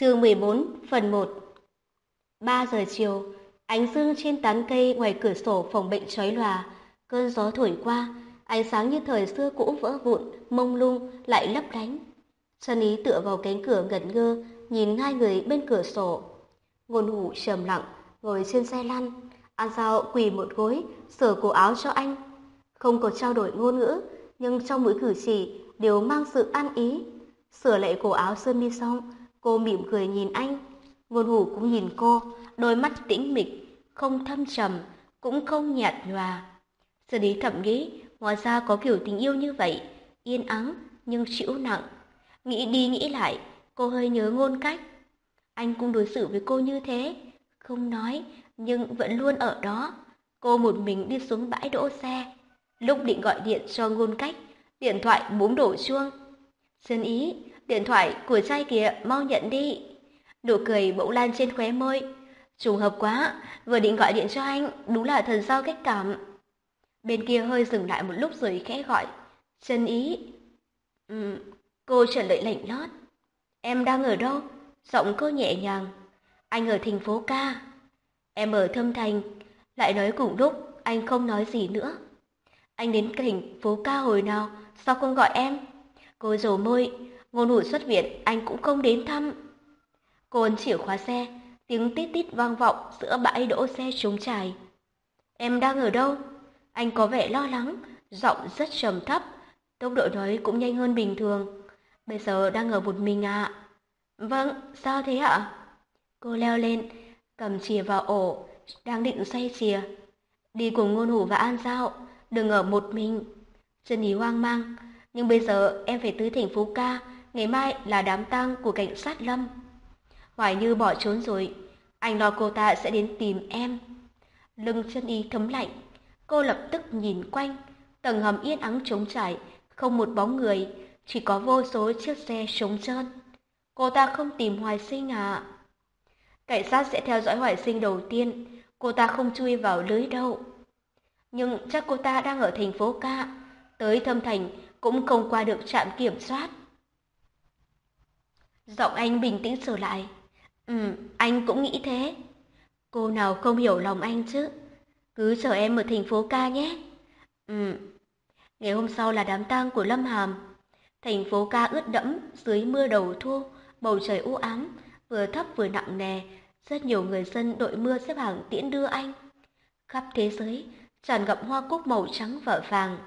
Chương 14, phần 1 3 giờ chiều, ánh dương trên tán cây ngoài cửa sổ phòng bệnh chói lòa, cơn gió thổi qua, ánh sáng như thời xưa cũ vỡ vụn, mông lung lại lấp lánh. Chân ý tựa vào cánh cửa ngẩn ngơ, nhìn hai người bên cửa sổ. Ngôn hủ trầm lặng, ngồi trên xe lăn, An Giao quỳ một gối, sửa cổ áo cho anh. Không có trao đổi ngôn ngữ, nhưng trong mỗi cử chỉ đều mang sự an ý. Sửa lại cổ áo sơ mi xong, cô mỉm cười nhìn anh. Ngôn hủ cũng nhìn cô, đôi mắt tĩnh mịch, không thâm trầm, cũng không nhạt nhòa. Sơ lý thẩm nghĩ, hóa ra có kiểu tình yêu như vậy, yên ắng nhưng chịu nặng. Nghĩ đi nghĩ lại, cô hơi nhớ ngôn cách. Anh cũng đối xử với cô như thế, không nói, nhưng vẫn luôn ở đó. Cô một mình đi xuống bãi đỗ xe. Lúc định gọi điện cho ngôn cách, điện thoại búng đổ chuông. Sơn ý, điện thoại của trai kia mau nhận đi. Nụ cười bỗng lan trên khóe môi. Trùng hợp quá, vừa định gọi điện cho anh, đúng là thần giao cách cảm. Bên kia hơi dừng lại một lúc rồi khẽ gọi. Chân ý. Ừ, cô trả lời lạnh lót. Em đang ở đâu? Giọng cô nhẹ nhàng. Anh ở thành phố ca. Em ở Thâm Thành. Lại nói cùng lúc, anh không nói gì nữa. Anh đến thành phố ca hồi nào, sao không gọi em? Cô rầu môi, ngôn hủ xuất viện, anh cũng không đến thăm. Cô ấn chìa khóa xe, tiếng tít tít vang vọng giữa bãi đỗ xe trống trải. Em đang ở đâu? Anh có vẻ lo lắng, giọng rất trầm thấp, tốc độ nói cũng nhanh hơn bình thường. Bây giờ đang ở một mình ạ. Vâng, sao thế ạ? Cô leo lên, cầm chìa vào ổ, đang định xoay chìa. Đi cùng ngôn hủ và an giao, đừng ở một mình. Chân ý hoang mang, nhưng bây giờ em phải tới thành phố ca, ngày mai là đám tang của cảnh sát Lâm. Hoài Như bỏ trốn rồi, anh lo cô ta sẽ đến tìm em. Lưng chân y thấm lạnh, cô lập tức nhìn quanh, tầng hầm yên ắng trống trải, không một bóng người, chỉ có vô số chiếc xe trống trơn. Cô ta không tìm Hoài Sinh à? Cảnh sát sẽ theo dõi Hoài Sinh đầu tiên, cô ta không chui vào lưới đâu. Nhưng chắc cô ta đang ở thành phố ca, tới thâm thành cũng không qua được trạm kiểm soát. Giọng anh bình tĩnh trở lại. Ừ, anh cũng nghĩ thế. Cô nào không hiểu lòng anh chứ. Cứ chờ em ở thành phố ca nhé. Ừ. Ngày hôm sau là đám tang của Lâm Hàm. Thành phố ca ướt đẫm dưới mưa đầu thu, bầu trời u ám, vừa thấp vừa nặng nề. Rất nhiều người dân đội mưa xếp hàng tiễn đưa anh. Khắp thế giới, tràn ngập hoa cúc màu trắng và vàng.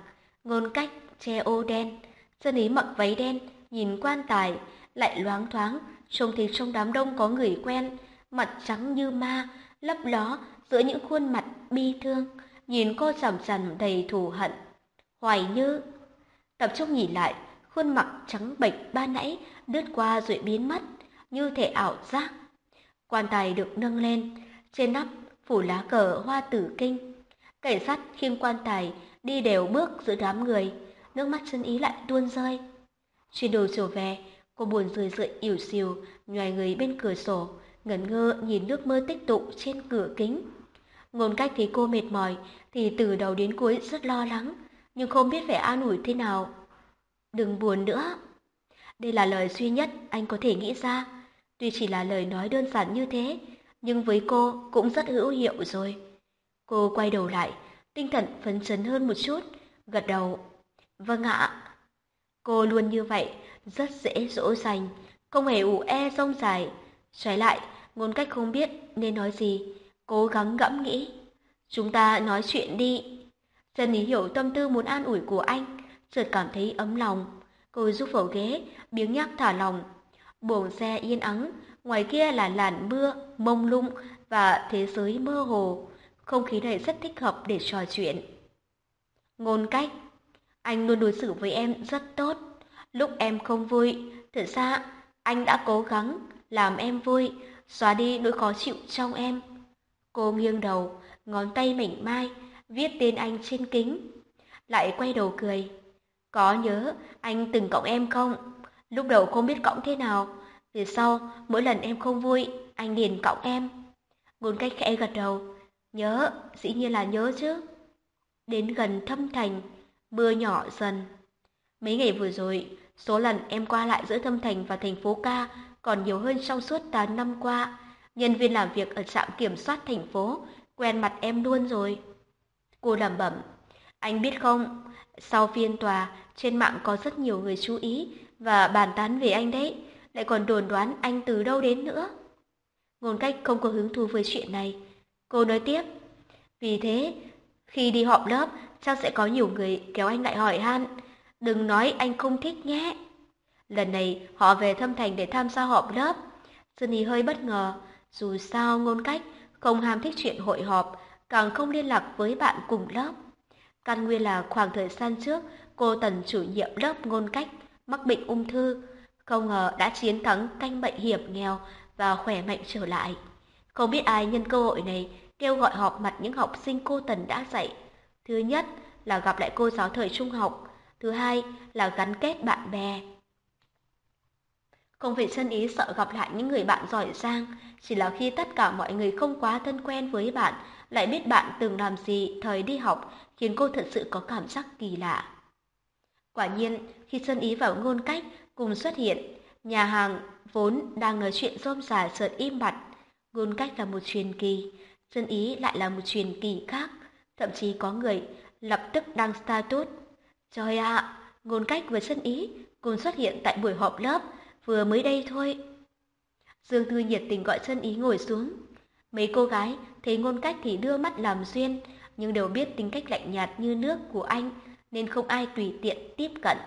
Ngôn cách, che ô đen. Dân ý mặc váy đen, nhìn quan tài, lại loáng thoáng, trông thấy trong đám đông có người quen, mặt trắng như ma, lấp ló giữa những khuôn mặt bi thương, nhìn cô sầm sầm đầy thù hận. Hoài Như tập trung nhìn lại, khuôn mặt trắng bệch ba nãy lướt qua rồi biến mất, như thể ảo giác. Quan tài được nâng lên, trên nắp phủ lá cờ hoa tử kinh. Cảnh sát khiêng quan tài đi đều bước giữa đám người, nước mắt chân ý lại tuôn rơi. Trên đồ trở về, cô buồn rười rượi ỉu xìu, nhoài người bên cửa sổ, ngẩn ngơ nhìn nước mưa tích tụ trên cửa kính. Ngôn cách thấy cô mệt mỏi thì từ đầu đến cuối rất lo lắng, nhưng không biết phải an ủi thế nào. Đừng buồn nữa. Đây là lời duy nhất anh có thể nghĩ ra. Tuy chỉ là lời nói đơn giản như thế, nhưng với cô cũng rất hữu hiệu rồi. Cô quay đầu lại, tinh thần phấn chấn hơn một chút, gật đầu. Vâng ạ. Cô luôn như vậy, rất dễ dỗ dành, không hề ủ e rông dài. Xoáy lại, ngôn cách không biết nên nói gì, cố gắng ngẫm nghĩ. Chúng ta nói chuyện đi. Dân ý hiểu tâm tư muốn an ủi của anh, chợt cảm thấy ấm lòng. Cô giúp vào ghế, biếng nhác thả lòng. Buồng xe yên ắng, ngoài kia là làn mưa, mông lung và thế giới mơ hồ. Không khí này rất thích hợp để trò chuyện. Ngôn cách, anh luôn đối xử với em rất tốt. Lúc em không vui, thật ra anh đã cố gắng làm em vui, xóa đi nỗi khó chịu trong em. Cô nghiêng đầu, ngón tay mảnh mai, viết tên anh trên kính. Lại quay đầu cười. Có nhớ anh từng cõng em không? Lúc đầu không biết cõng thế nào. về sau, mỗi lần em không vui, anh liền cõng em. Ngôn cách khẽ gật đầu. Nhớ, dĩ nhiên là nhớ chứ. Đến gần thâm thành, mưa nhỏ dần. Mấy ngày vừa rồi, số lần em qua lại giữa thâm thành và thành phố ca còn nhiều hơn trong suốt 8 năm qua. Nhân viên làm việc ở trạm kiểm soát thành phố, quen mặt em luôn rồi. Cô lẩm bẩm, anh biết không, sau phiên tòa, trên mạng có rất nhiều người chú ý và bàn tán về anh đấy, lại còn đồn đoán anh từ đâu đến nữa. Ngôn cách không có hứng thú với chuyện này. Cô nói tiếp, vì thế, khi đi họp lớp, chắc sẽ có nhiều người kéo anh lại hỏi han. Đừng nói anh không thích nhé. Lần này họ về thâm thành để tham gia họp lớp. Sunny hơi bất ngờ, dù sao ngôn cách không ham thích chuyện hội họp, càng không liên lạc với bạn cùng lớp. Căn nguyên là khoảng thời gian trước, cô tần chủ nhiệm lớp ngôn cách, mắc bệnh ung thư, không ngờ đã chiến thắng canh bệnh hiểm nghèo và khỏe mạnh trở lại. Không biết ai nhân cơ hội này kêu gọi họp mặt những học sinh cô tần đã dạy. Thứ nhất là gặp lại cô giáo thời trung học, thứ hai là gắn kết bạn bè. Không phải sân ý sợ gặp lại những người bạn giỏi giang, chỉ là khi tất cả mọi người không quá thân quen với bạn, lại biết bạn từng làm gì thời đi học, khiến cô thật sự có cảm giác kỳ lạ. Quả nhiên, khi sân Ý vào Ngôn Cách cùng xuất hiện, nhà hàng vốn đang nói chuyện rôm rả chợt im bặt. Ngôn Cách là một truyền kỳ, sân Ý lại là một truyền kỳ khác. Thậm chí có người lập tức đăng status. Trời ạ, Ngôn Cách vừa chân Ý cùng xuất hiện tại buổi họp lớp, vừa mới đây thôi. Dương Thư nhiệt tình gọi chân Ý ngồi xuống. Mấy cô gái thấy Ngôn Cách thì đưa mắt làm duyên, nhưng đều biết tính cách lạnh nhạt như nước của anh, nên không ai tùy tiện tiếp cận.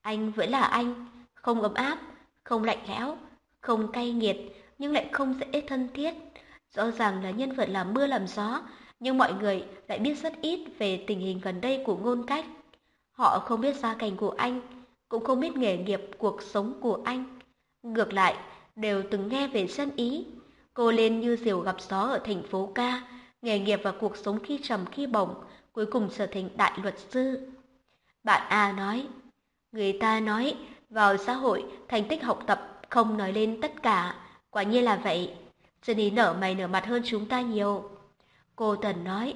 Anh vẫn là anh, không ấm áp, không lạnh lẽo, không cay nghiệt, nhưng lại không dễ thân thiết. Rõ ràng là nhân vật làm mưa làm gió, nhưng mọi người lại biết rất ít về tình hình gần đây của ngôn cách. Họ không biết gia cảnh của anh, cũng không biết nghề nghiệp cuộc sống của anh. Ngược lại, đều từng nghe về chân ý. Cô lên như diều gặp gió ở thành phố ca, nghề nghiệp và cuộc sống khi trầm khi bổng, cuối cùng trở thành đại luật sư. Bạn A nói, người ta nói vào xã hội thành tích học tập không nói lên tất cả, quả nhiên là vậy. Jenny nở mày nở mặt hơn chúng ta nhiều. Cô Tần nói,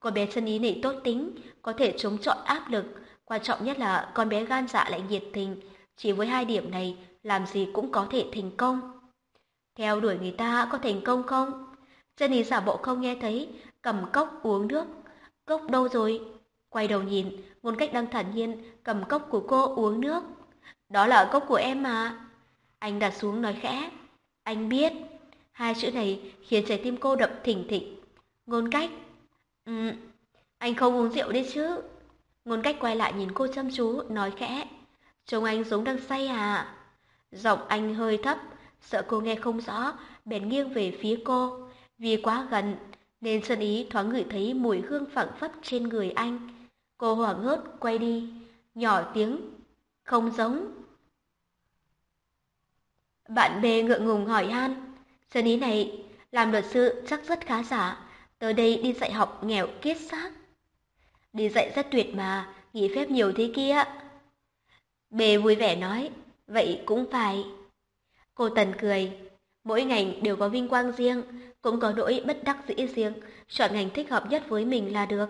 cô bé chân ý này tốt tính, có thể chống chọi áp lực, quan trọng nhất là con bé gan dạ lại nhiệt tình, chỉ với hai điểm này làm gì cũng có thể thành công. Theo đuổi người ta có thành công không? Jenny giả bộ không nghe thấy, cầm cốc uống nước. Cốc đâu rồi? Quay đầu nhìn, ngôn cách đang thản nhiên cầm cốc của cô uống nước. Đó là cốc của em mà. Anh đặt xuống nói khẽ. Anh biết. Hai chữ này khiến trái tim cô đập thỉnh thịch. Ngôn cách. Ừ, anh không uống rượu đi chứ. Ngôn cách quay lại nhìn cô chăm chú, nói khẽ. Trông anh giống đang say à? Giọng anh hơi thấp, sợ cô nghe không rõ, bèn nghiêng về phía cô. Vì quá gần, nên Sơn Ý thoáng ngửi thấy mùi hương phảng phất trên người anh. Cô hoảng hốt quay đi, nhỏ tiếng, không giống. Bạn bè ngượng ngùng hỏi han, Sơn Ý này làm luật sư chắc rất khá giả, tới đây đi dạy học nghèo kiết xác. Đi dạy rất tuyệt mà, nghỉ phép nhiều thế kia. Bề vui vẻ nói, vậy cũng phải. Cô Tần cười, mỗi ngành đều có vinh quang riêng, cũng có nỗi bất đắc dĩ riêng, chọn ngành thích hợp nhất với mình là được.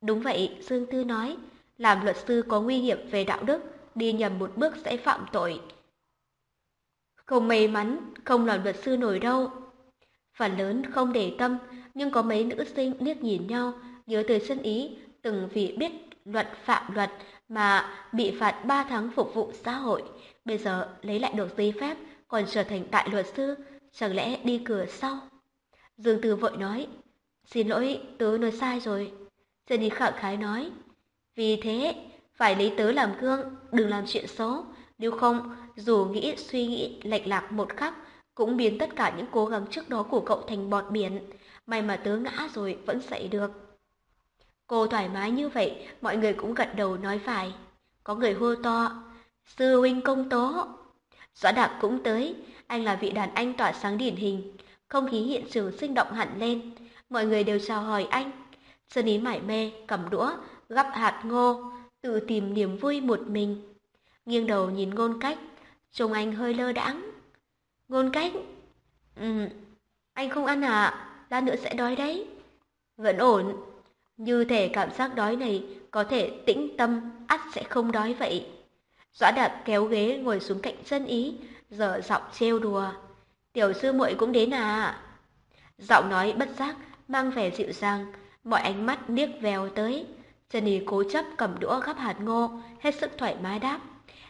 Đúng vậy, Dương Tư nói, làm luật sư có nguy hiểm về đạo đức, đi nhầm một bước sẽ phạm tội. Không may mắn, không làm luật sư nổi đâu. Phần lớn không để tâm, nhưng có mấy nữ sinh liếc nhìn nhau, nhớ tới sân ý, từng vì biết luật phạm luật mà bị phạt 3 tháng phục vụ xã hội. Bây giờ lấy lại được giấy phép, còn trở thành đại luật sư, chẳng lẽ đi cửa sau? Dương Tư vội nói, xin lỗi, tớ nói sai rồi. Jenny khẳng khái nói, vì thế, phải lấy tớ làm gương, đừng làm chuyện xấu. Nếu không, dù nghĩ suy nghĩ lệch lạc một khắc, cũng biến tất cả những cố gắng trước đó của cậu thành bọt biển. May mà tớ ngã rồi vẫn dậy được. Cô thoải mái như vậy, mọi người cũng gật đầu nói phải. Có người hô to, sư huynh công tố. Doãn đạc cũng tới, anh là vị đàn anh tỏa sáng điển hình. Không khí hiện trường sinh động hẳn lên, mọi người đều chào hỏi anh. Sơn ý mải mê, cầm đũa, gắp hạt ngô, tự tìm niềm vui một mình. Nghiêng đầu nhìn ngôn cách, trông anh hơi lơ đãng. Ngôn cách? Ừ, anh không ăn à? Lát nữa sẽ đói đấy. Vẫn ổn. Như thể cảm giác đói này có thể tĩnh tâm, ắt sẽ không đói vậy. Doãn đạp kéo ghế ngồi xuống cạnh chân ý, dở giọng trêu đùa. Tiểu sư muội cũng đến à? Giọng nói bất giác, mang vẻ dịu dàng, mọi ánh mắt liếc vèo tới. Chân ý cố chấp cầm đũa gắp hạt ngô, hết sức thoải mái đáp.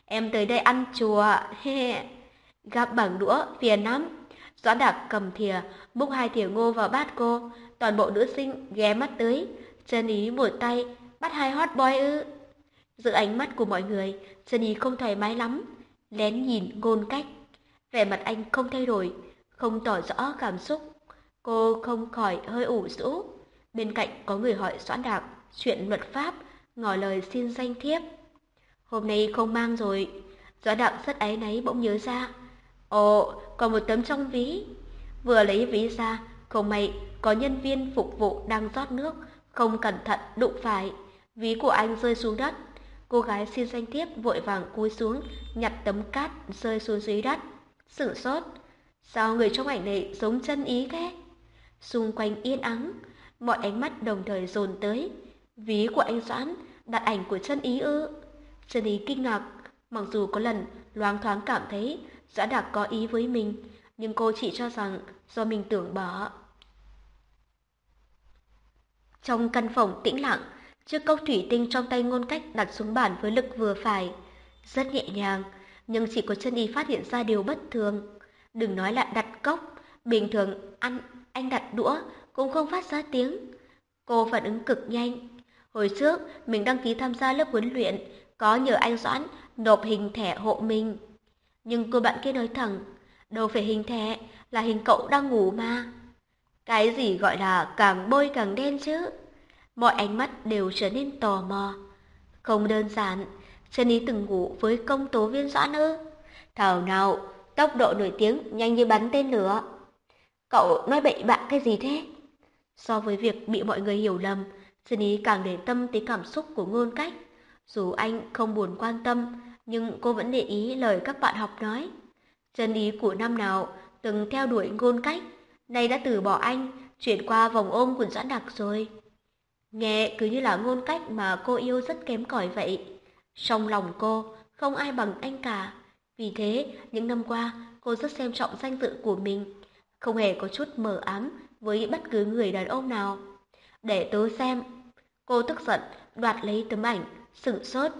Em tới đây ăn chùa, he Gắp bằng đũa, phiền lắm. Doãn Đạc cầm thìa, múc hai thìa ngô vào bát cô. Toàn bộ nữ sinh ghé mắt tới. Chân ý một tay, bắt hai hot boy ư. Giữa ánh mắt của mọi người, chân ý không thoải mái lắm. Lén nhìn ngôn cách. Vẻ mặt anh không thay đổi, không tỏ rõ cảm xúc. Cô không khỏi hơi ủ rũ. Bên cạnh có người hỏi Doãn đạo chuyện luật pháp, ngỏ lời xin danh thiếp. Hôm nay không mang rồi. Doãn đạo rất áy náy bỗng nhớ ra. Ồ, còn một tấm trong ví. Vừa lấy ví ra, không may có nhân viên phục vụ đang rót nước, không cẩn thận đụng phải. Ví của anh rơi xuống đất. Cô gái xin danh thiếp vội vàng cúi xuống, nhặt tấm cát rơi xuống dưới đất. Sửng sốt. Sao người trong ảnh này giống chân ý thế? Xung quanh yên ắng, mọi ánh mắt đồng thời dồn tới. Ví của anh Doãn đặt ảnh của chân ý ư. Chân ý kinh ngạc, mặc dù có lần loáng thoáng cảm thấy Doãn Đạc có ý với mình, nhưng cô chỉ cho rằng do mình tưởng bỏ. Trong căn phòng tĩnh lặng, chiếc cốc thủy tinh trong tay ngôn cách đặt xuống bàn với lực vừa phải. Rất nhẹ nhàng, nhưng chỉ có chân y phát hiện ra điều bất thường. Đừng nói là đặt cốc, bình thường ăn anh đặt đũa cũng không phát ra tiếng. Cô phản ứng cực nhanh. Hồi trước, mình đăng ký tham gia lớp huấn luyện, có nhờ anh Doãn nộp hình thẻ hộ mình. Nhưng cô bạn kia nói thẳng, đâu phải hình thẻ, là hình cậu đang ngủ mà. Cái gì gọi là càng bôi càng đen chứ? Mọi ánh mắt đều trở nên tò mò. Không đơn giản, chân Ý từng ngủ với công tố viên Doãn ư. Thảo nào, tốc độ nổi tiếng nhanh như bắn tên lửa. Cậu nói bậy bạ cái gì thế? So với việc bị mọi người hiểu lầm, chân Ý càng để tâm tới cảm xúc của ngôn cách. Dù anh không buồn quan tâm, nhưng cô vẫn để ý lời các bạn học nói. Chân ý của năm nào từng theo đuổi ngôn cách, nay đã từ bỏ anh, chuyển qua vòng ôm của Doãn Đặc rồi. Nghe cứ như là ngôn cách mà cô yêu rất kém cỏi vậy. Trong lòng cô, không ai bằng anh cả. Vì thế, những năm qua, cô rất xem trọng danh dự của mình, không hề có chút mờ ám với bất cứ người đàn ông nào. Để tớ xem. Cô tức giận, đoạt lấy tấm ảnh, sửng sốt.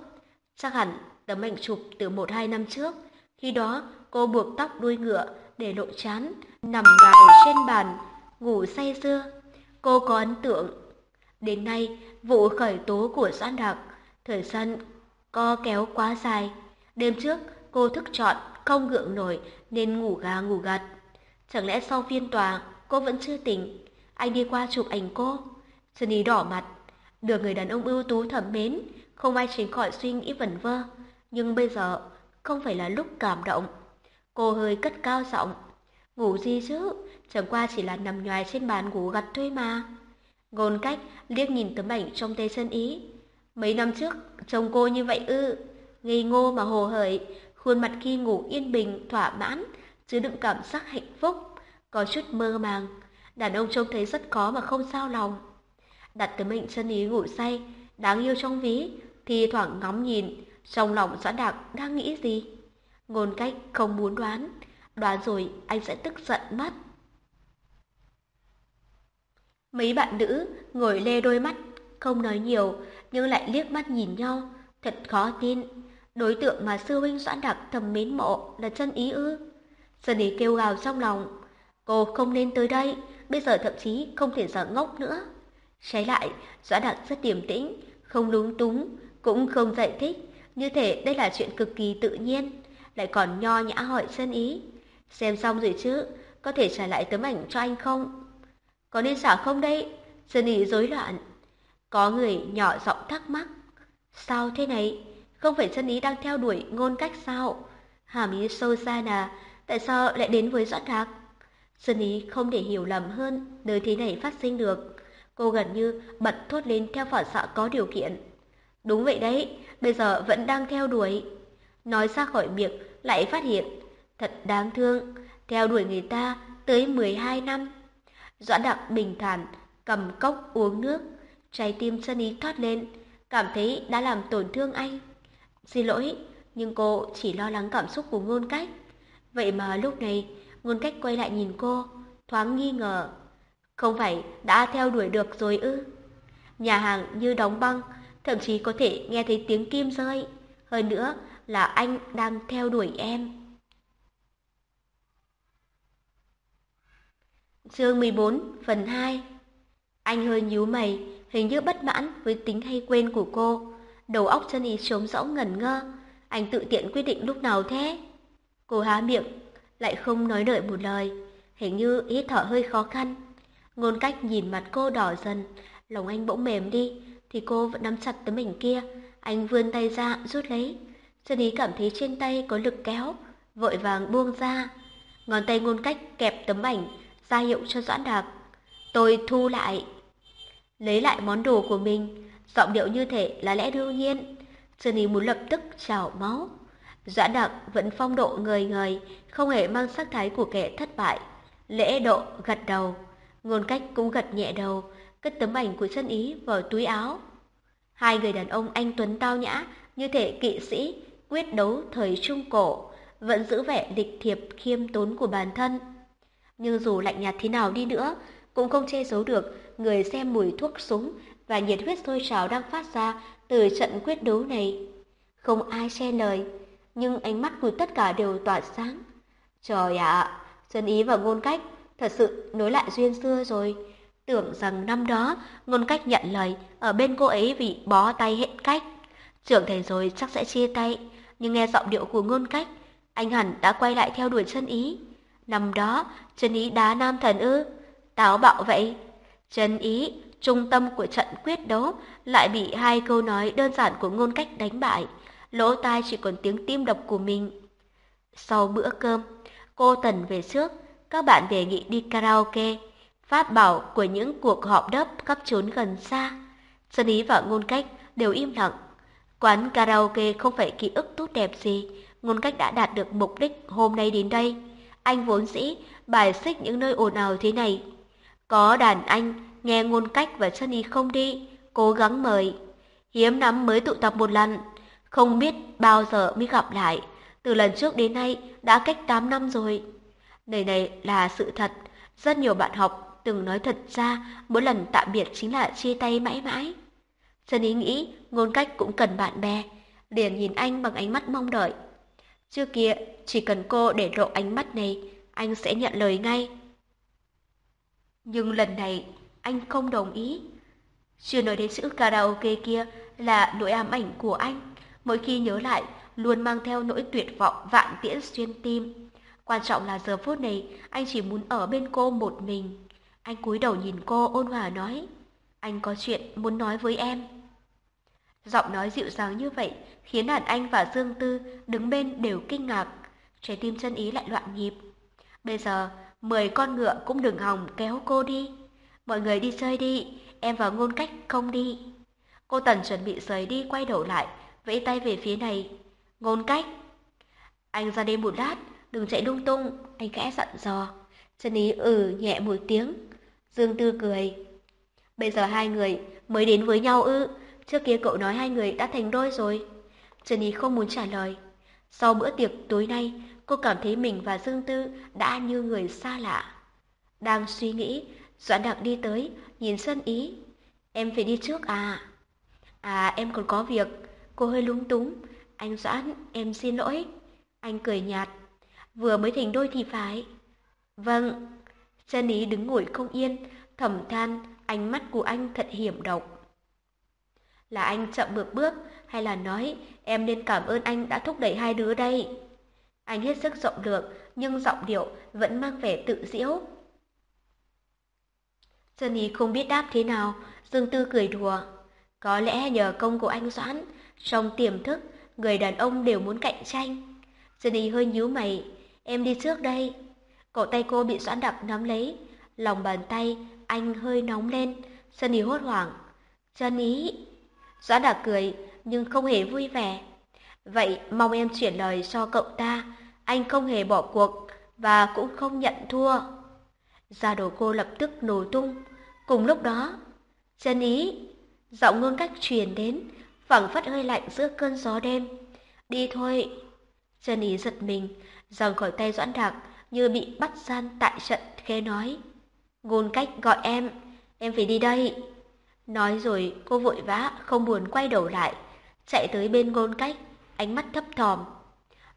Chắc hẳn tấm ảnh chụp từ một hai năm trước. Khi đó, cô buộc tóc đuôi ngựa để lộ chán, nằm gài trên bàn, ngủ say sưa. Cô có ấn tượng. Đến nay, vụ khởi tố của Doãn Đạc, thời gian co kéo quá dài. Đêm trước, cô thức trọn, không gượng nổi nên ngủ gà ngủ gật. Chẳng lẽ sau phiên tòa, cô vẫn chưa tỉnh? Anh đi qua chụp ảnh cô. Sunny đỏ mặt, được người đàn ông ưu tú thẩm mến, không ai tránh khỏi suy nghĩ vẩn vơ. Nhưng bây giờ, không phải là lúc cảm động. Cô hơi cất cao giọng. Ngủ gì chứ, chẳng qua chỉ là nằm nhoài trên bàn ngủ gật thôi mà. Ngôn cách liếc nhìn tấm ảnh trong tay sân ý. Mấy năm trước, chồng cô như vậy ư. Ngây ngô mà hồ hởi, khuôn mặt khi ngủ yên bình, thỏa mãn, chứa đựng cảm giác hạnh phúc, có chút mơ màng. Đàn ông trông thấy rất khó mà không sao lòng. Đặt tấm ảnh chân ý ngủ say, đáng yêu trong ví, thì thoảng ngóng nhìn, trong lòng xã Đạc đang nghĩ gì. Ngôn cách không muốn đoán, đoán rồi anh sẽ tức giận mất. Mấy bạn nữ ngồi lê đôi mắt, không nói nhiều, nhưng lại liếc mắt nhìn nhau, thật khó tin. Đối tượng mà sư huynh Doãn đặc thầm mến mộ là chân ý ư. Sơn ý kêu gào trong lòng, cô không nên tới đây, bây giờ thậm chí không thể sợ ngốc nữa. Trái lại, Doãn đặc rất điềm tĩnh, không lúng túng, cũng không giải thích, như thể đây là chuyện cực kỳ tự nhiên, lại còn nho nhã hỏi Sơn ý. Xem xong rồi chứ, có thể trả lại tấm ảnh cho anh không? Có nên xả không đây? Sơn ý rối loạn. Có người nhỏ giọng thắc mắc. Sao thế này? Không phải Sơn ý đang theo đuổi ngôn cách sao? Hàm ý sâu xa là tại sao lại đến với Doãn Thạc? Sơn ý không để hiểu lầm hơn nơi thế này phát sinh được. Cô gần như bật thốt lên theo phản xạ có điều kiện. Đúng vậy đấy, bây giờ vẫn đang theo đuổi. Nói ra khỏi miệng lại phát hiện, thật đáng thương, theo đuổi người ta tới 12 năm. Doãn đặc bình thản, cầm cốc uống nước, trái tim chân ý thoát lên, cảm thấy đã làm tổn thương anh. Xin lỗi, nhưng cô chỉ lo lắng cảm xúc của ngôn cách. Vậy mà lúc này, ngôn cách quay lại nhìn cô, thoáng nghi ngờ. Không phải đã theo đuổi được rồi ư? Nhà hàng như đóng băng, thậm chí có thể nghe thấy tiếng kim rơi. Hơn nữa là anh đang theo đuổi em. Chương 14 phần 2 Anh hơi nhíu mày, hình như bất mãn với tính hay quên của cô. Đầu óc chân ý trống rỗng ngẩn ngơ. Anh tự tiện quyết định lúc nào thế? Cô há miệng, lại không nói đợi một lời. Hình như hít thở hơi khó khăn. Ngôn cách nhìn mặt cô đỏ dần, lòng anh bỗng mềm đi, thì cô vẫn nắm chặt tấm ảnh kia. Anh vươn tay ra, rút lấy. Chân ý cảm thấy trên tay có lực kéo, vội vàng buông ra. Ngón tay ngôn cách kẹp tấm ảnh, ra hiệu cho Doãn Đạc. Tôi thu lại. Lấy lại món đồ của mình, giọng điệu như thể là lẽ đương nhiên. Chân ý muốn lập tức trào máu. Doãn Đạc vẫn phong độ người người, không hề mang sắc thái của kẻ thất bại. Lễ độ gật đầu, ngôn cách cũng gật nhẹ đầu, cất tấm ảnh của chân ý vào túi áo. Hai người đàn ông anh Tuấn tao nhã, như thể kỵ sĩ, quyết đấu thời Trung Cổ, vẫn giữ vẻ lịch thiệp khiêm tốn của bản thân. Nhưng dù lạnh nhạt thế nào đi nữa, cũng không che giấu được người xem mùi thuốc súng và nhiệt huyết sôi trào đang phát ra từ trận quyết đấu này. Không ai che lời, nhưng ánh mắt của tất cả đều tỏa sáng. Trời ạ, Trần Ý và Ngôn Cách thật sự nối lại duyên xưa rồi. Tưởng rằng năm đó Ngôn Cách nhận lời ở bên cô ấy vì bó tay hẹn cách. Trưởng thành rồi chắc sẽ chia tay, nhưng nghe giọng điệu của Ngôn Cách, anh hẳn đã quay lại theo đuổi chân Ý. Năm đó, chân Ý đá nam thần ư? Táo bạo vậy. Chân Ý, trung tâm của trận quyết đấu, lại bị hai câu nói đơn giản của Ngôn Cách đánh bại. Lỗ tai chỉ còn tiếng tim đập của mình. Sau bữa cơm, cô Tần về trước, các bạn đề nghị đi karaoke, phát bảo của những cuộc họp đấp khắp trốn gần xa. Sơn Ý và Ngôn Cách đều im lặng. Quán karaoke không phải ký ức tốt đẹp gì, Ngôn Cách đã đạt được mục đích hôm nay đến đây. Anh vốn dĩ bài xích những nơi ồn ào thế này. Có đàn anh nghe Ngôn Cách và Sunny không đi, cố gắng mời. Hiếm lắm mới tụ tập một lần, không biết bao giờ mới gặp lại. Từ lần trước đến nay đã cách 8 năm rồi. Nơi này là sự thật. Rất nhiều bạn học từng nói thật ra mỗi lần tạm biệt chính là chia tay mãi mãi. Trần ý nghĩ ngôn cách cũng cần bạn bè. Liền nhìn anh bằng ánh mắt mong đợi. Trước kia chỉ cần cô để lộ ánh mắt này anh sẽ nhận lời ngay. Nhưng lần này anh không đồng ý. Chưa nói đến chữ karaoke kia là nỗi ám ảnh của anh. Mỗi khi nhớ lại luôn mang theo nỗi tuyệt vọng vạn tiễn xuyên tim. Quan trọng là giờ phút này anh chỉ muốn ở bên cô một mình. Anh cúi đầu nhìn cô ôn hòa nói, anh có chuyện muốn nói với em. Giọng nói dịu dàng như vậy khiến đàn anh và Dương Tư đứng bên đều kinh ngạc, trái tim chân ý lại loạn nhịp. Bây giờ, mười con ngựa cũng đừng hòng kéo cô đi. Mọi người đi chơi đi, em và ngôn cách không đi. Cô Tần chuẩn bị rời đi quay đầu lại, vẫy tay về phía này. Ngôn cách. Anh ra đây một lát, đừng chạy lung tung, anh khẽ dặn dò. chân Ý ừ nhẹ một tiếng. Dương Tư cười. Bây giờ hai người mới đến với nhau ư, trước kia cậu nói hai người đã thành đôi rồi. Trần Ý không muốn trả lời. Sau bữa tiệc tối nay, cô cảm thấy mình và Dương Tư đã như người xa lạ. Đang suy nghĩ, Doãn Đặng đi tới, nhìn Sơn Ý. Em phải đi trước à? À em còn có việc. Cô hơi lung túng. Anh Doãn, em xin lỗi. Anh cười nhạt. Vừa mới thành đôi thì phải. Vâng. Chân ý đứng ngồi không yên, thầm than, ánh mắt của anh thật hiểm độc. Là anh chậm bước bước, hay là nói em nên cảm ơn anh đã thúc đẩy hai đứa đây? Anh hết sức rộng lượng, nhưng giọng điệu vẫn mang vẻ tự diễu. Chân không biết đáp thế nào, Dương Tư cười đùa. Có lẽ nhờ công của anh Doãn, trong tiềm thức, người đàn ông đều muốn cạnh tranh. Jenny hơi nhíu mày, em đi trước đây. Cổ tay cô bị Doãn đập nắm lấy, lòng bàn tay anh hơi nóng lên, Jenny hốt hoảng. Jenny! Doãn đặc cười, nhưng không hề vui vẻ. Vậy mong em chuyển lời cho cậu ta, anh không hề bỏ cuộc và cũng không nhận thua. Gia đồ cô lập tức nổ tung. Cùng lúc đó, chân ý, giọng ngôn cách truyền đến, phẳng phất hơi lạnh giữa cơn gió đêm. Đi thôi. Chân ý giật mình, giằng khỏi tay Doãn Đạc như bị bắt gian tại trận khẽ nói. Ngôn cách gọi em, em phải đi đây. Nói rồi cô vội vã không buồn quay đầu lại, chạy tới bên ngôn cách, ánh mắt thấp thòm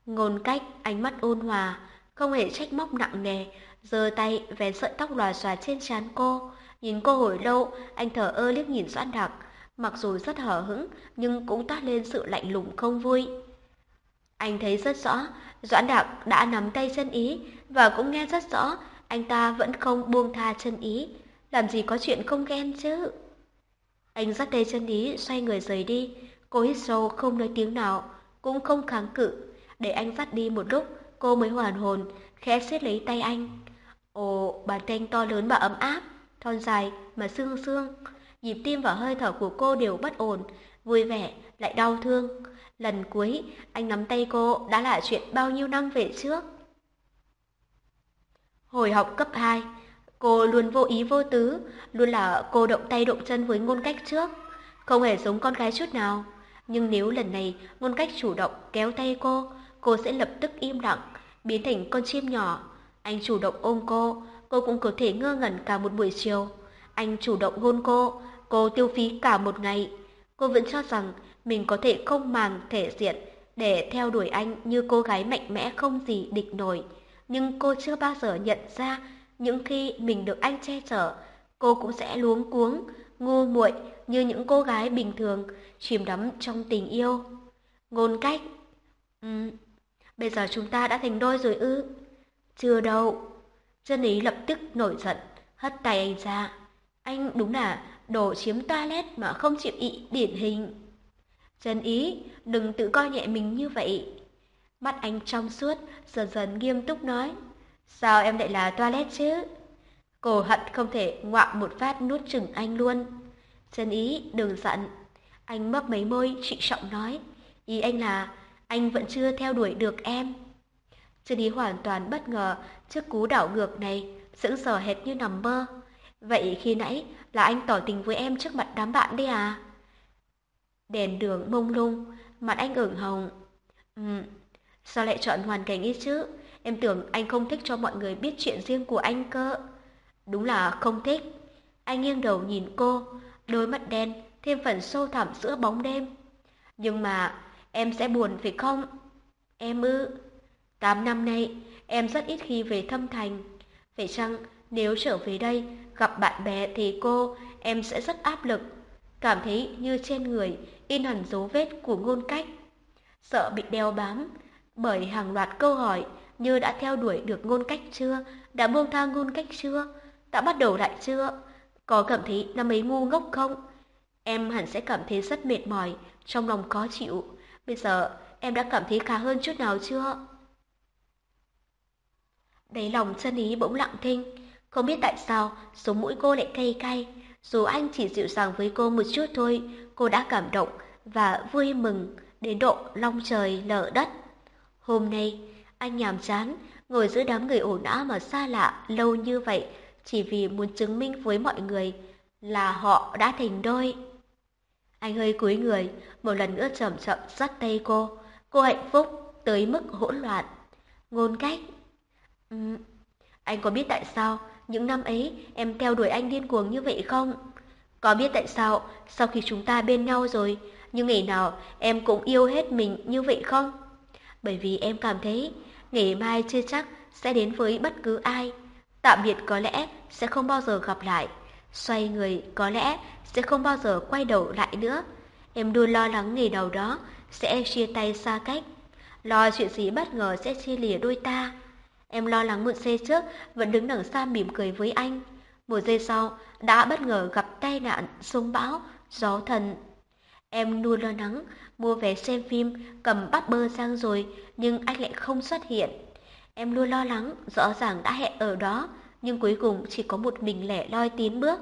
Ngôn cách ánh mắt ôn hòa, không hề trách móc nặng nề, giơ tay vén sợi tóc lòa xòa trên trán cô. Nhìn cô hồi lâu, anh thở ơ liếc nhìn Doãn đặc mặc dù rất hở hững nhưng cũng toát lên sự lạnh lùng không vui. Anh thấy rất rõ, Doãn Đạc đã nắm tay chân ý và cũng nghe rất rõ anh ta vẫn không buông tha chân ý. Làm gì có chuyện không ghen chứ? Anh dắt tay chân ý xoay người rời đi. Cô hít sâu không nói tiếng nào, cũng không kháng cự. Để anh dắt đi một lúc, cô mới hoàn hồn, khẽ siết lấy tay anh. Ồ, bàn tay to lớn và ấm áp, thon dài mà xương xương. Nhịp tim và hơi thở của cô đều bất ổn, vui vẻ lại đau thương. Lần cuối anh nắm tay cô đã là chuyện bao nhiêu năm về trước. Hồi học cấp 2, cô luôn vô ý vô tứ, luôn là cô động tay động chân với ngôn cách trước, không hề giống con gái chút nào. Nhưng nếu lần này ngôn cách chủ động kéo tay cô, cô sẽ lập tức im lặng, biến thành con chim nhỏ. Anh chủ động ôm cô, cô cũng có thể ngơ ngẩn cả một buổi chiều. Anh chủ động hôn cô, cô tiêu phí cả một ngày. Cô vẫn cho rằng mình có thể không màng thể diện để theo đuổi anh như cô gái mạnh mẽ không gì địch nổi. Nhưng cô chưa bao giờ nhận ra những khi mình được anh che chở, cô cũng sẽ luống cuống, ngu muội như những cô gái bình thường, chìm đắm trong tình yêu. Ngôn cách. Ừ, bây giờ chúng ta đã thành đôi rồi ư? Chưa đâu. Chân ý lập tức nổi giận, hất tay anh ra. Anh đúng là đồ chiếm toilet mà không chịu ị điển hình. Trần ý, đừng tự coi nhẹ mình như vậy. Mắt anh trong suốt, dần dần nghiêm túc nói. Sao em lại là toilet chứ? Cô hận không thể ngoạm một phát nuốt chừng anh luôn. chân ý, đừng giận. Anh mấp mấy môi, chị trọng nói. Ý anh là, anh vẫn chưa theo đuổi được em. Chân ý hoàn toàn bất ngờ trước cú đảo ngược này, sững sờ hệt như nằm mơ. Vậy khi nãy là anh tỏ tình với em trước mặt đám bạn đấy à? Đèn đường mông lung, mặt anh ửng hồng. Ừ, sao lại chọn hoàn cảnh ấy chứ? Em tưởng anh không thích cho mọi người biết chuyện riêng của anh cơ. Đúng là không thích. Anh nghiêng đầu nhìn cô, đôi mắt đen thêm phần sâu thẳm giữa bóng đêm. Nhưng mà em sẽ buồn phải không? Em ư? Tám năm nay, em rất ít khi về thâm thành. Phải chăng nếu trở về đây gặp bạn bè thì cô, em sẽ rất áp lực. Cảm thấy như trên người in hẳn dấu vết của ngôn cách. Sợ bị đeo bám bởi hàng loạt câu hỏi như đã theo đuổi được ngôn cách chưa, đã buông tha ngôn cách chưa, đã bắt đầu lại chưa, có cảm thấy năm ấy ngu ngốc không? Em hẳn sẽ cảm thấy rất mệt mỏi, trong lòng khó chịu. Bây giờ em đã cảm thấy khá hơn chút nào chưa? Đáy lòng chân ý bỗng lặng thinh, không biết tại sao số mũi cô lại cay cay. Dù anh chỉ dịu dàng với cô một chút thôi, cô đã cảm động và vui mừng đến độ long trời lở đất. Hôm nay, anh nhàm chán, ngồi giữa đám người ồn ào mà xa lạ lâu như vậy, chỉ vì muốn chứng minh với mọi người là họ đã thành đôi. Anh hơi cúi người, một lần nữa chậm chậm dắt tay cô. Cô hạnh phúc tới mức hỗn loạn. Ngôn cách. Uhm, anh có biết tại sao những năm ấy em theo đuổi anh điên cuồng như vậy không? Có biết tại sao sau khi chúng ta bên nhau rồi, nhưng ngày nào em cũng yêu hết mình như vậy không? Bởi vì em cảm thấy ngày mai chưa chắc sẽ đến với bất cứ ai. Tạm biệt có lẽ sẽ không bao giờ gặp lại. Xoay người có lẽ sẽ không bao giờ quay đầu lại nữa. Em luôn lo lắng ngày đầu đó sẽ chia tay xa cách. Lo chuyện gì bất ngờ sẽ chia lìa đôi ta. Em lo lắng mượn xe trước vẫn đứng đằng xa mỉm cười với anh. Một giây sau đã bất ngờ gặp tai nạn, sông bão, gió thần. Em luôn lo lắng, mua vé xem phim, cầm bắp bơ sang rồi, nhưng anh lại không xuất hiện. Em luôn lo lắng, rõ ràng đã hẹn ở đó, nhưng cuối cùng chỉ có một mình lẻ loi tiến bước.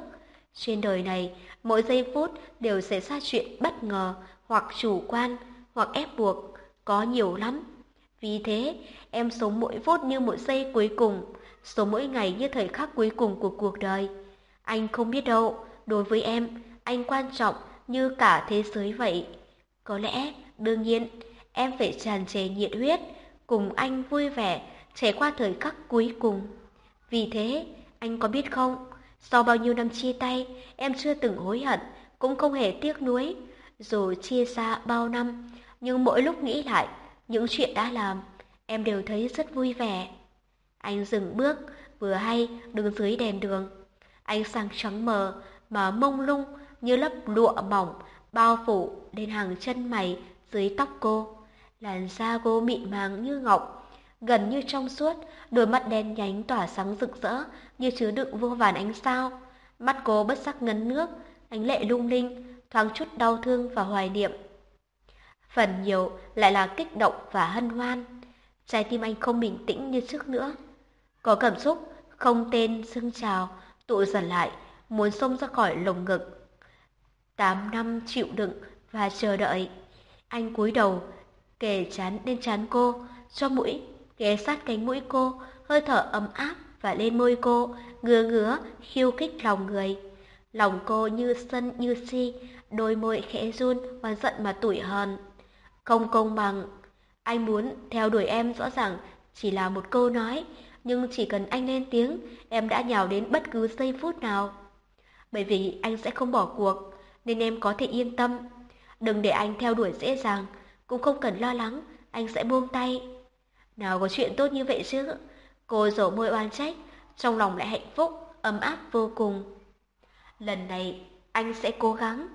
Trên đời này, mỗi giây phút đều xảy ra chuyện bất ngờ, hoặc chủ quan, hoặc ép buộc, có nhiều lắm. Vì thế, em sống mỗi phút như một giây cuối cùng, sống mỗi ngày như thời khắc cuối cùng của cuộc đời. Anh không biết đâu, đối với em, anh quan trọng như cả thế giới vậy. Có lẽ, đương nhiên, em phải tràn trề nhiệt huyết, cùng anh vui vẻ, trải qua thời khắc cuối cùng. Vì thế, anh có biết không, sau bao nhiêu năm chia tay, em chưa từng hối hận, cũng không hề tiếc nuối. Dù chia xa bao năm, nhưng mỗi lúc nghĩ lại những chuyện đã làm, em đều thấy rất vui vẻ. Anh dừng bước, vừa hay đứng dưới đèn đường. Ánh sáng trắng mờ mà mông lung như lớp lụa mỏng bao phủ lên hàng chân mày dưới tóc cô. Làn da cô mịn màng như ngọc, gần như trong suốt, đôi mắt đen nhánh tỏa sáng rực rỡ như chứa đựng vô vàn ánh sao. Mắt cô bất sắc ngấn nước, ánh lệ lung linh, thoáng chút đau thương và hoài niệm. Phần nhiều lại là kích động và hân hoan. Trái tim anh không bình tĩnh như trước nữa. Có cảm xúc không tên dâng trào, tụ dần lại, muốn xông ra khỏi lồng ngực. Tám năm chịu đựng và chờ đợi. Anh cúi đầu, kề chán lên chán cô, cho mũi, ghé sát cánh mũi cô, hơi thở ấm áp và lên môi cô, ngứa ngứa, khiêu khích lòng người. Lòng cô như sân như si, đôi môi khẽ run, và giận mà tủi hờn. Không công bằng. Anh muốn theo đuổi em rõ ràng chỉ là một câu nói, nhưng chỉ cần anh lên tiếng, em đã nhào đến bất cứ giây phút nào. Bởi vì anh sẽ không bỏ cuộc, nên em có thể yên tâm. Đừng để anh theo đuổi dễ dàng, cũng không cần lo lắng, anh sẽ buông tay. Nào có chuyện tốt như vậy chứ? Cô rổ môi oan trách, trong lòng lại hạnh phúc, ấm áp vô cùng. Lần này, anh sẽ cố gắng.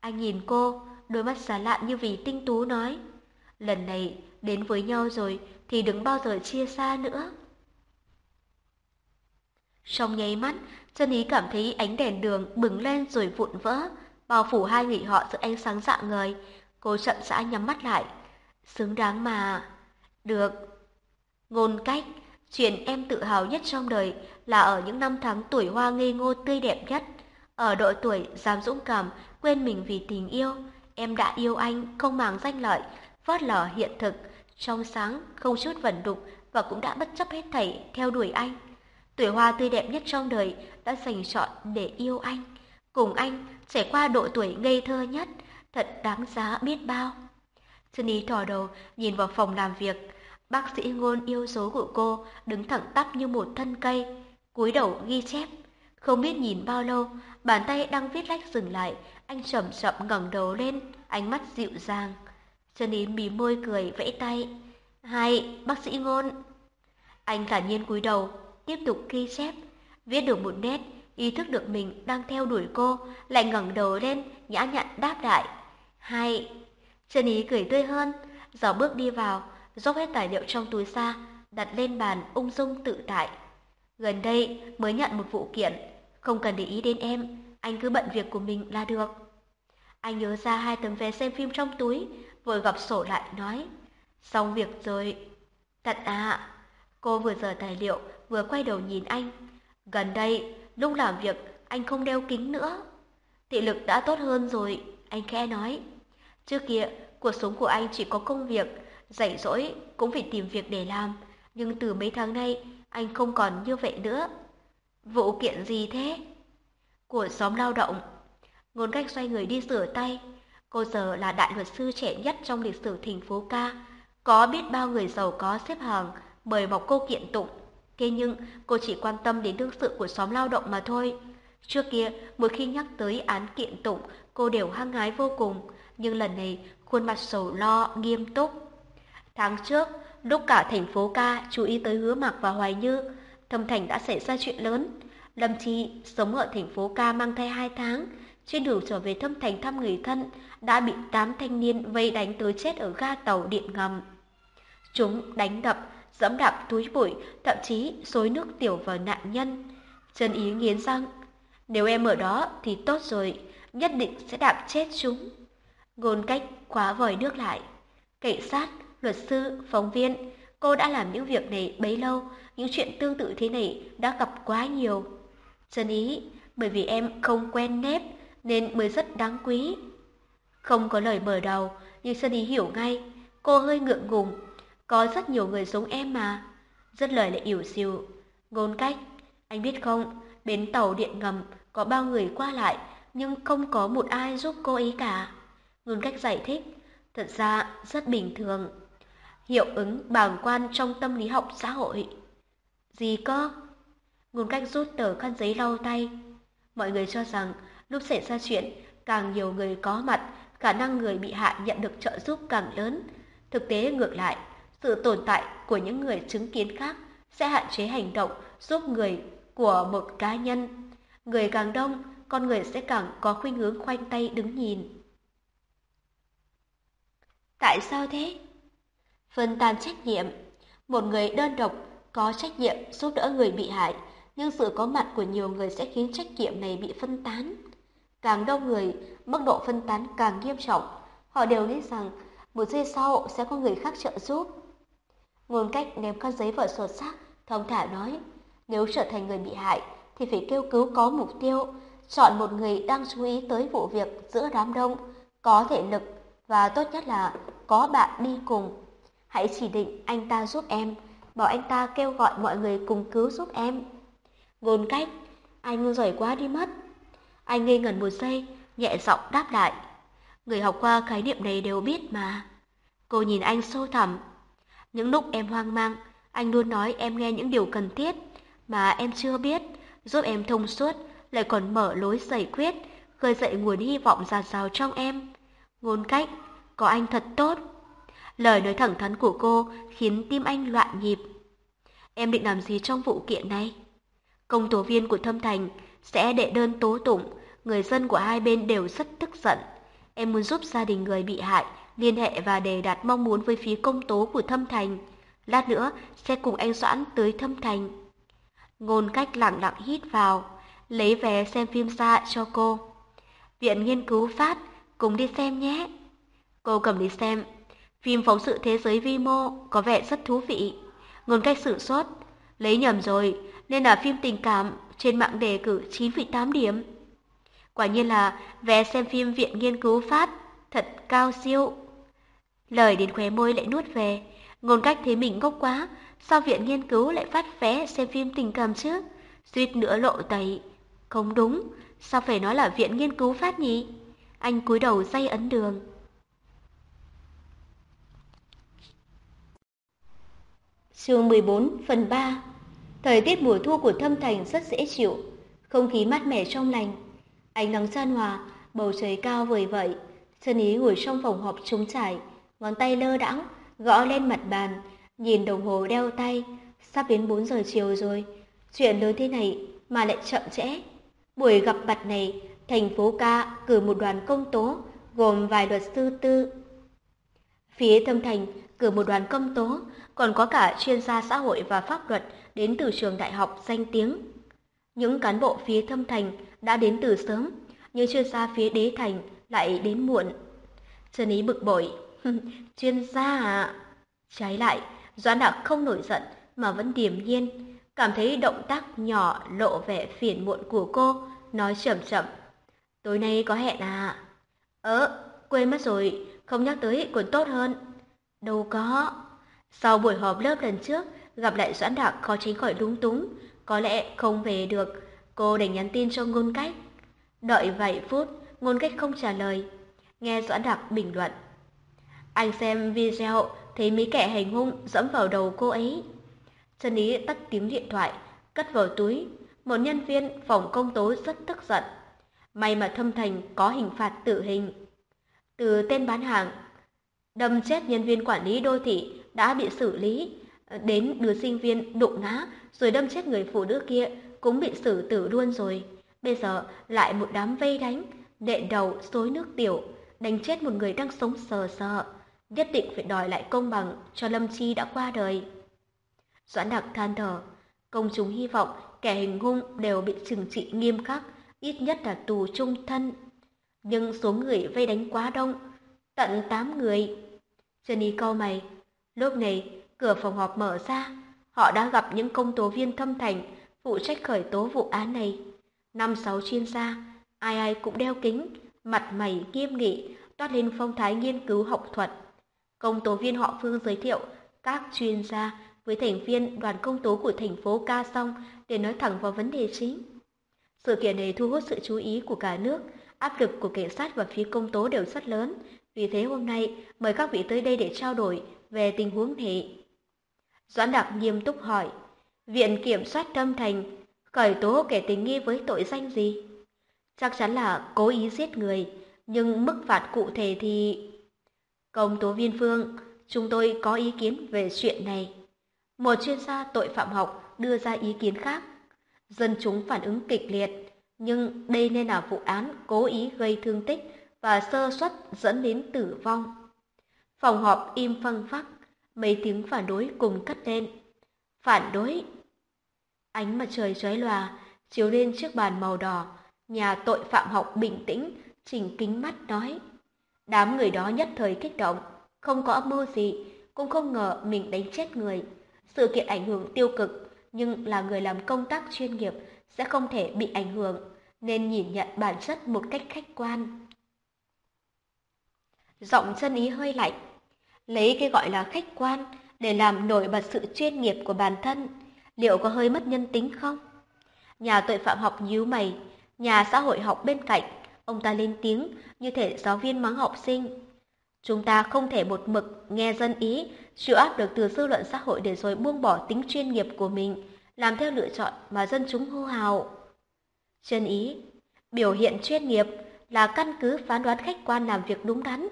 Anh nhìn cô, đôi mắt xà lạ như vì tinh tú nói. Lần này, đến với nhau rồi thì đừng bao giờ chia xa nữa. Trong nháy mắt, chân ý cảm thấy ánh đèn đường bừng lên rồi vụn vỡ, bao phủ hai người họ giữa ánh sáng dạng người Cô chậm rãi nhắm mắt lại. Xứng đáng mà. Được. Ngôn cách, chuyện em tự hào nhất trong đời là ở những năm tháng tuổi hoa ngây ngô tươi đẹp nhất. Ở độ tuổi dám dũng cảm, quên mình vì tình yêu, em đã yêu anh không màng danh lợi, vớt lờ hiện thực, trong sáng, không chút vẩn đục và cũng đã bất chấp hết thảy theo đuổi anh. Tuổi hoa tươi đẹp nhất trong đời đã dành chọn để yêu anh, cùng anh trải qua độ tuổi ngây thơ nhất, thật đáng giá biết bao. Sunny thò đầu nhìn vào phòng làm việc, bác sĩ ngôn yêu dấu của cô đứng thẳng tắp như một thân cây, cúi đầu ghi chép. Không biết nhìn bao lâu, bàn tay đang viết lách dừng lại, anh chậm chậm ngẩng đầu lên, ánh mắt dịu dàng. Sunny mí môi cười vẫy tay. Hai, bác sĩ ngôn. Anh thản nhiên cúi đầu, tiếp tục ghi chép, viết được một nét, ý thức được mình đang theo đuổi cô, lại ngẩng đầu lên, nhã nhặn đáp lại. Hai, Trần Ý cười tươi hơn, dò bước đi vào, dốc hết tài liệu trong túi xa, đặt lên bàn ung dung tự tại. Gần đây mới nhận một vụ kiện, không cần để ý đến em, anh cứ bận việc của mình là được. Anh nhớ ra hai tấm vé xem phim trong túi, vội gặp sổ lại nói. Xong việc rồi. Thật à, cô vừa dở tài liệu, vừa quay đầu nhìn anh. Gần đây, lúc làm việc, anh không đeo kính nữa. Thị lực đã tốt hơn rồi, anh khẽ nói. Trước kia, cuộc sống của anh chỉ có công việc, rảnh rỗi cũng phải tìm việc để làm. Nhưng từ mấy tháng nay, anh không còn như vậy nữa. Vụ kiện gì thế? Của xóm lao động. Ngôn cách xoay người đi rửa tay. Cô giờ là đại luật sư trẻ nhất trong lịch sử thành phố ca. Có biết bao người giàu có xếp hàng mời mọc cô kiện tụng. Thế nhưng cô chỉ quan tâm đến đương sự của xóm lao động mà thôi. Trước kia, mỗi khi nhắc tới án kiện tụng, cô đều hăng hái vô cùng. Nhưng lần này, khuôn mặt sầu lo, nghiêm túc. Tháng trước, lúc cả thành phố ca chú ý tới hứa mạc và hoài như, thâm thành đã xảy ra chuyện lớn. Lâm Chi sống ở thành phố ca mang thai hai tháng, trên đường trở về thâm thành thăm người thân, đã bị tám thanh niên vây đánh tới chết ở ga tàu điện ngầm. Chúng đánh đập, dẫm đạp túi bụi, thậm chí xối nước tiểu vào nạn nhân. Trần Ý nghiến răng, nếu em ở đó thì tốt rồi, nhất định sẽ đạp chết chúng. Ngôn cách khóa vòi nước lại. Cảnh sát, luật sư, phóng viên, cô đã làm những việc này bấy lâu, những chuyện tương tự thế này đã gặp quá nhiều. Trần Ý, bởi vì em không quen nếp nên mới rất đáng quý. Không có lời mở đầu, nhưng Sunny hiểu ngay, cô hơi ngượng ngùng. Có rất nhiều người giống em mà. Rất lời lại ỉu xìu. Ngôn cách, anh biết không, bến tàu điện ngầm có bao người qua lại, nhưng không có một ai giúp cô ấy cả. Ngôn cách giải thích, thật ra rất bình thường. Hiệu ứng bàng quan trong tâm lý học xã hội. Gì cơ? Ngôn cách rút tờ khăn giấy lau tay. Mọi người cho rằng lúc xảy ra chuyện, càng nhiều người có mặt, khả năng người bị hại nhận được trợ giúp càng lớn. Thực tế ngược lại, sự tồn tại của những người chứng kiến khác sẽ hạn chế hành động giúp người của một cá nhân. Người càng đông, con người sẽ càng có khuynh hướng khoanh tay đứng nhìn. Tại sao thế? Phân tan trách nhiệm. Một người đơn độc có trách nhiệm giúp đỡ người bị hại, nhưng sự có mặt của nhiều người sẽ khiến trách nhiệm này bị phân tán. Càng đông người, mức độ phân tán càng nghiêm trọng. Họ đều nghĩ rằng một giây sau sẽ có người khác trợ giúp. Ngôn cách ném con giấy vào sột xác, thông thả nói, nếu trở thành người bị hại thì phải kêu cứu có mục tiêu, chọn một người đang chú ý tới vụ việc giữa đám đông, có thể lực và tốt nhất là có bạn đi cùng. Hãy chỉ định anh ta giúp em, bảo anh ta kêu gọi mọi người cùng cứu giúp em. Ngôn cách, anh giỏi quá đi mất. Anh ngây ngẩn một giây, nhẹ giọng đáp lại. Người học qua khái niệm này đều biết mà. Cô nhìn anh sâu thẳm. Những lúc em hoang mang, anh luôn nói em nghe những điều cần thiết mà em chưa biết, giúp em thông suốt, lại còn mở lối giải quyết, khơi dậy nguồn hy vọng giạt rào trong em. Ngôn cách, có anh thật tốt. Lời nói thẳng thắn của cô khiến tim anh loạn nhịp. Em định làm gì trong vụ kiện này? Công tố viên của Thâm Thành sẽ đệ đơn tố tụng, người dân của hai bên đều rất tức giận. Em muốn giúp gia đình người bị hại liên hệ và đề đạt mong muốn với phía công tố của Thâm Thành. Lát nữa sẽ cùng anh Doãn tới Thâm Thành. Ngôn cách lặng lặng hít vào, lấy vé xem phim xa cho cô. Viện nghiên cứu phát, cùng đi xem nhé. Cô cầm đi xem. Phim phóng sự thế giới vi mô có vẻ rất thú vị. Ngôn cách sử sốt, lấy nhầm rồi, nên là phim tình cảm trên mạng đề cử 9,8 điểm. Quả nhiên là vé xem phim viện nghiên cứu phát thật cao siêu. Lời đến khóe môi lại nuốt về, ngôn cách thấy mình ngốc quá, sao viện nghiên cứu lại phát vé xem phim tình cảm chứ? Suýt nữa lộ tẩy. Không đúng, sao phải nói là viện nghiên cứu phát nhỉ? Anh cúi đầu dây ấn đường. Chương 14 phần 3 Thời tiết mùa thu của Thâm Thành rất dễ chịu, không khí mát mẻ trong lành. Ánh nắng chan hòa, bầu trời cao vời vợi. Chân Ý ngồi trong phòng họp trống trải, ngón tay lơ đãng gõ lên mặt bàn, nhìn đồng hồ đeo tay, sắp đến 4 giờ chiều rồi. Chuyện lớn thế này mà lại chậm trễ. Buổi gặp mặt này, thành phố ca cử một đoàn công tố gồm vài luật sư tư. Phía Thâm Thành cử một đoàn công tố, còn có cả chuyên gia xã hội và pháp luật đến từ trường đại học danh tiếng. Những cán bộ phía Thâm Thành đã đến từ sớm, nhưng chuyên gia phía Đế Thành lại đến muộn. Trần Ý bực bội. chuyên gia à? Trái lại, Doãn Đạo không nổi giận mà vẫn điềm nhiên, cảm thấy động tác nhỏ lộ vẻ phiền muộn của cô, nói chậm chậm. Tối nay có hẹn à? Ơ, quên mất rồi, không nhắc tới còn tốt hơn. Đâu có. Sau buổi họp lớp lần trước, gặp lại Doãn Đạc khó tránh khỏi lúng túng, có lẽ không về được, cô đành nhắn tin cho ngôn cách. Đợi vài phút, ngôn cách không trả lời. Nghe Doãn Đạc bình luận. Anh xem video thấy mấy kẻ hành hung dẫm vào đầu cô ấy. chân Ý tắt tiếng điện thoại, cất vào túi. Một nhân viên phòng công tố rất tức giận. May mà thâm thành có hình phạt tử hình. Từ tên bán hàng, đâm chết nhân viên quản lý đô thị đã bị xử lý, đến đứa sinh viên đụng ngã rồi đâm chết người phụ nữ kia cũng bị xử tử luôn rồi. Bây giờ lại một đám vây đánh, nện đầu xối nước tiểu, đánh chết một người đang sống sờ sờ. Nhất định phải đòi lại công bằng cho Lâm Chi đã qua đời. Doãn đặc than thở, công chúng hy vọng kẻ hình hung đều bị trừng trị nghiêm khắc, ít nhất là tù trung thân. Nhưng số người vây đánh quá đông, tận 8 người. Jenny câu mày, lúc này cửa phòng họp mở ra, họ đã gặp những công tố viên thâm thành phụ trách khởi tố vụ án này. Năm sáu chuyên gia, ai ai cũng đeo kính, mặt mày nghiêm nghị, toát lên phong thái nghiên cứu học thuật. Công tố viên họ Phương giới thiệu các chuyên gia với thành viên đoàn công tố của thành phố ca xong để nói thẳng vào vấn đề chính. Sự kiện này thu hút sự chú ý của cả nước, áp lực của cảnh sát và phía công tố đều rất lớn Vì thế hôm nay mời các vị tới đây để trao đổi về tình huống này. Doãn Đặc nghiêm túc hỏi, Viện Kiểm soát Trâm Thành khởi tố kẻ tình nghi với tội danh gì? Chắc chắn là cố ý giết người, nhưng mức phạt cụ thể thì... Công tố viên Phương, chúng tôi có ý kiến về chuyện này. Một chuyên gia tội phạm học đưa ra ý kiến khác. Dân chúng phản ứng kịch liệt, nhưng đây nên là vụ án cố ý gây thương tích và sơ suất dẫn đến tử vong. Phòng họp im phăng phắc, mấy tiếng phản đối cùng cất lên. Phản đối! Ánh mặt trời chói lòa, chiếu lên chiếc bàn màu đỏ, nhà tội phạm học bình tĩnh, chỉnh kính mắt nói. Đám người đó nhất thời kích động, không có âm mưu gì, cũng không ngờ mình đánh chết người. Sự kiện ảnh hưởng tiêu cực, nhưng là người làm công tác chuyên nghiệp sẽ không thể bị ảnh hưởng, nên nhìn nhận bản chất một cách khách quan. Giọng chân ý hơi lạnh, lấy cái gọi là khách quan để làm nổi bật sự chuyên nghiệp của bản thân, liệu có hơi mất nhân tính không? Nhà tội phạm học nhíu mày, nhà xã hội học bên cạnh, ông ta lên tiếng như thể giáo viên mắng học sinh. Chúng ta không thể một mực nghe dân ý, chịu áp được từ dư luận xã hội để rồi buông bỏ tính chuyên nghiệp của mình, làm theo lựa chọn mà dân chúng hô hào. Chân ý, biểu hiện chuyên nghiệp là căn cứ phán đoán khách quan làm việc đúng đắn,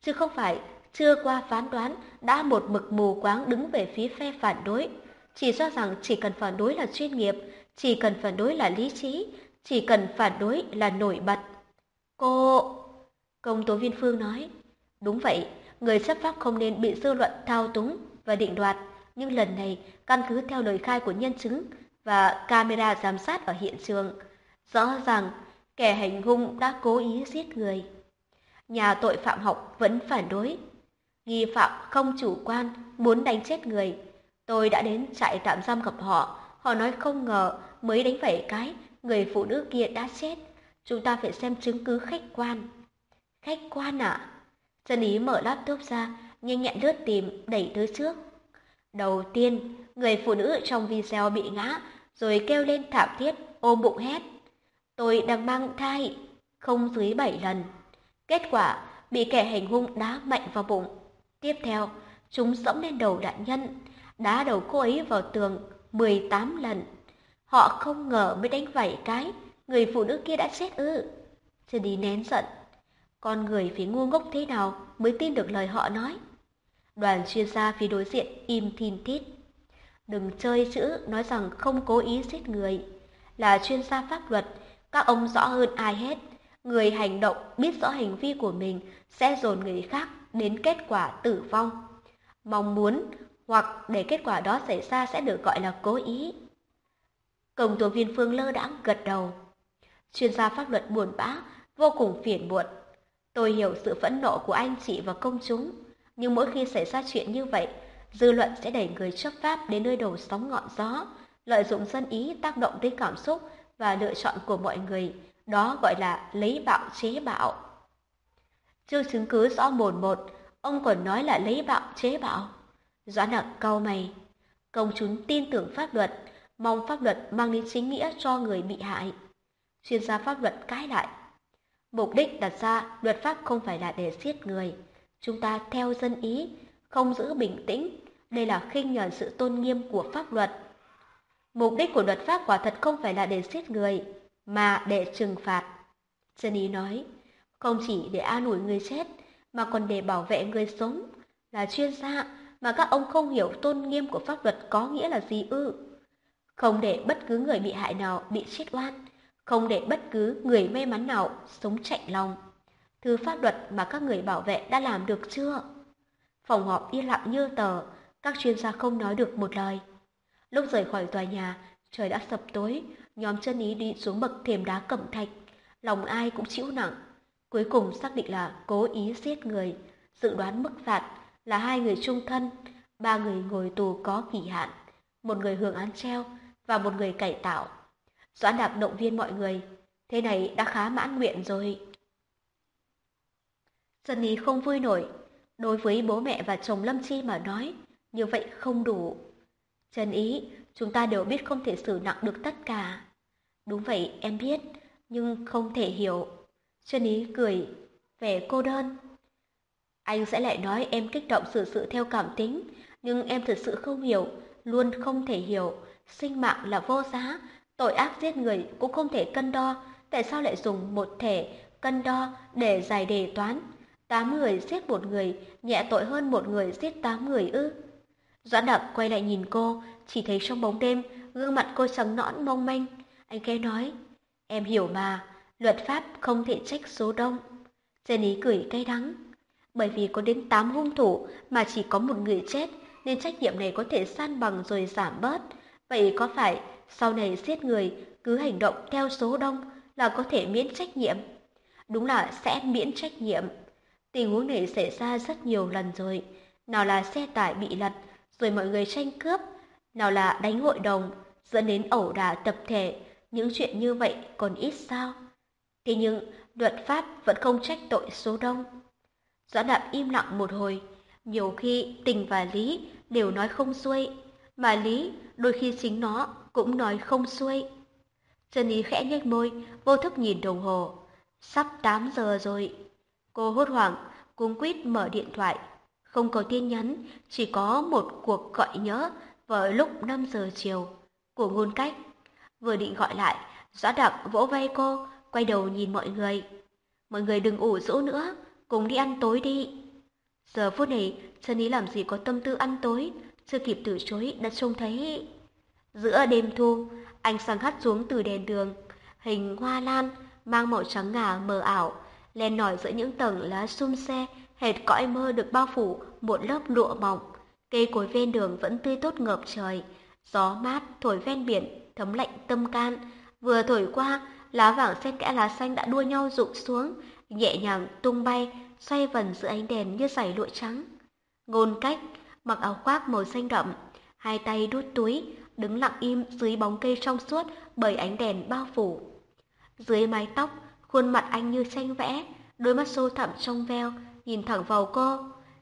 chứ không phải chưa qua phán đoán đã một mực mù quáng đứng về phía phe phản đối. Chỉ cho rằng chỉ cần phản đối là chuyên nghiệp, chỉ cần phản đối là lý trí, chỉ cần phản đối là nổi bật. Cô... Công tố viên Phương nói, đúng vậy, người chấp pháp không nên bị dư luận thao túng và định đoạt, nhưng lần này căn cứ theo lời khai của nhân chứng và camera giám sát ở hiện trường, rõ ràng kẻ hành hung đã cố ý giết người. Nhà tội phạm học vẫn phản đối. Nghi phạm không chủ quan, muốn đánh chết người. Tôi đã đến trại tạm giam gặp họ, họ nói không ngờ mới đánh vậy cái, người phụ nữ kia đã chết. Chúng ta phải xem chứng cứ khách quan. Khách quan ạ? À? Ý mở laptop ra, nhanh nhẹn lướt tìm, đẩy tới trước. Đầu tiên, người phụ nữ trong video bị ngã, rồi kêu lên thảm thiết, ôm bụng hét. Tôi đang mang thai, không dưới 7 lần. Kết quả, bị kẻ hành hung đá mạnh vào bụng. Tiếp theo, chúng dẫm lên đầu nạn nhân, đá đầu cô ấy vào tường 18 lần. Họ không ngờ mới đánh vảy cái, người phụ nữ kia đã chết ư. Trần đi nén giận. Con người phải ngu ngốc thế nào mới tin được lời họ nói. Đoàn chuyên gia phía đối diện im thin thít. Đừng chơi chữ nói rằng không cố ý giết người. Là chuyên gia pháp luật, các ông rõ hơn ai hết. Người hành động biết rõ hành vi của mình sẽ dồn người khác đến kết quả tử vong. Mong muốn hoặc để kết quả đó xảy ra sẽ được gọi là cố ý. Công tố viên Phương lơ đãng gật đầu. Chuyên gia pháp luật buồn bã, vô cùng phiền muộn. Tôi hiểu sự phẫn nộ của anh chị và công chúng, nhưng mỗi khi xảy ra chuyện như vậy, dư luận sẽ đẩy người chấp pháp đến nơi đầu sóng ngọn gió, lợi dụng dân ý tác động tới cảm xúc và lựa chọn của mọi người, đó gọi là lấy bạo chế bạo. Chưa chứng cứ rõ mồn một, ông còn nói là lấy bạo chế bạo. Doãn nặng cau mày, công chúng tin tưởng pháp luật, mong pháp luật mang đến chính nghĩa cho người bị hại. Chuyên gia pháp luật cãi lại. Mục đích đặt ra luật pháp không phải là để giết người. Chúng ta theo dân ý, không giữ bình tĩnh. Đây là khinh nhờn sự tôn nghiêm của pháp luật. Mục đích của luật pháp quả thật không phải là để giết người, mà để trừng phạt. Dân ý nói, không chỉ để an ủi người chết, mà còn để bảo vệ người sống. Là chuyên gia mà các ông không hiểu tôn nghiêm của pháp luật có nghĩa là gì ư. Không để bất cứ người bị hại nào bị chết oan, không để bất cứ người may mắn nào sống chạy lòng. Thứ pháp luật mà các người bảo vệ đã làm được chưa? Phòng họp yên lặng như tờ, các chuyên gia không nói được một lời. Lúc rời khỏi tòa nhà, trời đã sập tối, nhóm chân ý đi xuống bậc thềm đá cẩm thạch. Lòng ai cũng chịu nặng. Cuối cùng xác định là cố ý giết người, dự đoán mức phạt là hai người trung thân, ba người ngồi tù có kỳ hạn, một người hưởng án treo và một người cải tạo. Doãn Đạp động viên mọi người, thế này đã khá mãn nguyện rồi. Dân ý không vui nổi, đối với bố mẹ và chồng Lâm Chi mà nói, như vậy không đủ. Trần ý, chúng ta đều biết không thể xử nặng được tất cả. Đúng vậy, em biết, nhưng không thể hiểu. Trần ý cười, vẻ cô đơn. Anh sẽ lại nói em kích động sự sự theo cảm tính, nhưng em thật sự không hiểu, luôn không thể hiểu. Sinh mạng là vô giá, tội ác giết người cũng không thể cân đo, tại sao lại dùng một thể cân đo để giải đề toán? Tám người giết một người, nhẹ tội hơn một người giết tám người ư? Doãn Đập quay lại nhìn cô, chỉ thấy trong bóng đêm, gương mặt cô trắng nõn mong manh. Anh khẽ nói, em hiểu mà, luật pháp không thể trách số đông. Jenny cười cay đắng. Bởi vì có đến tám hung thủ mà chỉ có một người chết, nên trách nhiệm này có thể san bằng rồi giảm bớt. Vậy có phải sau này giết người cứ hành động theo số đông là có thể miễn trách nhiệm? Đúng là sẽ miễn trách nhiệm. Tình huống này xảy ra rất nhiều lần rồi. Nào là xe tải bị lật, rồi mọi người tranh cướp. Nào là đánh hội đồng, dẫn đến ẩu đả tập thể. Những chuyện như vậy còn ít sao? Thế nhưng luật pháp vẫn không trách tội số đông. Doãn đạp im lặng một hồi, nhiều khi tình và lý đều nói không xuôi, mà lý đôi khi chính nó cũng nói không xuôi. Trần Ý khẽ nhếch môi, vô thức nhìn đồng hồ. Sắp 8 giờ rồi. Cô hốt hoảng, cuống quýt mở điện thoại. Không có tin nhắn, chỉ có một cuộc gọi nhớ vào lúc 5 giờ chiều của ngôn cách. Vừa định gọi lại, Doãn đặc vỗ vai cô, quay đầu nhìn mọi người. Mọi người đừng ủ rũ nữa, cùng đi ăn tối đi. Giờ phút này, Trần Ý làm gì có tâm tư ăn tối, chưa kịp từ chối đã trông thấy. Giữa đêm thu, ánh sáng hắt xuống từ đèn đường, hình hoa lan mang màu trắng ngà mờ ảo, len nổi giữa những tầng lá sum xe, hệt cõi mơ được bao phủ một lớp lụa mỏng. Cây cối ven đường vẫn tươi tốt ngập trời, gió mát thổi ven biển, thấm lạnh tâm can. Vừa thổi qua, lá vàng xen kẽ lá xanh đã đua nhau rụng xuống, nhẹ nhàng tung bay, xoay vần giữa ánh đèn như dải lụa trắng. Ngôn cách, mặc áo khoác màu xanh đậm, hai tay đút túi, đứng lặng im dưới bóng cây trong suốt bởi ánh đèn bao phủ. Dưới mái tóc, khuôn mặt anh như tranh vẽ, đôi mắt sâu thẳm trong veo, nhìn thẳng vào cô.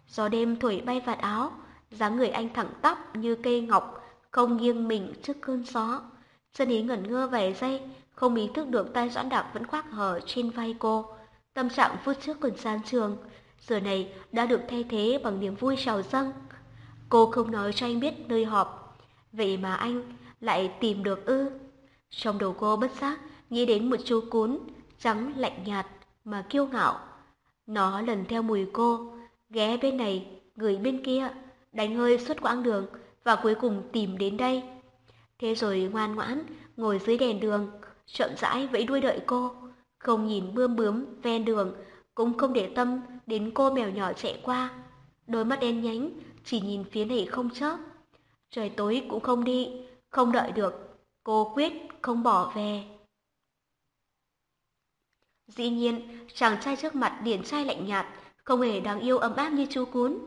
Gió đêm thổi bay vạt áo, dáng người anh thẳng tắp như cây ngọc, không nghiêng mình trước cơn gió. Chân ý ngẩn ngơ vài giây, không ý thức được tay doãn đặc vẫn khoác hở trên vai cô. Tâm trạng phút trước còn gian trường, giờ này đã được thay thế bằng niềm vui trào dâng. Cô không nói cho anh biết nơi họp, vậy mà anh lại tìm được ư. Trong đầu cô bất giác nghĩ đến một chú cún trắng lạnh nhạt mà kiêu ngạo. Nó lần theo mùi cô, ghé bên này, gửi bên kia, đánh hơi suốt quãng đường và cuối cùng tìm đến đây. Thế rồi ngoan ngoãn ngồi dưới đèn đường, chậm rãi vẫy đuôi đợi cô, không nhìn bươm bướm ven đường, cũng không để tâm đến cô mèo nhỏ chạy qua. Đôi mắt đen nhánh, chỉ nhìn phía này không chớp. Trời tối cũng không đi, không đợi được, cô quyết không bỏ về. Dĩ nhiên, chàng trai trước mặt điển trai lạnh nhạt, không hề đáng yêu ấm áp như chú cún.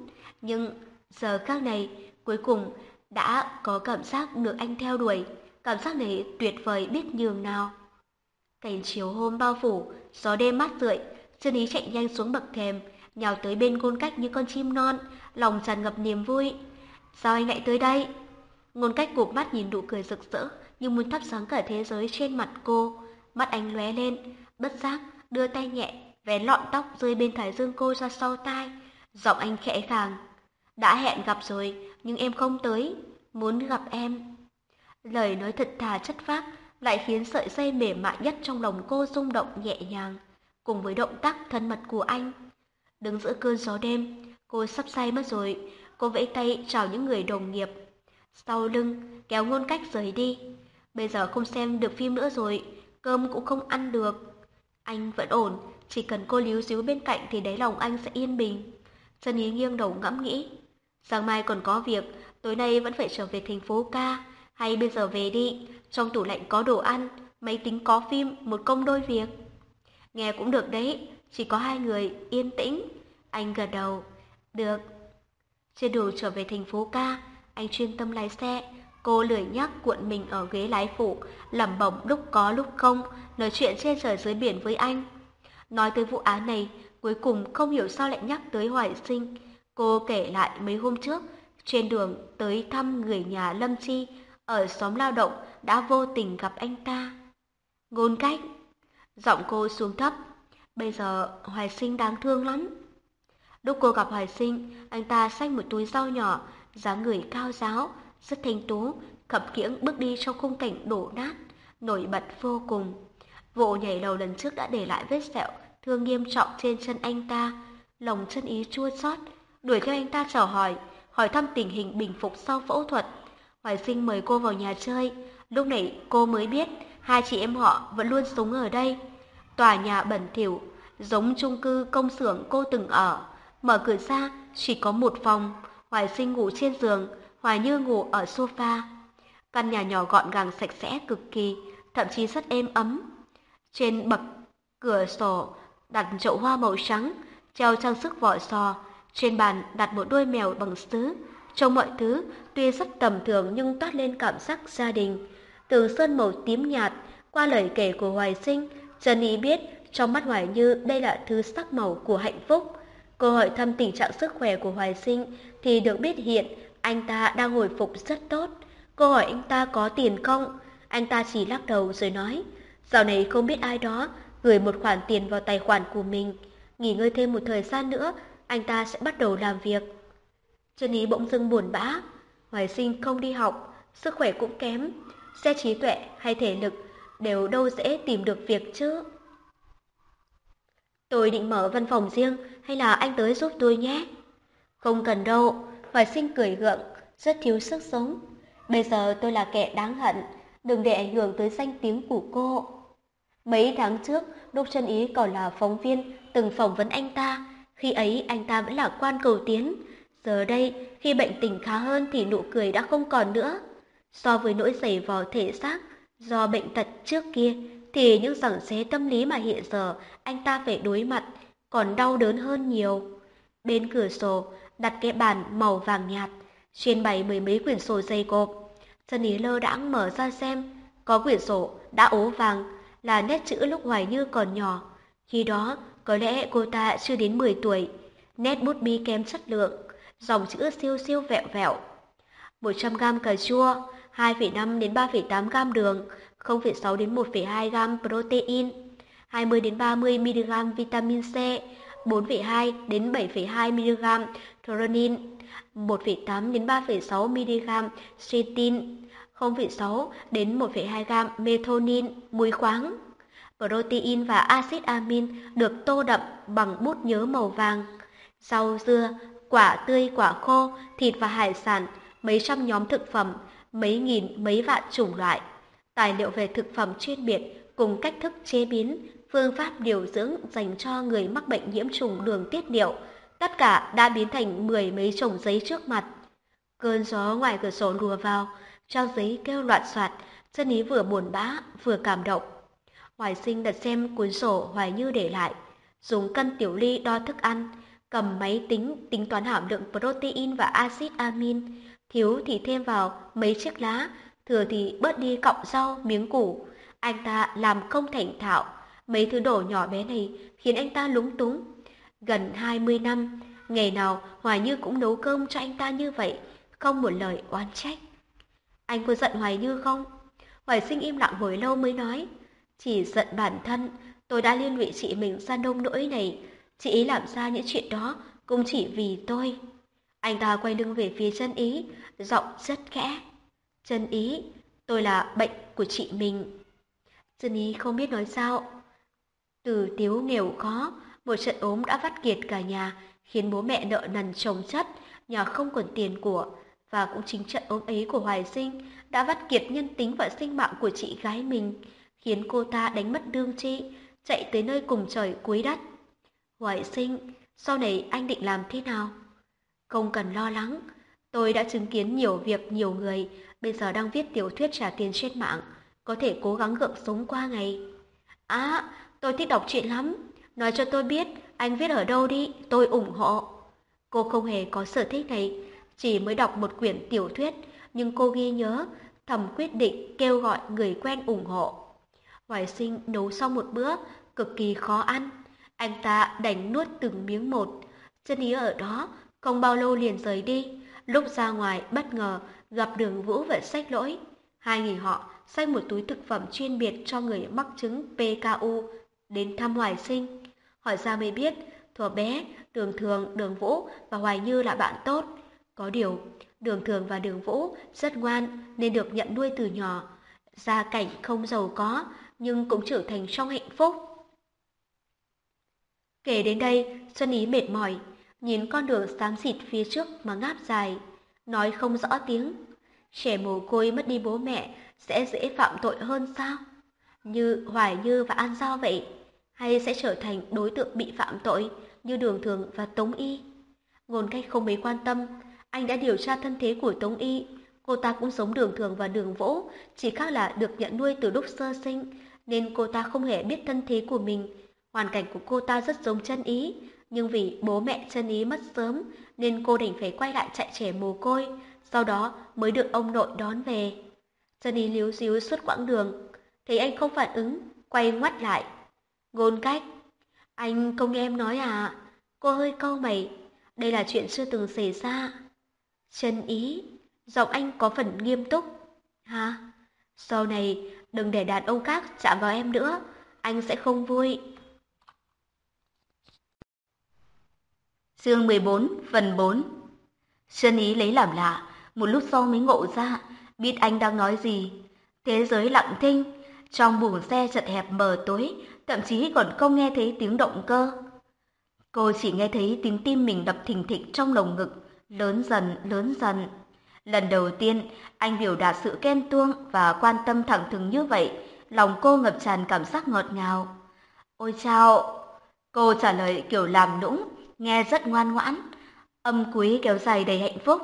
Nhưng giờ khác này, cuối cùng đã có cảm giác được anh theo đuổi. Cảm giác này tuyệt vời biết nhường nào. Cảnh chiều hôm bao phủ, gió đêm mát rượi, chân ý chạy nhanh xuống bậc thềm, nhào tới bên côn cách như con chim non, lòng tràn ngập niềm vui. Sao anh lại tới đây? Ngôn cách cụp mắt nhìn nụ cười rực rỡ, như muốn thắp sáng cả thế giới trên mặt cô. Mắt anh lóe lên, bất giác đưa tay nhẹ vén lọn tóc rơi bên thái dương cô ra sau tai. Giọng anh khẽ khàng. Đã hẹn gặp rồi, nhưng em không tới, muốn gặp em. Lời nói thật thà chất phác lại khiến sợi dây mềm mại nhất trong lòng cô rung động nhẹ nhàng, cùng với động tác thân mật của anh. Đứng giữa cơn gió đêm, cô sắp say mất rồi, cô vẫy tay chào những người đồng nghiệp. Sau lưng, kéo ngôn cách rời đi. Bây giờ không xem được phim nữa rồi, cơm cũng không ăn được. Anh vẫn ổn, chỉ cần cô líu díu bên cạnh thì đáy lòng anh sẽ yên bình. Trần Ý nghiêng đầu ngẫm nghĩ. Sáng mai còn có việc, tối nay vẫn phải trở về thành phố ca. Hay bây giờ về đi, trong tủ lạnh có đồ ăn, máy tính có phim, một công đôi việc. Nghe cũng được đấy, chỉ có hai người, yên tĩnh. Anh gật đầu. Được. Trên đường trở về thành phố ca, anh chuyên tâm lái xe. Cô lười nhắc cuộn mình ở ghế lái phụ, lẩm bẩm lúc có lúc không, nói chuyện trên trời dưới biển với anh. Nói tới vụ án này, cuối cùng không hiểu sao lại nhắc tới Hoài Sinh. Cô kể lại mấy hôm trước, trên đường tới thăm người nhà Lâm Chi, ở xóm lao động đã vô tình gặp anh ta. Ngôn cách, giọng cô xuống thấp, bây giờ Hoài Sinh đáng thương lắm. Lúc cô gặp Hoài Sinh, anh ta xách một túi rau nhỏ, dáng người cao giáo, rất thanh tú, khập khiễng bước đi trong khung cảnh đổ nát, nổi bật vô cùng. Vụ nhảy lầu lần trước đã để lại vết sẹo thương nghiêm trọng trên chân anh ta, lòng chân ý chua xót, đuổi theo anh ta chào hỏi, hỏi thăm tình hình bình phục sau phẫu thuật. Hoài Sinh mời cô vào nhà chơi, lúc nãy cô mới biết hai chị em họ vẫn luôn sống ở đây. Tòa nhà bẩn thỉu, giống chung cư công xưởng cô từng ở. Mở cửa ra, chỉ có một phòng, Hoài Sinh ngủ trên giường, Hoài Như ngủ ở sofa. Căn nhà nhỏ gọn gàng sạch sẽ cực kỳ, thậm chí rất êm ấm. Trên bậc cửa sổ đặt chậu hoa màu trắng, treo trang sức vỏ sò, trên bàn đặt một đôi mèo bằng sứ. Trong mọi thứ, tuy rất tầm thường nhưng toát lên cảm giác gia đình. Tường sơn màu tím nhạt, qua lời kể của Hoài Sinh, Trần Ý biết trong mắt Hoài Như đây là thứ sắc màu của hạnh phúc. Cô hỏi thăm tình trạng sức khỏe của Hoài Sinh thì được biết hiện anh ta đang hồi phục rất tốt. Cô hỏi anh ta có tiền không? Anh ta chỉ lắc đầu rồi nói, dạo này không biết ai đó gửi một khoản tiền vào tài khoản của mình. Nghỉ ngơi thêm một thời gian nữa, anh ta sẽ bắt đầu làm việc. chân Ý bỗng dưng buồn bã. Hoài sinh không đi học, sức khỏe cũng kém. Xe trí tuệ hay thể lực đều đâu dễ tìm được việc chứ. Tôi định mở văn phòng riêng hay là anh tới giúp tôi nhé? Không cần đâu, Hoài sinh cười gượng, rất thiếu sức sống. Bây giờ tôi là kẻ đáng hận, đừng để ảnh hưởng tới danh tiếng của cô. Mấy tháng trước, Đốc chân ý còn là phóng viên, từng phỏng vấn anh ta. Khi ấy anh ta vẫn là quan cầu tiến. Giờ đây, khi bệnh tình khá hơn thì nụ cười đã không còn nữa. So với nỗi dày vò thể xác, do bệnh tật trước kia, thì những giảng xé tâm lý mà hiện giờ anh ta phải đối mặt còn đau đớn hơn nhiều. Bên cửa sổ đặt cái bàn màu vàng nhạt, xuyên bày mười mấy quyển sổ dày cộp. Chân ý lơ đãng mở ra xem, có quyển sổ đã ố vàng, là nét chữ lúc Hoài Như còn nhỏ. Khi đó, có lẽ cô ta chưa đến 10 tuổi. Nét bút bi kém chất lượng, dòng chữ siêu siêu vẹo vẹo. 100 gam cà chua, 2,5 đến 3,8 gam đường, 0,6 đến 1,2 gam protein, 20 đến 30 mg vitamin C, 4,2 đến 7,2 mg tronin, 1,8 đến 3,6 mg creatine, 0,6 đến 1,2 g methonin, muối khoáng. Protein và axit amin được tô đậm bằng bút nhớ màu vàng. Rau dưa, quả tươi quả khô, thịt và hải sản, mấy trăm nhóm thực phẩm, mấy nghìn mấy vạn chủng loại. Tài liệu về thực phẩm chuyên biệt cùng cách thức chế biến, phương pháp điều dưỡng dành cho người mắc bệnh nhiễm trùng đường tiết niệu, tất cả đã biến thành mười mấy chồng giấy trước mặt. Cơn gió ngoài cửa sổ lùa vào, Trang giấy kêu loạn soạt, chân ý vừa buồn bã, vừa cảm động. Hoài sinh đặt xem cuốn sổ Hoài Như để lại, dùng cân tiểu ly đo thức ăn, cầm máy tính tính toán hàm lượng protein và axit amin, thiếu thì thêm vào mấy chiếc lá, thừa thì bớt đi cọng rau, miếng củ. Anh ta làm không thành thạo, mấy thứ đồ nhỏ bé này khiến anh ta lúng túng. Gần 20 năm, ngày nào Hoài Như cũng nấu cơm cho anh ta như vậy, không một lời oán trách. Anh có giận Hoài Như không? Hoài sinh im lặng hồi lâu mới nói. Chỉ giận bản thân, tôi đã liên lụy chị mình ra nông nỗi này. Chị ấy làm ra những chuyện đó cũng chỉ vì tôi. Anh ta quay lưng về phía chân ý, giọng rất khẽ. Chân ý, tôi là bệnh của chị mình. Chân ý không biết nói sao. Từ tiếu nghèo khó, một trận ốm đã vắt kiệt cả nhà, khiến bố mẹ nợ nần chồng chất, nhà không còn tiền của, và cũng chính trận ốm ấy của Hoài Sinh đã vắt kiệt nhân tính và sinh mạng của chị gái mình, khiến cô ta đánh mất đương trị chạy tới nơi cùng trời cuối đất. Hoài Sinh, sau này anh định làm thế nào? Không cần lo lắng, tôi đã chứng kiến nhiều việc nhiều người, bây giờ đang viết tiểu thuyết trả tiền trên mạng, có thể cố gắng gượng sống qua ngày. À, tôi thích đọc truyện lắm, nói cho tôi biết anh viết ở đâu đi, tôi ủng hộ. Cô không hề có sở thích này, chỉ mới đọc một quyển tiểu thuyết, nhưng cô ghi nhớ, thầm quyết định kêu gọi người quen ủng hộ. Hoài sinh nấu xong một bữa, cực kỳ khó ăn. Anh ta đành nuốt từng miếng một. Chân ý ở đó, không bao lâu liền rời đi. Lúc ra ngoài, bất ngờ, gặp đường Vũ và sách lỗi. Hai người họ xách một túi thực phẩm chuyên biệt cho người mắc chứng PKU đến thăm Hoài sinh. Hỏi ra mới biết, thuở bé, Đường Thường, Đường Vũ và Hoài Như là bạn tốt. Có điều, Đường Thường và Đường Vũ rất ngoan nên được nhận nuôi từ nhỏ. Gia cảnh không giàu có nhưng cũng trở thành trong hạnh phúc. Kể đến đây, Xuân Ý mệt mỏi, nhìn con đường xám xịt phía trước mà ngáp dài, nói không rõ tiếng. Trẻ mồ côi mất đi bố mẹ sẽ dễ phạm tội hơn sao? Như Hoài Như và An Giao vậy, hay sẽ trở thành đối tượng bị phạm tội như Đường Thường và Tống Y? Ngôn cách không mấy quan tâm, anh đã điều tra thân thế của Tống Y. Cô ta cũng giống Đường Thường và Đường vỗ, chỉ khác là được nhận nuôi từ lúc sơ sinh, nên cô ta không hề biết thân thế của mình. Hoàn cảnh của cô ta rất giống chân ý, nhưng vì bố mẹ chân ý mất sớm nên cô đành phải quay lại chạy trẻ mồ côi, sau đó mới được ông nội đón về. Chân ý líu xíu suốt quãng đường, thấy anh không phản ứng, quay ngoắt lại. Ngôn cách, anh không nghe em nói à? Cô hơi câu mày, đây là chuyện chưa từng xảy ra. Chân ý, giọng anh có phần nghiêm túc. Hả? Sau này đừng để đàn ông khác chạm vào em nữa, anh sẽ không vui. Chương 14, phần 4 chân Ý lấy làm lạ, một lúc sau mới ngộ ra, biết anh đang nói gì. Thế giới lặng thinh, trong buồng xe chật hẹp mờ tối, thậm chí còn không nghe thấy tiếng động cơ. Cô chỉ nghe thấy tiếng tim mình đập thình thịch trong lồng ngực, lớn dần, lớn dần. Lần đầu tiên, anh biểu đạt sự khen tuông và quan tâm thẳng thừng như vậy, lòng cô ngập tràn cảm giác ngọt ngào. Ôi chao! Cô trả lời kiểu làm nũng, nghe rất ngoan ngoãn. Âm quý kéo dài đầy hạnh phúc.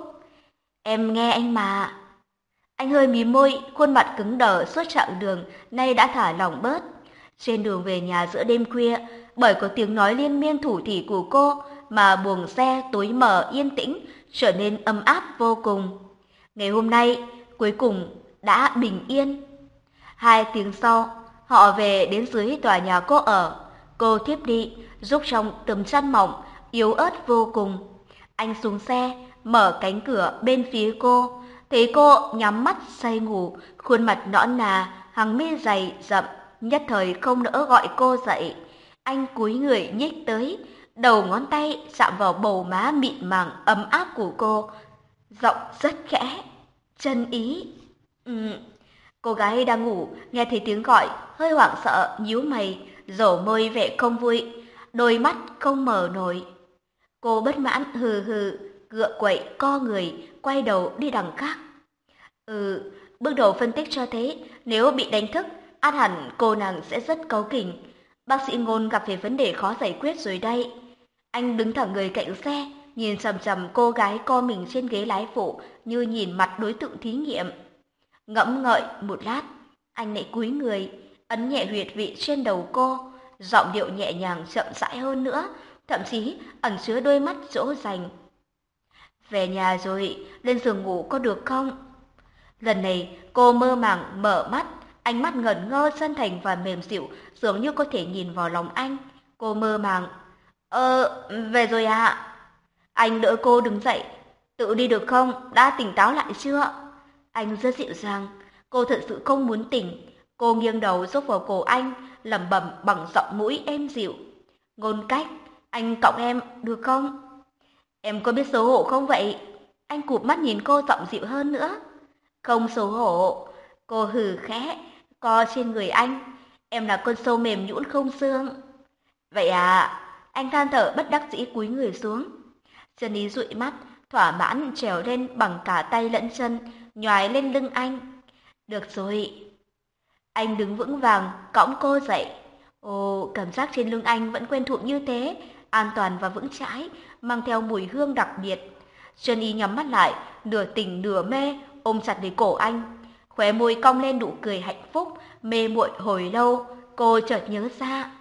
Em nghe anh mà. Anh hơi mí môi, khuôn mặt cứng đờ suốt chặng đường, nay đã thả lỏng bớt. Trên đường về nhà giữa đêm khuya, bởi có tiếng nói liên miên thủ thỉ của cô mà buồng xe tối mờ yên tĩnh trở nên ấm áp vô cùng. Ngày hôm nay, cuối cùng đã bình yên. Hai tiếng sau, họ về đến dưới tòa nhà cô ở. Cô thiếp đi, giúp trong tấm chăn mỏng, yếu ớt vô cùng. Anh xuống xe, mở cánh cửa bên phía cô, thấy cô nhắm mắt say ngủ, khuôn mặt nõn nà, hàng mi dày rậm, nhất thời không nỡ gọi cô dậy. Anh cúi người nhích tới, đầu ngón tay chạm vào bầu má mịn màng ấm áp của cô, giọng rất khẽ, chân ý. Ừ. Cô gái đang ngủ, nghe thấy tiếng gọi, hơi hoảng sợ, nhíu mày, rổ môi vẻ không vui, đôi mắt không mở nổi. Cô bất mãn hừ hừ, gượng quậy co người, quay đầu đi đằng khác. Ừ, bước đầu phân tích cho thấy nếu bị đánh thức, át hẳn cô nàng sẽ rất cáu kỉnh. Bác sĩ ngôn gặp phải vấn đề khó giải quyết rồi đây. Anh đứng thẳng người cạnh xe, nhìn chằm chằm cô gái co mình trên ghế lái phụ như nhìn mặt đối tượng thí nghiệm. Ngẫm ngợi một lát, anh lại cúi người, ấn nhẹ huyệt vị trên đầu cô, giọng điệu nhẹ nhàng chậm rãi hơn nữa, thậm chí ẩn chứa đôi mắt dỗ dành. Về nhà rồi, lên giường ngủ có được không? Lần này cô mơ màng mở mắt, ánh mắt ngẩn ngơ chân thành và mềm dịu, dường như có thể nhìn vào lòng anh. Cô mơ màng. Ờ, về rồi ạ. À? Anh đỡ cô đứng dậy. Tự đi được không? Đã tỉnh táo lại chưa? Anh rất dịu dàng. Cô thật sự không muốn tỉnh. Cô nghiêng đầu rúc vào cổ anh, lẩm bẩm bằng giọng mũi êm dịu. Ngôn cách, anh cộng em được không? Em có biết xấu hổ không vậy? Anh cụp mắt nhìn cô giọng dịu hơn nữa. Không xấu hổ. Cô hừ khẽ, co trên người anh. Em là con sâu mềm nhũn không xương. Vậy à, anh than thở bất đắc dĩ cúi người xuống. Chân ý dụi mắt, thỏa mãn trèo lên bằng cả tay lẫn chân, nhoài lên lưng anh. Được rồi. Anh đứng vững vàng, cõng cô dậy. Ồ, cảm giác trên lưng anh vẫn quen thuộc như thế, an toàn và vững chãi, mang theo mùi hương đặc biệt. Chân y nhắm mắt lại, nửa tỉnh nửa mê, ôm chặt lấy cổ anh. Khóe môi cong lên nụ cười hạnh phúc, mê muội hồi lâu, cô chợt nhớ ra.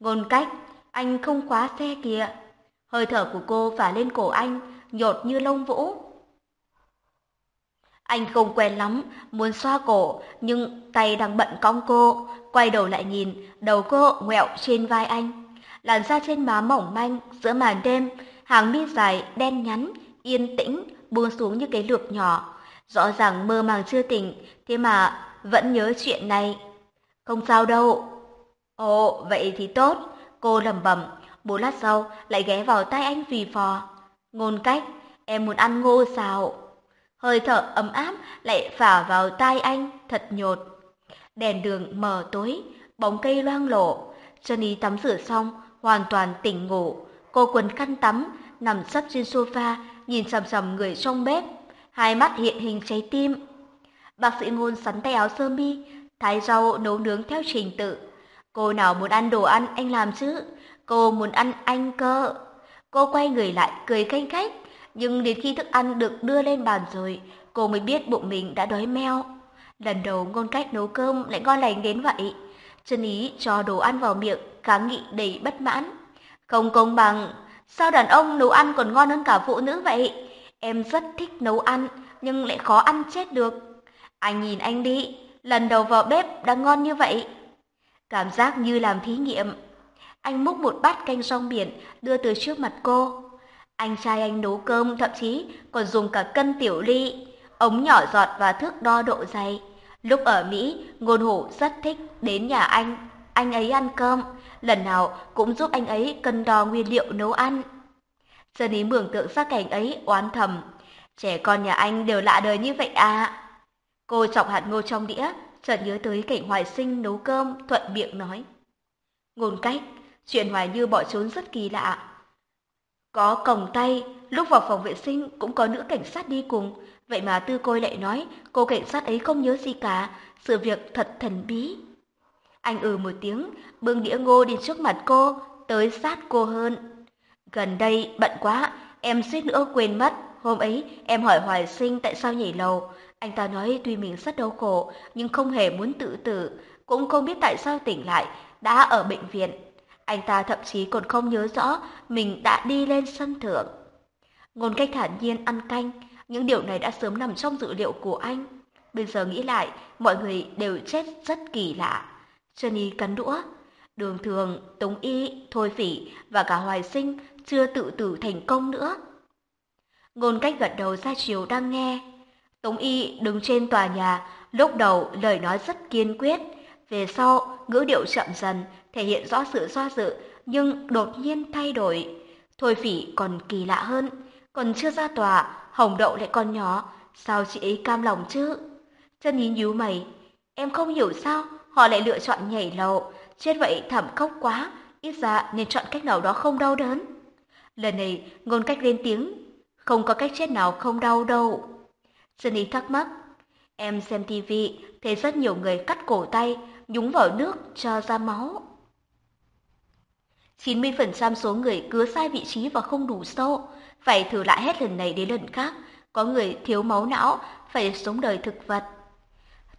Ngôn cách, anh không khóa xe kìa. Hơi thở của cô phả lên cổ anh, nhột như lông vũ. Anh không quen lắm, muốn xoa cổ, nhưng tay đang bận cong cô, quay đầu lại nhìn, đầu cô ngoẹo trên vai anh. Làn da trên má mỏng manh, giữa màn đêm, hàng mi dài, đen nhắn, yên tĩnh, buông xuống như cái lược nhỏ. Rõ ràng mơ màng chưa tỉnh, thế mà vẫn nhớ chuyện này. Không sao đâu. Ồ, vậy thì tốt. Cô lẩm bẩm, một lát sau lại ghé vào tay anh vì phò. Ngôn cách, em muốn ăn ngô xào. Hơi thở ấm áp lại phả vào tai anh, thật nhột. Đèn đường mờ tối, bóng cây loang lổ. Johnny tắm rửa xong, hoàn toàn tỉnh ngủ. Cô quần khăn tắm, nằm sấp trên sofa, nhìn sầm sầm người trong bếp. Hai mắt hiện hình trái tim. Bác sĩ ngôn sắn tay áo sơ mi, thái rau nấu nướng theo trình tự. Cô nào muốn ăn đồ ăn anh làm chứ? Cô muốn ăn anh cơ. Cô quay người lại cười khanh khách, nhưng đến khi thức ăn được đưa lên bàn rồi, cô mới biết bụng mình đã đói meo. Lần đầu ngôn cách nấu cơm lại ngon lành đến vậy. Chân ý cho đồ ăn vào miệng, kháng nghị đầy bất mãn. Không công bằng, sao đàn ông nấu ăn còn ngon hơn cả phụ nữ vậy? Em rất thích nấu ăn, nhưng lại khó ăn chết được. Anh nhìn anh đi, lần đầu vào bếp đã ngon như vậy. Cảm giác như làm thí nghiệm. Anh múc một bát canh rong biển đưa từ trước mặt cô. Anh trai anh nấu cơm thậm chí còn dùng cả cân tiểu ly, ống nhỏ giọt và thước đo độ dày. Lúc ở Mỹ, Ngôn Hổ rất thích đến nhà anh, anh ấy ăn cơm, lần nào cũng giúp anh ấy cân đo nguyên liệu nấu ăn. Dân ý mường tượng ra cảnh ấy oán thầm, trẻ con nhà anh đều lạ đời như vậy à. Cô chọc hạt ngô trong đĩa, chợt nhớ tới cảnh Hoài Sinh nấu cơm, thuận miệng nói. Ngôn cách, chuyện Hoài Như bỏ trốn rất kỳ lạ. Có còng tay, lúc vào phòng vệ sinh cũng có nữ cảnh sát đi cùng, vậy mà tư côi lại nói cô cảnh sát ấy không nhớ gì cả, sự việc thật thần bí. Anh ừ một tiếng, bưng đĩa ngô đi trước mặt cô, tới sát cô hơn. Gần đây bận quá, em suýt nữa quên mất, hôm ấy em hỏi Hoài Sinh tại sao nhảy lầu, anh ta nói tuy mình rất đau khổ, nhưng không hề muốn tự tử, cũng không biết tại sao tỉnh lại, đã ở bệnh viện. Anh ta thậm chí còn không nhớ rõ mình đã đi lên sân thượng. Ngôn cách thản nhiên ăn canh, những điều này đã sớm nằm trong dự liệu của anh. Bây giờ nghĩ lại, mọi người đều chết rất kỳ lạ. Jenny cắn đũa. Đường thường, Tống Y, Thôi Phỉ và cả Hoài Sinh chưa tự tử thành công nữa. Ngôn cách gật đầu ra chiều đang nghe. Tống Y đứng trên tòa nhà, lúc đầu lời nói rất kiên quyết, về sau ngữ điệu chậm dần, thể hiện rõ sự do dự, nhưng đột nhiên thay đổi. Thôi phỉ còn kỳ lạ hơn, còn chưa ra tòa, hồng đậu lại còn nhỏ, sao chị ấy cam lòng chứ? Chân nhín nhíu mày, em không hiểu sao họ lại lựa chọn nhảy lầu, chết vậy thảm khốc quá, ít ra nên chọn cách nào đó không đau đớn. Lần này ngôn cách lên tiếng, không có cách chết nào không đau đâu. Sunny thắc mắc. Em xem tivi thấy rất nhiều người cắt cổ tay, nhúng vào nước cho ra máu. 90% số người cứa sai vị trí và không đủ sâu, phải thử lại hết lần này đến lần khác. Có người thiếu máu não, phải sống đời thực vật.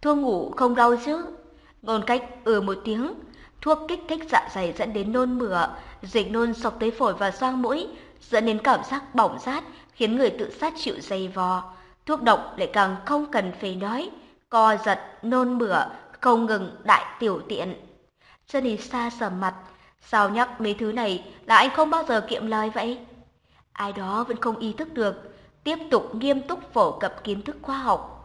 Thuốc ngủ không đau chứ? Ngôn cách ừ một tiếng, thuốc kích thích dạ dày dẫn đến nôn mửa, dịch nôn sọc tới phổi và xoang mũi, dẫn đến cảm giác bỏng rát, khiến người tự sát chịu dày vò. Thuốc độc lại càng không cần phải nói, co giật, nôn mửa, không ngừng đại tiểu tiện. Chân thì xa sầm mặt, sao nhắc mấy thứ này là anh không bao giờ kiệm lời vậy? Ai đó vẫn không ý thức được, tiếp tục nghiêm túc phổ cập kiến thức khoa học.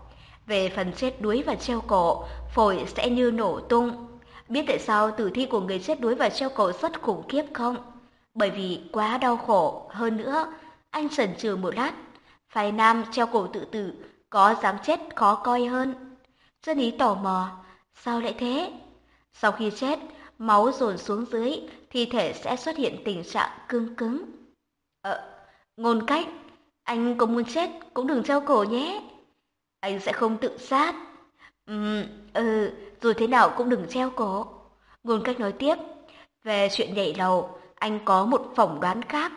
Về phần chết đuối và treo cổ, phổi sẽ như nổ tung. Biết tại sao tử thi của người chết đuối và treo cổ rất khủng khiếp không? Bởi vì quá đau khổ, hơn nữa, anh chần chừ một lát, phái nam treo cổ tự tử, có dám chết khó coi hơn. chân ý tò mò, sao lại thế? Sau khi chết, máu dồn xuống dưới, thi thể sẽ xuất hiện tình trạng cương cứng. Ờ, ngôn cách, anh có muốn chết cũng đừng treo cổ nhé. Anh sẽ không tự sát. Ừ, ừ, dù thế nào cũng đừng treo cổ. Ngôn cách nói tiếp, về chuyện nhảy lầu, anh có một phỏng đoán khác.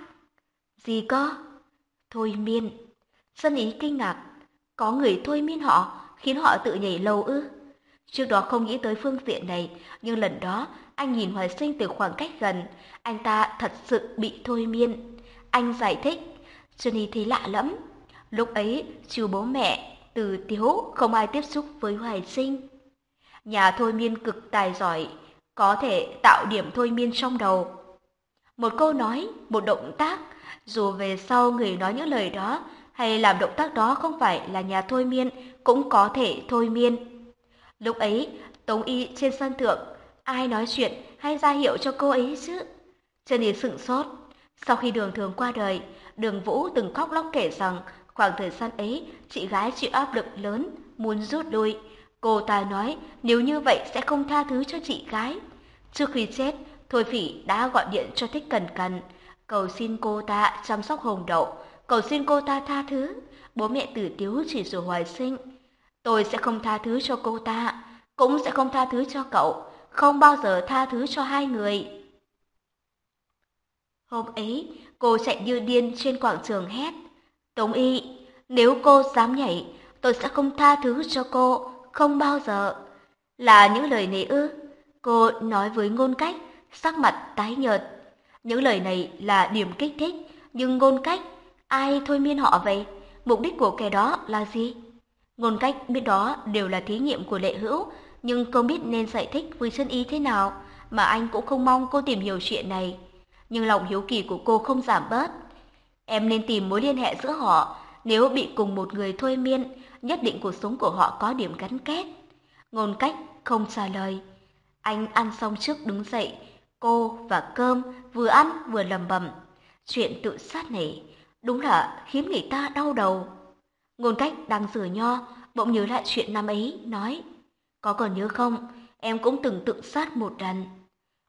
Gì cơ? Thôi miên. Dân ý kinh ngạc, có người thôi miên họ, khiến họ tự nhảy lầu ư? Trước đó không nghĩ tới phương diện này, nhưng lần đó anh nhìn Hoài Sinh từ khoảng cách gần, anh ta thật sự bị thôi miên. Anh giải thích, Johnny thấy lạ lắm. Lúc ấy, trừ bố mẹ, từ tiếu không ai tiếp xúc với Hoài Sinh. Nhà thôi miên cực tài giỏi, có thể tạo điểm thôi miên trong đầu. Một câu nói, một động tác, dù về sau người nói những lời đó hay làm động tác đó không phải là nhà thôi miên, cũng có thể thôi miên. Lúc ấy, Tống Y trên sân thượng, ai nói chuyện hay ra hiệu cho cô ấy chứ? Trần Y sửng sốt. Sau khi đường thường qua đời, đường Vũ từng khóc lóc kể rằng khoảng thời gian ấy chị gái chịu áp lực lớn, muốn rút lui. Cô ta nói nếu như vậy sẽ không tha thứ cho chị gái. Trước khi chết, Thôi Phỉ đã gọi điện cho Thích Cần Cần, cầu xin cô ta chăm sóc hồng đậu, cầu xin cô ta tha thứ. Bố mẹ tử tiếu chỉ dù hoài sinh. Tôi sẽ không tha thứ cho cô ta, cũng sẽ không tha thứ cho cậu, không bao giờ tha thứ cho hai người. Hôm ấy, cô chạy như điên trên quảng trường hét. Tống y, nếu cô dám nhảy, tôi sẽ không tha thứ cho cô, không bao giờ. Là những lời này ư? Cô nói với ngôn cách, sắc mặt tái nhợt. Những lời này là điểm kích thích, nhưng ngôn cách, ai thôi miên họ vậy? Mục đích của kẻ đó là gì? Ngôn cách biết đó đều là thí nghiệm của lệ hữu, nhưng không biết nên giải thích với chân ý thế nào, mà anh cũng không mong cô tìm hiểu chuyện này. Nhưng lòng hiếu kỳ của cô không giảm bớt. Em nên tìm mối liên hệ giữa họ, nếu bị cùng một người thôi miên, nhất định cuộc sống của họ có điểm gắn kết. Ngôn cách không trả lời. Anh ăn xong trước đứng dậy, cô và cơm vừa ăn vừa lầm bầm. Chuyện tự sát này đúng là khiến người ta đau đầu. Ngôn cách đang rửa nho, bỗng nhớ lại chuyện năm ấy, nói. Có còn nhớ không, em cũng từng tự sát một lần.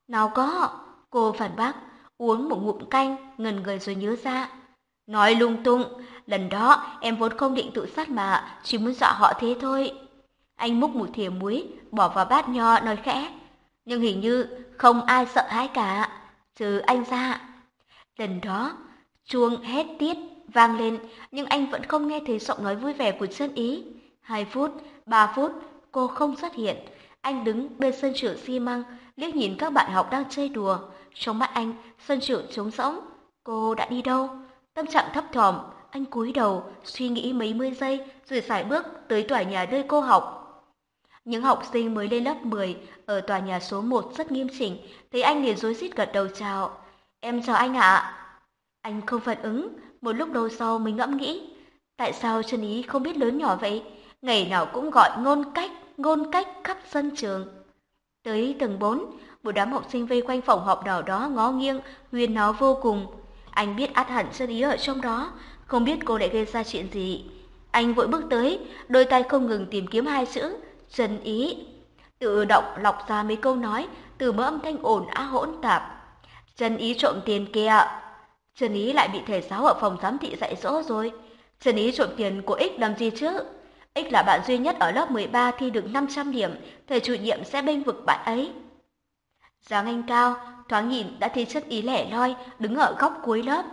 Nào có, cô phản bác, uống một ngụm canh, ngần người rồi nhớ ra. Nói lung tung, lần đó em vốn không định tự sát mà, chỉ muốn dọa họ thế thôi. Anh múc một thìa muối, bỏ vào bát nho nói khẽ. Nhưng hình như không ai sợ hãi cả, trừ anh ra. Lần đó, chuông hét tiết vang lên, nhưng anh vẫn không nghe thấy giọng nói vui vẻ của chân ý. Hai phút, ba phút, cô không xuất hiện. Anh đứng bên sân trường xi măng, liếc nhìn các bạn học đang chơi đùa. Trong mắt anh, sân trường trống rỗng. Cô đã đi đâu? Tâm trạng thấp thỏm, anh cúi đầu, suy nghĩ mấy mươi giây rồi sải bước tới tòa nhà nơi cô học. Những học sinh mới lên lớp 10 ở tòa nhà số 1 rất nghiêm chỉnh, thấy anh liền rối rít gật đầu chào. Em chào anh ạ. Anh không phản ứng, một lúc lâu sau mình ngẫm nghĩ. Tại sao chân ý không biết lớn nhỏ vậy? Ngày nào cũng gọi ngôn cách, ngôn cách khắp sân trường. Tới tầng 4, một đám học sinh vây quanh phòng họp đỏ đó ngó nghiêng, huyên náo vô cùng. Anh biết át hẳn chân ý ở trong đó, không biết cô lại gây ra chuyện gì. Anh vội bước tới, đôi tay không ngừng tìm kiếm hai chữ, chân ý. Tự động lọc ra mấy câu nói từ mớ âm thanh ồn á hỗn tạp. Chân ý trộm tiền kia Chân ý lại bị thầy giáo ở phòng giám thị dạy dỗ rồi. Chân ý trộm tiền của X làm gì chứ? X là bạn duy nhất ở lớp 13 thi được 500 điểm, thầy chủ nhiệm sẽ bênh vực bạn ấy. Giáng anh cao, thoáng nhìn đã thấy chất ý lẻ loi, đứng ở góc cuối lớp.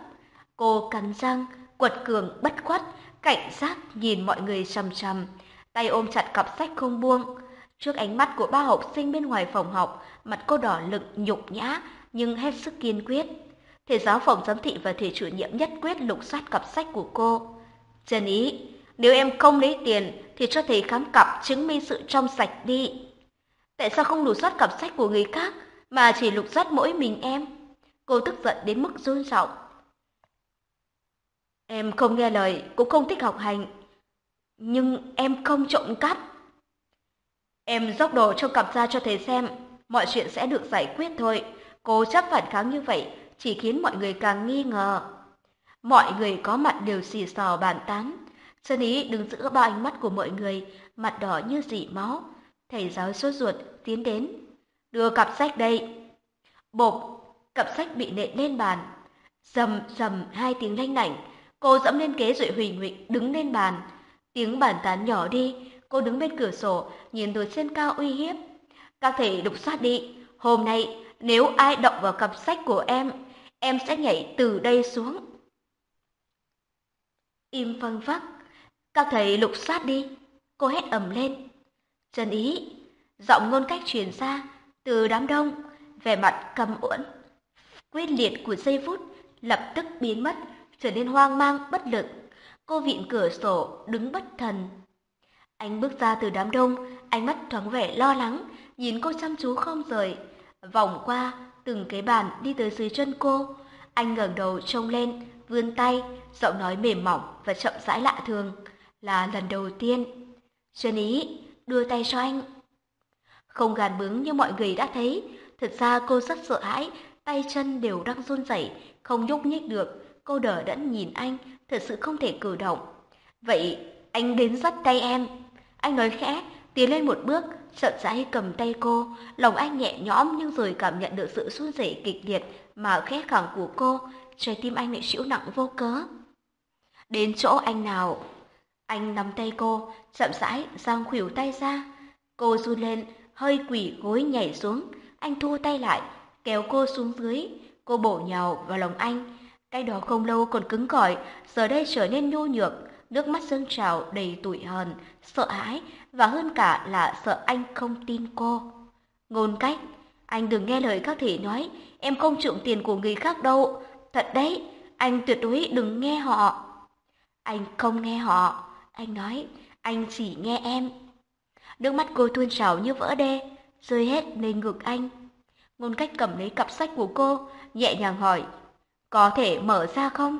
Cô cắn răng, quật cường bất khuất, cảnh giác nhìn mọi người chằm chằm, tay ôm chặt cặp sách không buông. Trước ánh mắt của ba học sinh bên ngoài phòng học, mặt cô đỏ lực nhục nhã nhưng hết sức kiên quyết. Thầy giáo phòng giám thị và thầy chủ nhiệm nhất quyết lục soát cặp sách của cô. Trần ý, nếu em không lấy tiền thì cho thầy khám cặp chứng minh sự trong sạch đi. Tại sao không lục soát cặp sách của người khác mà chỉ lục soát mỗi mình em? Cô tức giận đến mức run rẩy. Em không nghe lời, cũng không thích học hành. Nhưng em không trộm cắp. Em dốc đồ trong cặp ra cho thầy xem, mọi chuyện sẽ được giải quyết thôi. Cố chấp phản kháng như vậy chỉ khiến mọi người càng nghi ngờ. Mọi người có mặt đều xì xò bàn tán. Sơn ý đứng giữa ba ánh mắt của mọi người, mặt đỏ như dỉ máu. Thầy giáo sốt ruột tiến đến. Đưa cặp sách đây. Bộp, cặp sách bị nện lên bàn. Dầm dầm hai tiếng lanh lảnh. Cô dẫm lên ghế rồi huỳnh huỳnh đứng lên bàn. Tiếng bàn tán nhỏ đi, cô đứng bên cửa sổ, nhìn từ trên cao uy hiếp. Các thầy lục soát đi, hôm nay nếu ai động vào cặp sách của em, em sẽ nhảy từ đây xuống. Im phăng phắc, các thầy lục soát đi, cô hét ầm lên. Trần ý, giọng ngôn cách truyền ra từ đám đông, vẻ mặt cầm uẩn, quyết liệt của giây phút lập tức biến mất, trở nên hoang mang bất lực. Cô vịn cửa sổ, đứng bất thần. Anh bước ra từ đám đông, ánh mắt thoáng vẻ lo lắng, nhìn cô chăm chú không rời. Vòng qua, từng cái bàn đi tới dưới chân cô. Anh ngẩng đầu trông lên, vươn tay, giọng nói mềm mỏng và chậm rãi lạ thường. Là lần đầu tiên. Chân ý, đưa tay cho anh. Không gàn bướng như mọi người đã thấy, thật ra cô rất sợ hãi tay chân đều đang run rẩy, không nhúc nhích được. Cô đỡ đẫn nhìn anh, thật sự không thể cử động. Vậy anh đến dắt tay em. Anh nói khẽ, tiến lên một bước, chậm rãi cầm tay cô. Lòng anh nhẹ nhõm nhưng rồi cảm nhận được sự run rẩy kịch liệt mà khẽ khẳng của cô. Trái tim anh lại chịu nặng vô cớ. Đến chỗ anh nào? Anh nắm tay cô, chậm rãi giang khuỷu tay ra. Cô run lên, hơi quỷ gối nhảy xuống. Anh thua tay lại, kéo cô xuống dưới. Cô bổ nhào vào lòng anh. Cái đó không lâu còn cứng cỏi, giờ đây trở nên nhu nhược, nước mắt dâng trào đầy tủi hờn, sợ hãi và hơn cả là sợ anh không tin cô. Ngôn cách, anh đừng nghe lời các thị nói, em không trộm tiền của người khác đâu. Thật đấy, anh tuyệt đối đừng nghe họ. Anh không nghe họ, anh nói, anh chỉ nghe em. Nước mắt cô tuôn trào như vỡ đê, rơi hết lên ngực anh. Ngôn cách cầm lấy cặp sách của cô, nhẹ nhàng hỏi, có thể mở ra không?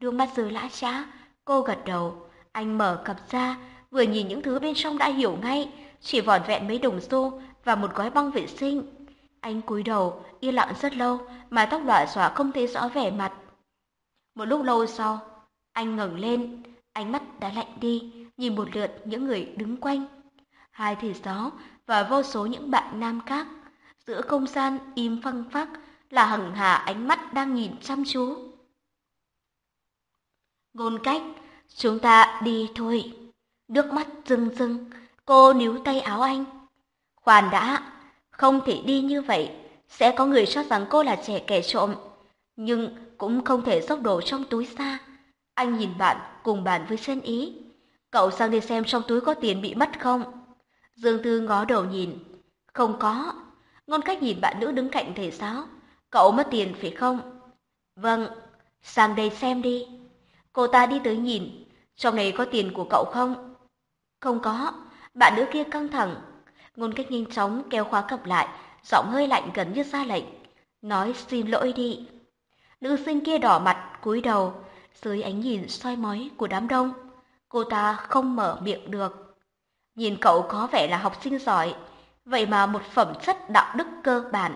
Đôi mắt rơi lã trá, cô gật đầu. Anh mở cặp ra, vừa nhìn những thứ bên trong đã hiểu ngay, chỉ vỏn vẹn mấy đồng xu và một gói băng vệ sinh. Anh cúi đầu, yên lặng rất lâu, mà tóc lòa xóa không thấy rõ vẻ mặt. Một lúc lâu sau, anh ngẩng lên, ánh mắt đã lạnh đi, nhìn một lượt những người đứng quanh. Hai thầy gió và vô số những bạn nam khác, giữa không gian im phăng phắc là hằng hà ánh mắt đang nhìn chăm chú. Ngôn cách, chúng ta đi thôi. Nước mắt rưng rưng, cô níu tay áo anh. Khoan đã, không thể đi như vậy, sẽ có người cho rằng cô là trẻ kẻ trộm. Nhưng cũng không thể dốc đồ trong túi xa. Anh nhìn bạn cùng bàn với chân ý. Cậu sang đi xem trong túi có tiền bị mất không? Dương tư ngó đầu nhìn. Không có. Ngôn cách nhìn bạn nữ đứng cạnh thầy giáo. Cậu mất tiền phải không? Vâng, sang đây xem đi. Cô ta đi tới nhìn, trong này có tiền của cậu không? Không có, bạn nữ kia căng thẳng. Ngôn cách nhanh chóng kéo khóa cặp lại, giọng hơi lạnh gần như ra lệnh. Nói xin lỗi đi. Nữ sinh kia đỏ mặt, cúi đầu, dưới ánh nhìn soi mói của đám đông. Cô ta không mở miệng được. Nhìn cậu có vẻ là học sinh giỏi, vậy mà một phẩm chất đạo đức cơ bản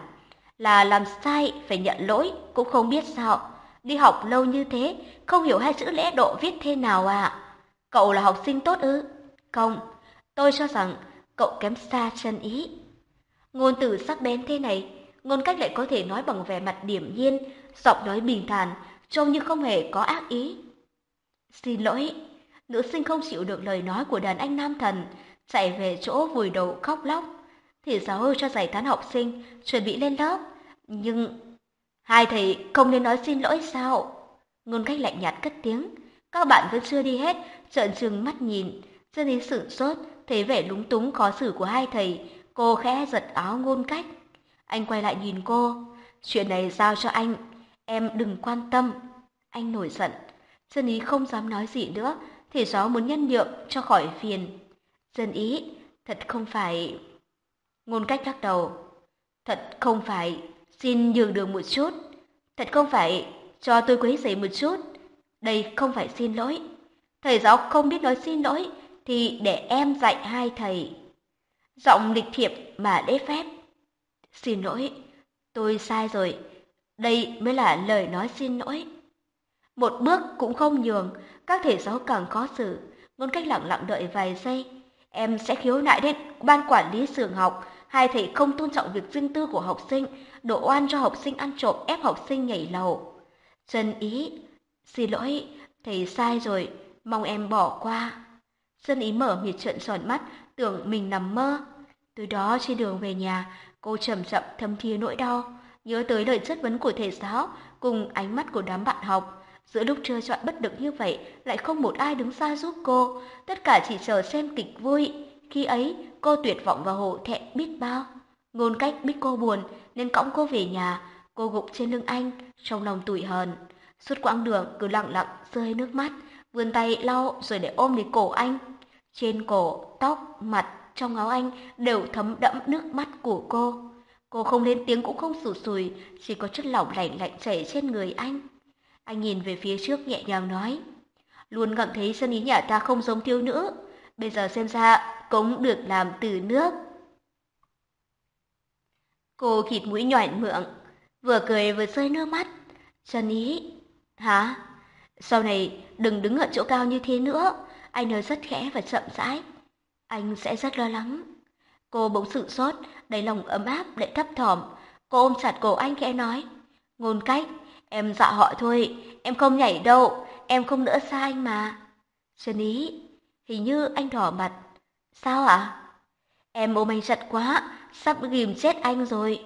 là làm sai phải nhận lỗi cũng không biết sao. Đi học lâu như thế, không hiểu hai chữ lễ độ viết thế nào à? Cậu là học sinh tốt ư? Không, tôi cho rằng cậu kém xa chân ý. Ngôn từ sắc bén thế này, ngôn cách lại có thể nói bằng vẻ mặt điểm nhiên, giọng nói bình thản, trông như không hề có ác ý. Xin lỗi, nữ sinh không chịu được lời nói của đàn anh nam thần, chạy về chỗ vùi đầu khóc lóc. Thì giáo cho giải tán học sinh, chuẩn bị lên lớp. Nhưng hai thầy không nên nói xin lỗi sao? Ngôn cách lạnh nhạt cất tiếng. Các bạn vẫn chưa đi hết, trợn trừng mắt nhìn. Dân ý sửng sốt, thấy vẻ lúng túng khó xử của hai thầy. Cô khẽ giật áo ngôn cách. Anh quay lại nhìn cô. Chuyện này giao cho anh. Em đừng quan tâm. Anh nổi giận. Dân ý không dám nói gì nữa. Thì gió muốn nhân nhượng cho khỏi phiền. Dân ý, thật không phải... Ngôn cách lắc đầu. Thật không phải, xin nhường đường một chút. Thật không phải, cho tôi quấy rầy một chút. Đây không phải xin lỗi. Thầy giáo không biết nói xin lỗi, thì để em dạy hai thầy. Giọng lịch thiệp mà lễ phép. Xin lỗi, tôi sai rồi. Đây mới là lời nói xin lỗi. Một bước cũng không nhường, các thầy giáo càng khó xử. Ngôn cách lặng lặng đợi vài giây. Em sẽ khiếu nại đến ban quản lý trường học hai thầy không tôn trọng việc riêng tư của học sinh, đổ oan cho học sinh ăn trộm ép học sinh nhảy lầu. Dân ý, xin lỗi, thầy sai rồi, mong em bỏ qua. Dân ý mở miệt trận tròn mắt, tưởng mình nằm mơ. Từ đó trên đường về nhà, cô chậm chậm thâm thia nỗi đau, nhớ tới lời chất vấn của thầy giáo cùng ánh mắt của đám bạn học. Giữa lúc chơi chọn bất lực như vậy, lại không một ai đứng ra giúp cô, tất cả chỉ chờ xem kịch vui. Khi ấy, cô tuyệt vọng và hổ thẹn biết bao. Ngôn cách biết cô buồn nên cõng cô về nhà, cô gục trên lưng anh, trong lòng tủi hờn. Suốt quãng đường cứ lặng lặng rơi nước mắt, vươn tay lau rồi để ôm lấy cổ anh. Trên cổ, tóc, mặt, trong áo anh đều thấm đẫm nước mắt của cô. Cô không lên tiếng cũng không sủ sùi, chỉ có chất lỏng lạnh lạnh chảy trên người anh. Anh nhìn về phía trước nhẹ nhàng nói, luôn cảm thấy sân ý nhà ta không giống thiếu nữ. Bây giờ xem ra cũng được làm từ nước. Cô khịt mũi nhọn mượn. vừa cười vừa rơi nước mắt. Trần Ý, hả? Sau này đừng đứng ở chỗ cao như thế nữa, anh nói rất khẽ và chậm rãi. Anh sẽ rất lo lắng. Cô bỗng sự sốt, đầy lòng ấm áp lại thấp thỏm. Cô ôm chặt cổ anh khẽ nói. Ngôn cách, em dọa họ thôi, em không nhảy đâu, em không nỡ xa anh mà. Trần Ý, hình như anh đỏ mặt. Sao ạ? Em ôm anh chặt quá, sắp ghim chết anh rồi.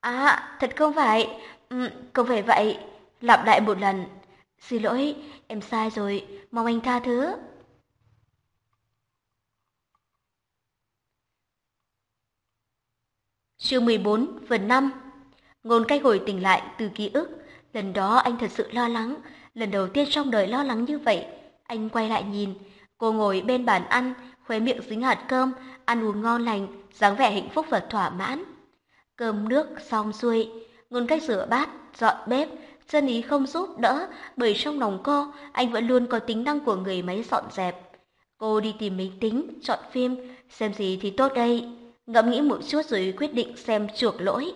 À, thật không phải, ừ, không phải vậy. Lặp lại một lần. Xin lỗi, em sai rồi, mong anh tha thứ. Chương 14, phần 5 Ngôn cách hồi tỉnh lại từ ký ức. Lần đó anh thật sự lo lắng, lần đầu tiên trong đời lo lắng như vậy. Anh quay lại nhìn, cô ngồi bên bàn ăn, khoe miệng dính hạt cơm, ăn uống ngon lành, dáng vẻ hạnh phúc và thỏa mãn. Cơm nước xong xuôi, ngôn cách rửa bát, dọn bếp, chân ý không giúp đỡ bởi trong lòng cô, anh vẫn luôn có tính năng của người máy dọn dẹp. Cô đi tìm máy tính, chọn phim, xem gì thì tốt đây. Ngẫm nghĩ một chút rồi quyết định xem chuộc lỗi.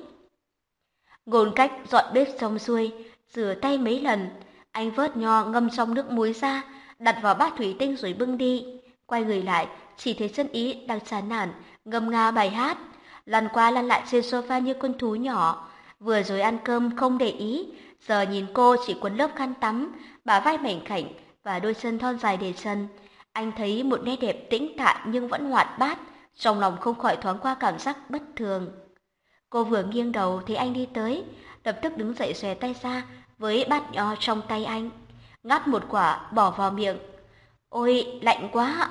Ngôn cách dọn bếp xong xuôi, rửa tay mấy lần. Anh vớt nho ngâm trong nước muối ra, đặt vào bát thủy tinh rồi bưng đi. Quay người lại, chỉ thấy chân ý đang chán nản, ngâm nga bài hát. Lăn qua lăn lại trên sofa như con thú nhỏ. Vừa rồi ăn cơm không để ý, giờ nhìn cô chỉ quấn lớp khăn tắm, bà vai mảnh khảnh và đôi chân thon dài để chân. Anh thấy một nét đẹp tĩnh tại nhưng vẫn hoạt bát, trong lòng không khỏi thoáng qua cảm giác bất thường. Cô vừa nghiêng đầu thì anh đi tới, lập tức đứng dậy xòe tay ra với bát nho trong tay anh. Ngắt một quả bỏ vào miệng. Ôi, lạnh quá!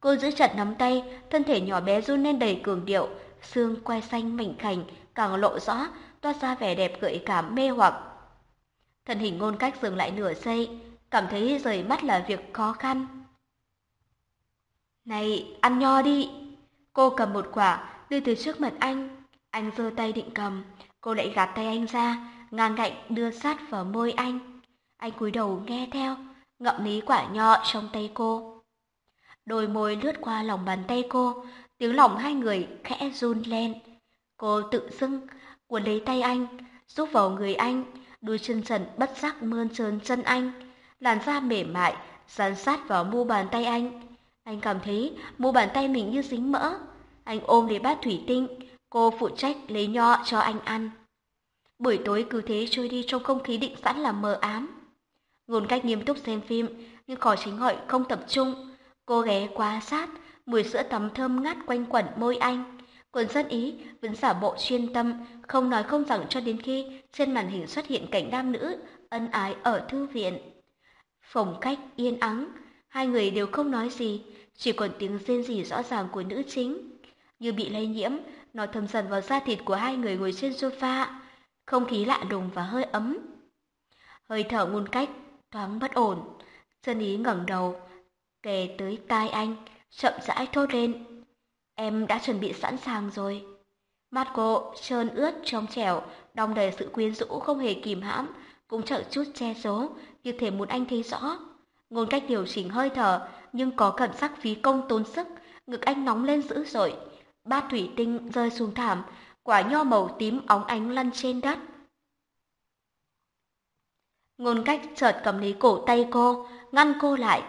Cô giữ chặt nắm tay, thân thể nhỏ bé run lên đầy cường điệu, xương quai xanh mảnh khảnh càng lộ rõ, toát ra vẻ đẹp gợi cảm mê hoặc. Thân hình ngôn cách dừng lại nửa giây, cảm thấy rời mắt là việc khó khăn. Này, ăn nho đi! Cô cầm một quả, đưa từ trước mặt anh. Anh giơ tay định cầm, cô lại gạt tay anh ra, ngang ngạnh đưa sát vào môi anh. Anh cúi đầu nghe theo, ngậm ní quả nho trong tay cô. Đôi môi lướt qua lòng bàn tay cô, tiếng lòng hai người khẽ run lên. Cô tự dưng cuốn lấy tay anh, giúp vào người anh, đôi chân trần bất giác mơn trơn chân anh, làn da mềm mại dán sát vào mu bàn tay anh. Anh cảm thấy mu bàn tay mình như dính mỡ. Anh ôm lấy bát thủy tinh, cô phụ trách lấy nho cho anh ăn. Buổi tối cứ thế trôi đi trong không khí định sẵn là mờ ám. Ngôn cách nghiêm túc xem phim, nhưng khó chính hội không tập trung. Cô ghé quá sát, mùi sữa tắm thơm ngát quanh quẩn môi anh. quần dân ý vẫn giả bộ chuyên tâm, không nói không rằng cho đến khi trên màn hình xuất hiện cảnh nam nữ ân ái ở thư viện. Phòng cách yên ắng, hai người đều không nói gì, chỉ còn tiếng rên rỉ rõ ràng của nữ chính. Như bị lây nhiễm, nó thâm dần vào da thịt của hai người ngồi trên sofa, không khí lạ đùng và hơi ấm. Hơi thở ngôn cách, thoáng bất ổn. Dân ý ngẩng đầu, kề tới tai anh, chậm rãi thốt lên. Em đã chuẩn bị sẵn sàng rồi. Mắt cô trơn ướt trong trẻo, đong đầy sự quyến rũ không hề kìm hãm, cũng chợt chút che giấu, như thể muốn anh thấy rõ. Ngôn cách điều chỉnh hơi thở, nhưng có cảm giác phí công tốn sức, ngực anh nóng lên dữ dội. Bát thủy tinh rơi xuống thảm, quả nho màu tím óng ánh lăn trên đất. Ngôn cách chợt cầm lấy cổ tay cô, ngăn cô lại.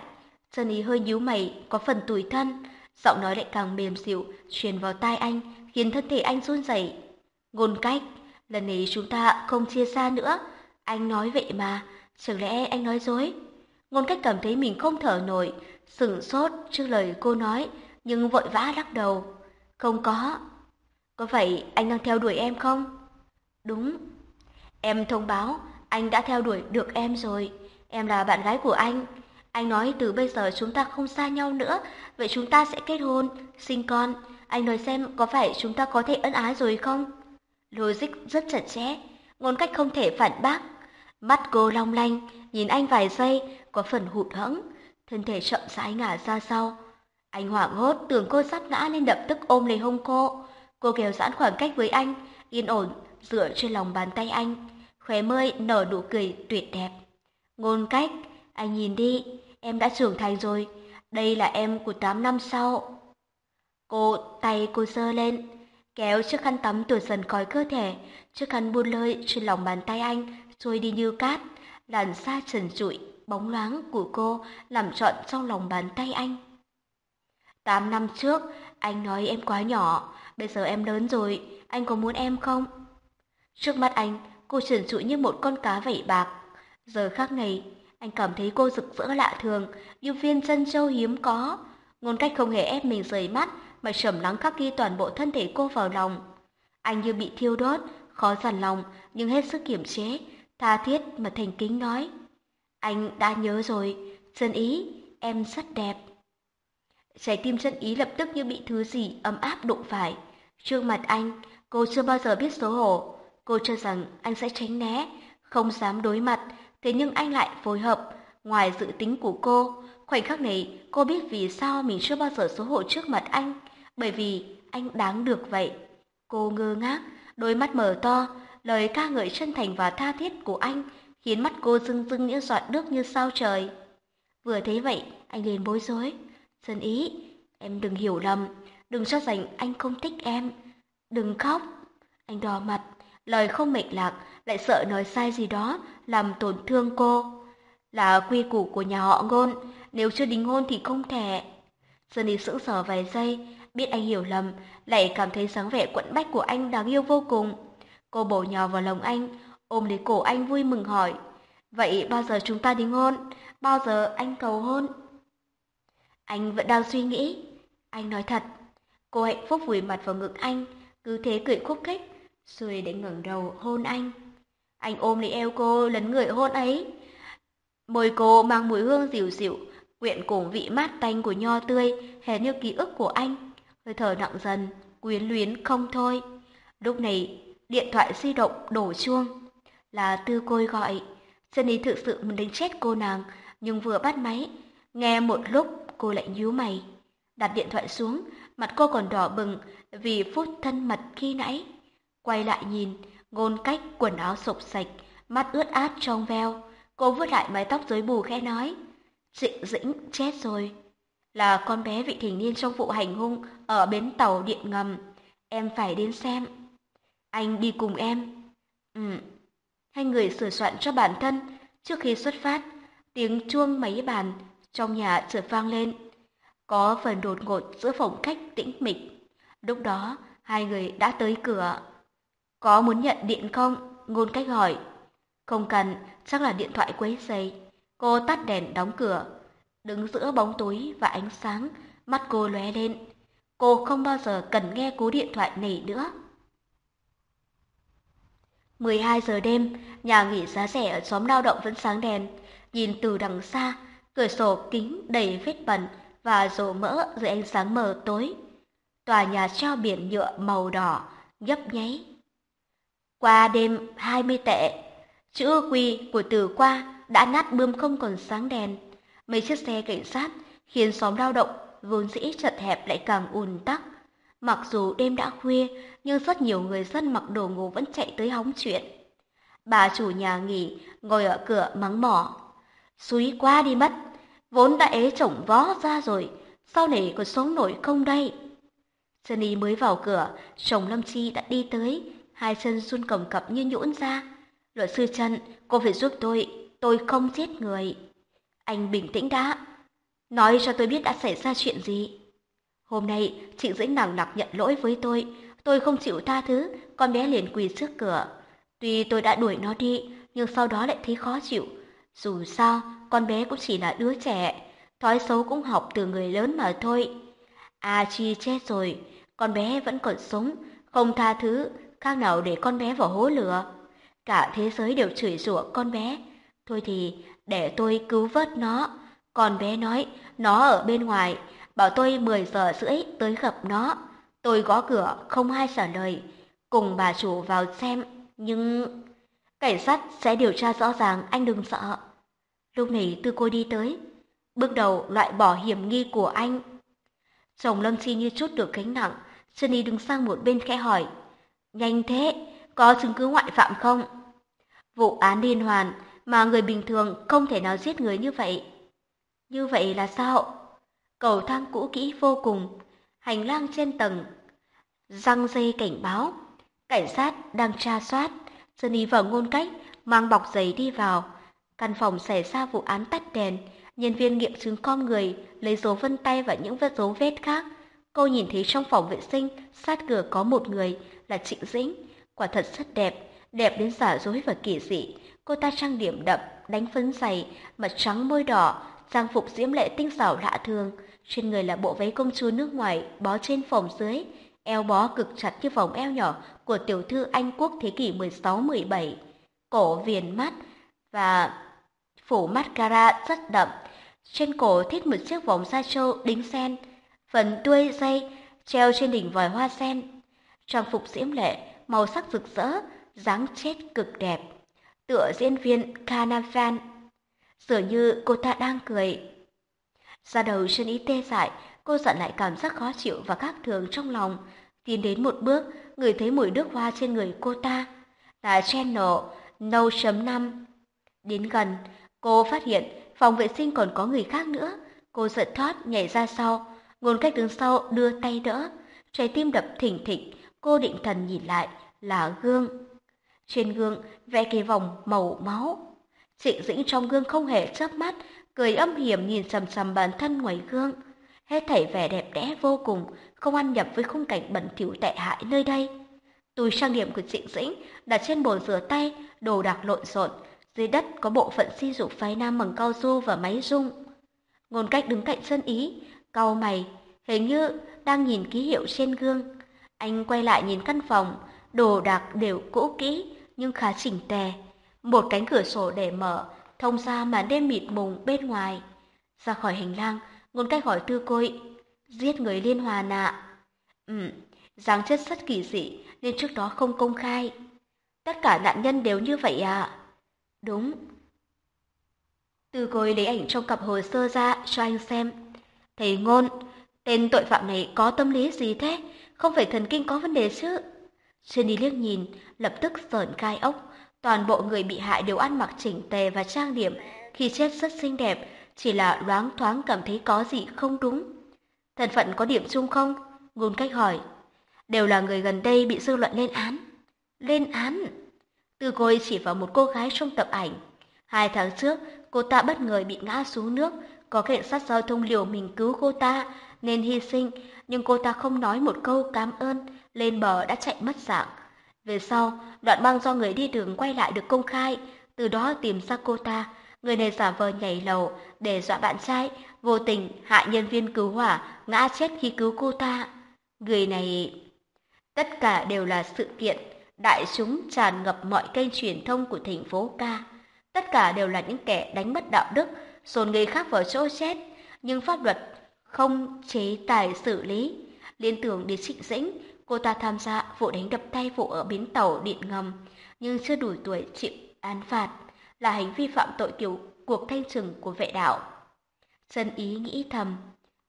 Chân ý hơi nhíu mày, có phần tủi thân. Giọng nói lại càng mềm dịu, truyền vào tai anh, khiến thân thể anh run rẩy. Ngôn cách, lần này chúng ta không chia xa nữa. Anh nói vậy mà, chẳng lẽ anh nói dối? Ngôn cách cảm thấy mình không thở nổi, sửng sốt trước lời cô nói, nhưng vội vã lắc đầu. Không có. Có phải anh đang theo đuổi em không? Đúng. Em thông báo, anh đã theo đuổi được em rồi. Em là bạn gái của anh. Anh nói từ bây giờ chúng ta không xa nhau nữa, vậy chúng ta sẽ kết hôn, sinh con. Anh nói xem có phải chúng ta có thể ân ái rồi không? Logic rất chặt chẽ, ngôn cách không thể phản bác. Mắt cô long lanh, nhìn anh vài giây, có phần hụt hẫng, thân thể chậm rãi ngả ra sau. Anh hoảng hốt tưởng cô sắp ngã nên đập tức ôm lấy hông cô. Cô kéo giãn khoảng cách với anh, yên ổn dựa trên lòng bàn tay anh, khóe môi nở nụ cười tuyệt đẹp. Ngôn cách, anh nhìn đi, em đã trưởng thành rồi, đây là em của 8 năm sau. Cô tay cô sơ lên, kéo chiếc khăn tắm tuột dần khỏi cơ thể, chiếc khăn buôn lơi trên lòng bàn tay anh, trôi đi như cát, làn xa trần trụi, bóng loáng của cô làm trọn trong lòng bàn tay anh. Tám năm trước, anh nói em quá nhỏ, bây giờ em lớn rồi, anh có muốn em không? Trước mắt anh, cô trần trụi như một con cá vảy bạc. Giờ khác này, anh cảm thấy cô rực rỡ lạ thường, như viên chân châu hiếm có. Ngôn cách không hề ép mình rời mắt, mà trầm lắng khắc ghi toàn bộ thân thể cô vào lòng. Anh như bị thiêu đốt, khó dằn lòng, nhưng hết sức kiểm chế, tha thiết mà thành kính nói. Anh đã nhớ rồi, chân ý, em rất đẹp. Trái tim chân ý lập tức như bị thứ gì ấm áp đụng phải. Trương mặt anh, cô chưa bao giờ biết xấu hổ. Cô cho rằng anh sẽ tránh né, không dám đối mặt, thế nhưng anh lại phối hợp. Ngoài dự tính của cô, khoảnh khắc này cô biết vì sao mình chưa bao giờ xấu hổ trước mặt anh, bởi vì anh đáng được vậy. Cô ngơ ngác, đôi mắt mở to, lời ca ngợi chân thành và tha thiết của anh khiến mắt cô rưng rưng những giọt nước như sao trời. Vừa thấy vậy, anh liền bối rối. Dân ý, em đừng hiểu lầm, đừng cho rằng anh không thích em. Đừng khóc. Anh đỏ mặt, lời không mệnh lạc, lại sợ nói sai gì đó, làm tổn thương cô. Là quy củ của nhà họ ngôn, nếu chưa đính hôn thì không thể. Dân ý sững sờ vài giây, biết anh hiểu lầm, lại cảm thấy sáng vẻ quẫn bách của anh đáng yêu vô cùng. Cô bổ nhào vào lòng anh, ôm lấy cổ anh vui mừng hỏi. Vậy bao giờ chúng ta đính hôn? Bao giờ anh cầu hôn? Anh vẫn đang suy nghĩ. Anh nói thật. Cô hạnh phúc vùi mặt vào ngực anh, cứ thế cười khúc khích, rồi để ngẩng đầu hôn anh. Anh ôm lấy eo cô lấn người hôn ấy. Môi cô mang mùi hương dịu dịu, quyện cùng vị mát tanh của nho tươi, hệt như ký ức của anh. Hơi thở nặng dần, quyến luyến không thôi. Lúc này, điện thoại di động đổ chuông. Là tư côi gọi. Sunny thực sự muốn đánh chết cô nàng, nhưng vừa bắt máy. Nghe một lúc, cô lại nhíu mày. Đặt điện thoại xuống, mặt cô còn đỏ bừng vì phút thân mật khi nãy. Quay lại nhìn, ngôn cách quần áo sộc sạch, mắt ướt át trong veo. Cô vuốt lại mái tóc rối bù khẽ nói. Trịnh Dĩnh chết rồi. Là con bé vị thành niên trong vụ hành hung ở bến tàu điện ngầm. Em phải đến xem. Anh đi cùng em. Ừ. Hai người sửa soạn cho bản thân. Trước khi xuất phát, tiếng chuông máy bàn trong nhà chợt vang lên. Có phần đột ngột giữa phòng khách tĩnh mịch. Lúc đó, hai người đã tới cửa. Có muốn nhận điện không? Ngôn cách hỏi. Không cần, chắc là điện thoại quấy giày. Cô tắt đèn đóng cửa, đứng giữa bóng tối và ánh sáng, mắt cô lóe lên. Cô không bao giờ cần nghe cú điện thoại này nữa. 12 giờ đêm, nhà nghỉ giá rẻ ở xóm lao động vẫn sáng đèn. Nhìn từ đằng xa, cửa sổ kính đầy vết bẩn và rổ mỡ dưới ánh sáng mờ tối. Tòa nhà treo biển nhựa màu đỏ, nhấp nháy. Qua đêm 20 tệ, chữ quy của từ qua đã nát bươm không còn sáng đèn. Mấy chiếc xe cảnh sát khiến xóm lao động vốn dĩ chật hẹp lại càng ùn tắc. Mặc dù đêm đã khuya, nhưng rất nhiều người dân mặc đồ ngủ vẫn chạy tới hóng chuyện. Bà chủ nhà nghỉ ngồi ở cửa mắng mỏ. Xúi quá đi mất, vốn đã ế chồng vó ra rồi, sau này còn sống nổi không đây? Sunny mới vào cửa, chồng Lâm Chi đã đi tới, hai chân run cầm cập như nhũn ra. Luật sư Trần, cô phải giúp tôi, tôi không giết người. Anh bình tĩnh đã. Nói cho tôi biết đã xảy ra chuyện gì. Hôm nay, chị Dĩnh nặng nặc nhận lỗi với tôi. Tôi không chịu tha thứ, con bé liền quỳ trước cửa. Tuy tôi đã đuổi nó đi, nhưng sau đó lại thấy khó chịu. Dù sao, con bé cũng chỉ là đứa trẻ. Thói xấu cũng học từ người lớn mà thôi. À chi chết rồi, con bé vẫn còn sống, không tha thứ, khác nào để con bé vào hố lửa. Cả thế giới đều chửi rủa con bé. Thôi thì để tôi cứu vớt nó. Con bé nói nó ở bên ngoài, bảo tôi 10 giờ rưỡi tới gặp nó. Tôi gõ cửa, không ai trả lời. Cùng bà chủ vào xem, nhưng... Cảnh sát sẽ điều tra rõ ràng, anh đừng sợ. Lúc này tư cô đi tới. Bước đầu loại bỏ hiểm nghi của anh. Chồng Lâm Chi như chút được gánh nặng, Sunny đứng sang một bên khẽ hỏi. Nhanh thế, có chứng cứ ngoại phạm không? Vụ án liên hoàn mà người bình thường không thể nào giết người như vậy. Như vậy là sao? Cầu thang cũ kỹ vô cùng, hành lang trên tầng răng dây cảnh báo. Cảnh sát đang tra soát. Sunny vào ngôn cách mang bọc giấy đi vào. Căn phòng xảy ra vụ án tắt đèn. Nhân viên nghiệm chứng con người lấy dấu vân tay và những vết dấu vết khác. Cô nhìn thấy trong phòng vệ sinh sát cửa có một người là Trịnh Dĩnh. Quả thật rất đẹp, đẹp đến giả dối và kỳ dị. Cô ta trang điểm đậm, đánh phấn dày, mặt trắng môi đỏ, trang phục diễm lệ tinh xảo lạ thường. Trên người là bộ váy công chúa nước ngoài, bó trên phòng dưới, eo bó cực chặt như vòng eo nhỏ của tiểu thư Anh quốc thế kỷ 16-17. Cổ viền mắt và phủ mascara rất đậm. Trên cổ thít một chiếc vòng da trâu đính sen, phần đuôi dây treo trên đỉnh vòi hoa sen. Trang phục diễm lệ, màu sắc rực rỡ, dáng chết cực đẹp. Tựa diễn viên Carnaval. Dường như cô ta đang cười. Ra đầu chân ý tê dại, cô dặn lại cảm giác khó chịu và khác thường trong lòng. Tiến đến một bước, người thấy mùi nước hoa trên người cô ta. Là Channel No. 5. Đến gần, cô phát hiện phòng vệ sinh còn có người khác nữa. Cô giật thoát nhảy ra sau, ngôn cách đứng sau đưa tay đỡ. Trái tim đập thỉnh thịch, cô định thần nhìn lại, là gương. Trên gương vẽ cái vòng màu máu. Trịnh dĩnh trong gương không hề chớp mắt, cười âm hiểm nhìn sầm sầm bản thân ngoài gương. Hết thảy vẻ đẹp đẽ vô cùng, không ăn nhập với khung cảnh bẩn thỉu tệ hại nơi đây. Túi trang điểm của Trịnh Dĩnh đặt trên bồn rửa tay, đồ đạc lộn xộn. Dưới đất có bộ phận si dục phái nam bằng cao su và máy rung. Ngôn cách đứng cạnh sân ý, cau mày, hình như đang nhìn ký hiệu trên gương. Anh quay lại nhìn căn phòng, đồ đạc đều cũ kỹ nhưng khá chỉnh tề. Một cánh cửa sổ để mở, thông ra màn đêm mịt mùng bên ngoài. Ra khỏi hành lang, ngôn cách hỏi tư côi, giết người liên hòa nạ. Ừ, dáng chất rất kỳ dị nên trước đó không công khai. Tất cả nạn nhân đều như vậy à? Đúng. Tư côi lấy ảnh trong cặp hồ sơ ra cho anh xem. Thầy ngôn, tên tội phạm này có tâm lý gì thế? Không phải thần kinh có vấn đề chứ? Jenny liếc nhìn, lập tức sởn gai ốc. Toàn bộ người bị hại đều ăn mặc chỉnh tề và trang điểm, khi chết rất xinh đẹp, chỉ là loáng thoáng cảm thấy có gì không đúng. Thần phận có điểm chung không? Ngôn cách hỏi. Đều là người gần đây bị dư luận lên án. Lên án? Từ côi chỉ vào một cô gái trong tập ảnh. Hai tháng trước, cô ta bất ngờ bị ngã xuống nước, có cảnh sát giao thông liều mình cứu cô ta, nên hy sinh, nhưng cô ta không nói một câu cảm ơn, lên bờ đã chạy mất dạng. Về sau, đoạn băng do người đi đường quay lại được công khai, từ đó tìm ra cô ta. Người này giả vờ nhảy lầu, để dọa bạn trai, vô tình hại nhân viên cứu hỏa, ngã chết khi cứu cô ta. Người này... Tất cả đều là sự kiện, đại chúng tràn ngập mọi kênh truyền thông của thành phố ca. Tất cả đều là những kẻ đánh mất đạo đức, dồn người khác vào chỗ chết, nhưng pháp luật không chế tài xử lý. Liên tưởng đến trịnh dĩnh, cô ta tham gia vụ đánh đập tay vụ ở bến tàu điện ngầm, nhưng chưa đủ tuổi chịu án phạt, là hành vi phạm tội kiểu cuộc thanh trừng của vệ đạo. Dân ý nghĩ thầm,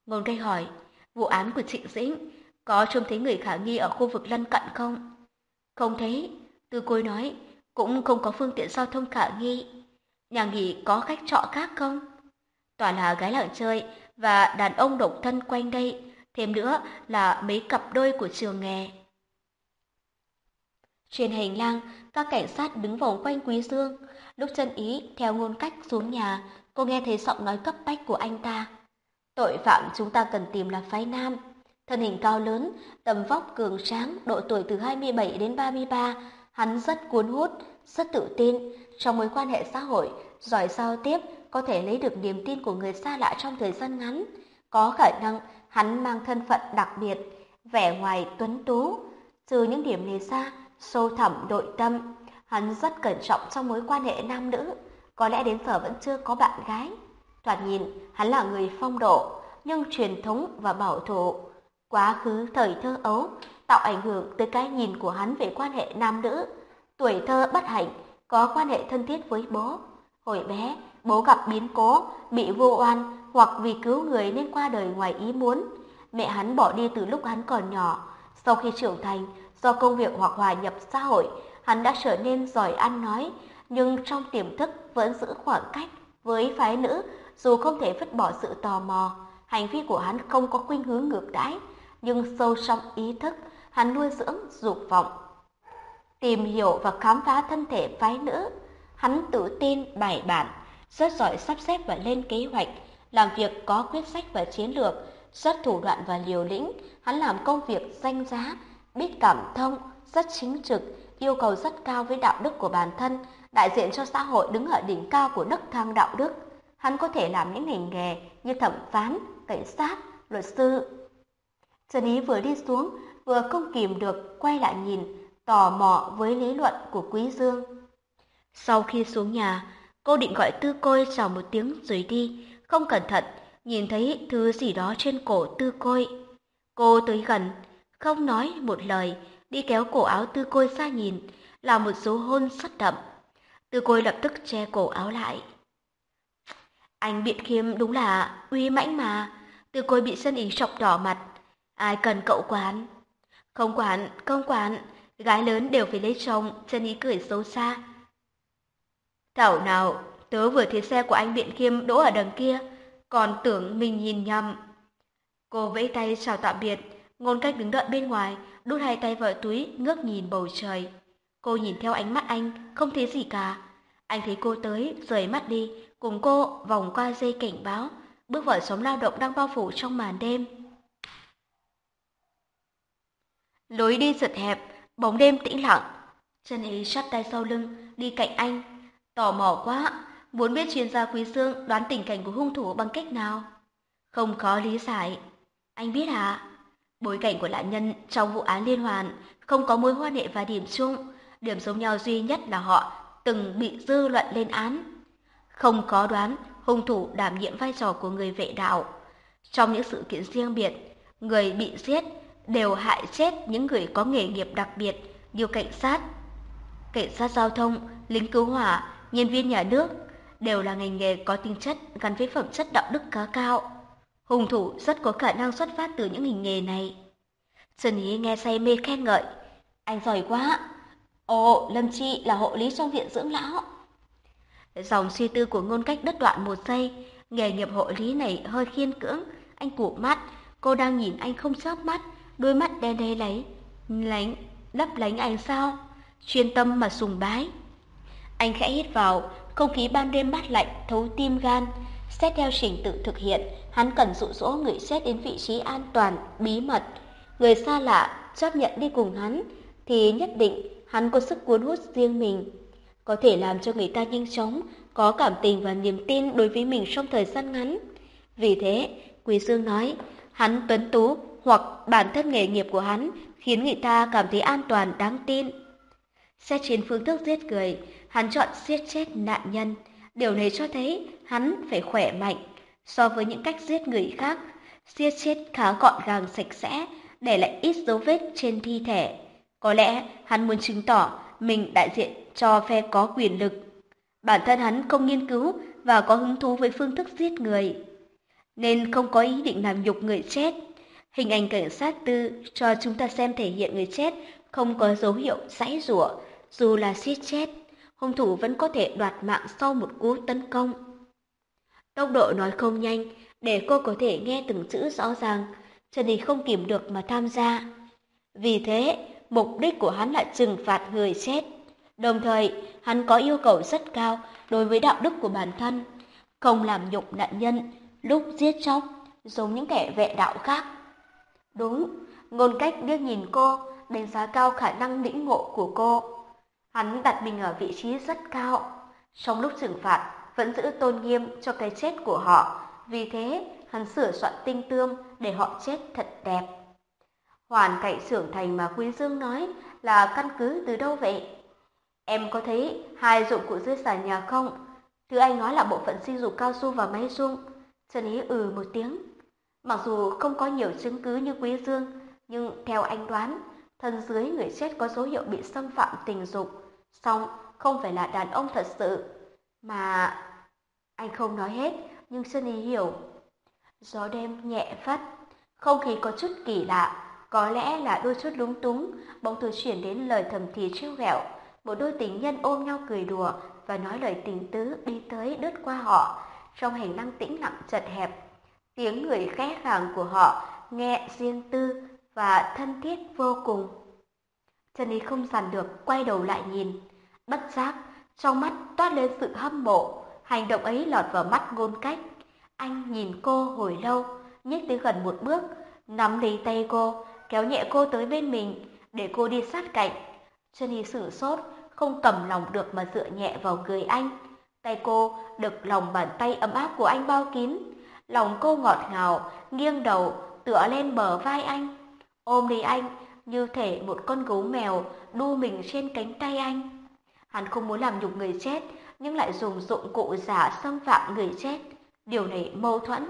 ngôn cây hỏi, vụ án của trịnh dĩnh có trông thấy người khả nghi ở khu vực lân cận không? Không thấy, tư côi nói, cũng không có phương tiện giao thông khả nghi. Nhà nghỉ có khách trọ khác không? Toàn là gái làng chơi và đàn ông độc thân quanh đây, thêm nữa là mấy cặp đôi của trường nghề. Trên hành lang, các cảnh sát đứng vòng quanh Quý Dương. Lúc chân ý theo ngôn cách xuống nhà, cô nghe thấy giọng nói cấp bách của anh ta. Tội phạm chúng ta cần tìm là phái nam. Thân hình cao lớn, tầm vóc cường tráng, độ tuổi từ 27 đến 33, hắn rất cuốn hút, rất tự tin. Trong mối quan hệ xã hội, giỏi giao tiếp, có thể lấy được niềm tin của người xa lạ trong thời gian ngắn. Có khả năng hắn mang thân phận đặc biệt, vẻ ngoài tuấn tú. Trừ những điểm này ra, sâu thẳm nội tâm, hắn rất cẩn trọng trong mối quan hệ nam nữ. Có lẽ đến giờ vẫn chưa có bạn gái. Thoạt nhìn, hắn là người phong độ, nhưng truyền thống và bảo thủ. Quá khứ thời thơ ấu tạo ảnh hưởng tới cái nhìn của hắn về quan hệ nam nữ. Tuổi thơ bất hạnh, có quan hệ thân thiết với bố. Hồi bé, bố gặp biến cố, bị vô oan hoặc vì cứu người nên qua đời ngoài ý muốn. Mẹ hắn bỏ đi từ lúc hắn còn nhỏ. Sau khi trưởng thành, do công việc hoặc hòa nhập xã hội, hắn đã trở nên giỏi ăn nói, nhưng trong tiềm thức vẫn giữ khoảng cách với phái nữ, dù không thể vứt bỏ sự tò mò. Hành vi của hắn không có khuynh hướng ngược đãi, nhưng sâu trong ý thức, hắn nuôi dưỡng dục vọng. Tìm hiểu và khám phá thân thể phái nữ, hắn tự tin bài bản, rất giỏi sắp xếp và lên kế hoạch, làm việc có quyết sách và chiến lược, rất thủ đoạn và liều lĩnh, hắn làm công việc danh giá, biết cảm thông, rất chính trực, yêu cầu rất cao với đạo đức của bản thân, đại diện cho xã hội đứng ở đỉnh cao của đức thang đạo đức. Hắn có thể làm những ngành nghề như thẩm phán, cảnh sát, luật sư. Trần Ý vừa đi xuống, vừa không kìm được quay lại nhìn, tò mò với lý luận của Quý Dương. Sau khi xuống nhà, cô định gọi Tư Côi chào một tiếng rồi đi, không cẩn thận, nhìn thấy thứ gì đó trên cổ Tư Côi. Cô tới gần, không nói một lời, đi kéo cổ áo Tư Côi xa nhìn, là một số hôn sắt đậm. Tư Côi lập tức che cổ áo lại. Anh Biện Khiêm đúng là uy mãnh mà. Tư Côi bị sân ý sọc đỏ mặt. Ai cần cậu quán Không quản, không quản. Gái lớn đều phải lấy chồng, chân ý cười xấu xa. Thảo nào, tớ vừa thấy xe của anh Biện Khiêm đỗ ở đằng kia, còn tưởng mình nhìn nhầm. Cô vẫy tay chào tạm biệt, ngôn cách đứng đợi bên ngoài, đút hai tay vào túi, ngước nhìn bầu trời. Cô nhìn theo ánh mắt anh, không thấy gì cả. Anh thấy cô tới, rời mắt đi, cùng cô vòng qua dây cảnh báo, bước vào xóm lao động đang bao phủ trong màn đêm. Lối đi giật hẹp, bóng đêm tĩnh lặng. Chân ý chắp tay sau lưng, đi cạnh anh. Tò mò quá, muốn biết chuyên gia Quý Dương đoán tình cảnh của hung thủ bằng cách nào. Không khó lý giải. Anh biết hả? Bối cảnh của nạn nhân trong vụ án liên hoàn không có mối quan hệ và điểm chung. Điểm giống nhau duy nhất là họ từng bị dư luận lên án. Không có đoán hung thủ đảm nhiệm vai trò của người vệ đạo. Trong những sự kiện riêng biệt, người bị giết đều hại chết những người có nghề nghiệp đặc biệt như cảnh sát, cảnh sát giao thông, lính cứu hỏa, nhân viên nhà nước đều là ngành nghề có tính chất gắn với phẩm chất đạo đức khá cao. Hung thủ rất có khả năng xuất phát từ những ngành nghề này. Trần Ý nghe say mê khen ngợi. Anh giỏi quá. Ồ, Lâm Chi là hộ lý trong viện dưỡng lão. Dòng suy tư của ngôn cách đứt đoạn một giây. Nghề nghiệp hộ lý này hơi khiên cưỡng. Anh cụp mắt. Cô đang nhìn anh không chớp mắt. Đôi mắt đen đen lấy. Lánh, lấp lánh anh sao? Chuyên tâm mà sùng bái. Anh khẽ hít vào, không khí ban đêm mát lạnh thấu tim gan. Xét theo trình tự thực hiện, hắn cần dụ dỗ người xét đến vị trí an toàn, bí mật. Người xa lạ chấp nhận đi cùng hắn, thì nhất định hắn có sức cuốn hút riêng mình. Có thể làm cho người ta nhanh chóng, có cảm tình và niềm tin đối với mình trong thời gian ngắn. Vì thế, Quý Dương nói, hắn tuấn tú hoặc bản thân nghề nghiệp của hắn khiến người ta cảm thấy an toàn đáng tin. Xét trên phương thức giết người, hắn chọn giết chết nạn nhân. Điều này cho thấy hắn phải khỏe mạnh. So với những cách giết người khác, giết chết khá gọn gàng sạch sẽ, để lại ít dấu vết trên thi thể. Có lẽ hắn muốn chứng tỏ mình đại diện cho phe có quyền lực. Bản thân hắn không nghiên cứu và có hứng thú với phương thức giết người, nên không có ý định làm nhục người chết. Hình ảnh cảnh sát tư cho chúng ta xem thể hiện người chết không có dấu hiệu giãy rủa, dù là giết chết, hung thủ vẫn có thể đoạt mạng sau một cú tấn công. Tốc độ nói không nhanh, để cô có thể nghe từng chữ rõ ràng, Trần Đình không kìm được mà tham gia. Vì thế, mục đích của hắn là trừng phạt người chết. Đồng thời, hắn có yêu cầu rất cao đối với đạo đức của bản thân, không làm nhục nạn nhân lúc giết chóc giống những kẻ vệ đạo khác. Đúng, ngôn cách liếc nhìn cô, đánh giá cao khả năng lĩnh ngộ của cô. Hắn đặt mình ở vị trí rất cao. Trong lúc trừng phạt, vẫn giữ tôn nghiêm cho cái chết của họ. Vì thế, hắn sửa soạn tinh tương để họ chết thật đẹp. Hoàn cảnh trưởng thành mà Quý Dương nói là căn cứ từ đâu vậy? Em có thấy hai dụng cụ dưới sàn nhà không? Thứ anh nói là bộ phận sinh dục cao su và máy rung. Trần Ý ừ một tiếng. Mặc dù không có nhiều chứng cứ như Quý Dương, nhưng theo anh đoán, thân dưới người chết có dấu hiệu bị xâm phạm tình dục, xong không phải là đàn ông thật sự, mà anh không nói hết, nhưng Sunny hiểu. Gió đêm nhẹ phất, không khí có chút kỳ lạ, có lẽ là đôi chút lúng túng, bỗng từ chuyển đến lời thầm thì trêu ghẹo, một đôi tình nhân ôm nhau cười đùa và nói lời tình tứ đi tới đứt qua họ trong hành lang tĩnh lặng chật hẹp. Tiếng người khẽ khàng của họ nghe riêng tư và thân thiết vô cùng. Chân Ý không dằn được quay đầu lại nhìn, bất giác trong mắt toát lên sự hâm mộ, hành động ấy lọt vào mắt ngôn cách. Anh nhìn cô hồi lâu, nhích tới gần một bước, nắm lấy tay cô, kéo nhẹ cô tới bên mình, để cô đi sát cạnh. Chân Jenny sửng sốt, không cầm lòng được mà dựa nhẹ vào người anh. Tay cô được lòng bàn tay ấm áp của anh bao kín. Lòng cô ngọt ngào, nghiêng đầu, tựa lên bờ vai anh. Ôm lấy anh, như thể một con gấu mèo đu mình trên cánh tay anh. Hắn không muốn làm nhục người chết, nhưng lại dùng dụng cụ giả xâm phạm người chết. Điều này mâu thuẫn.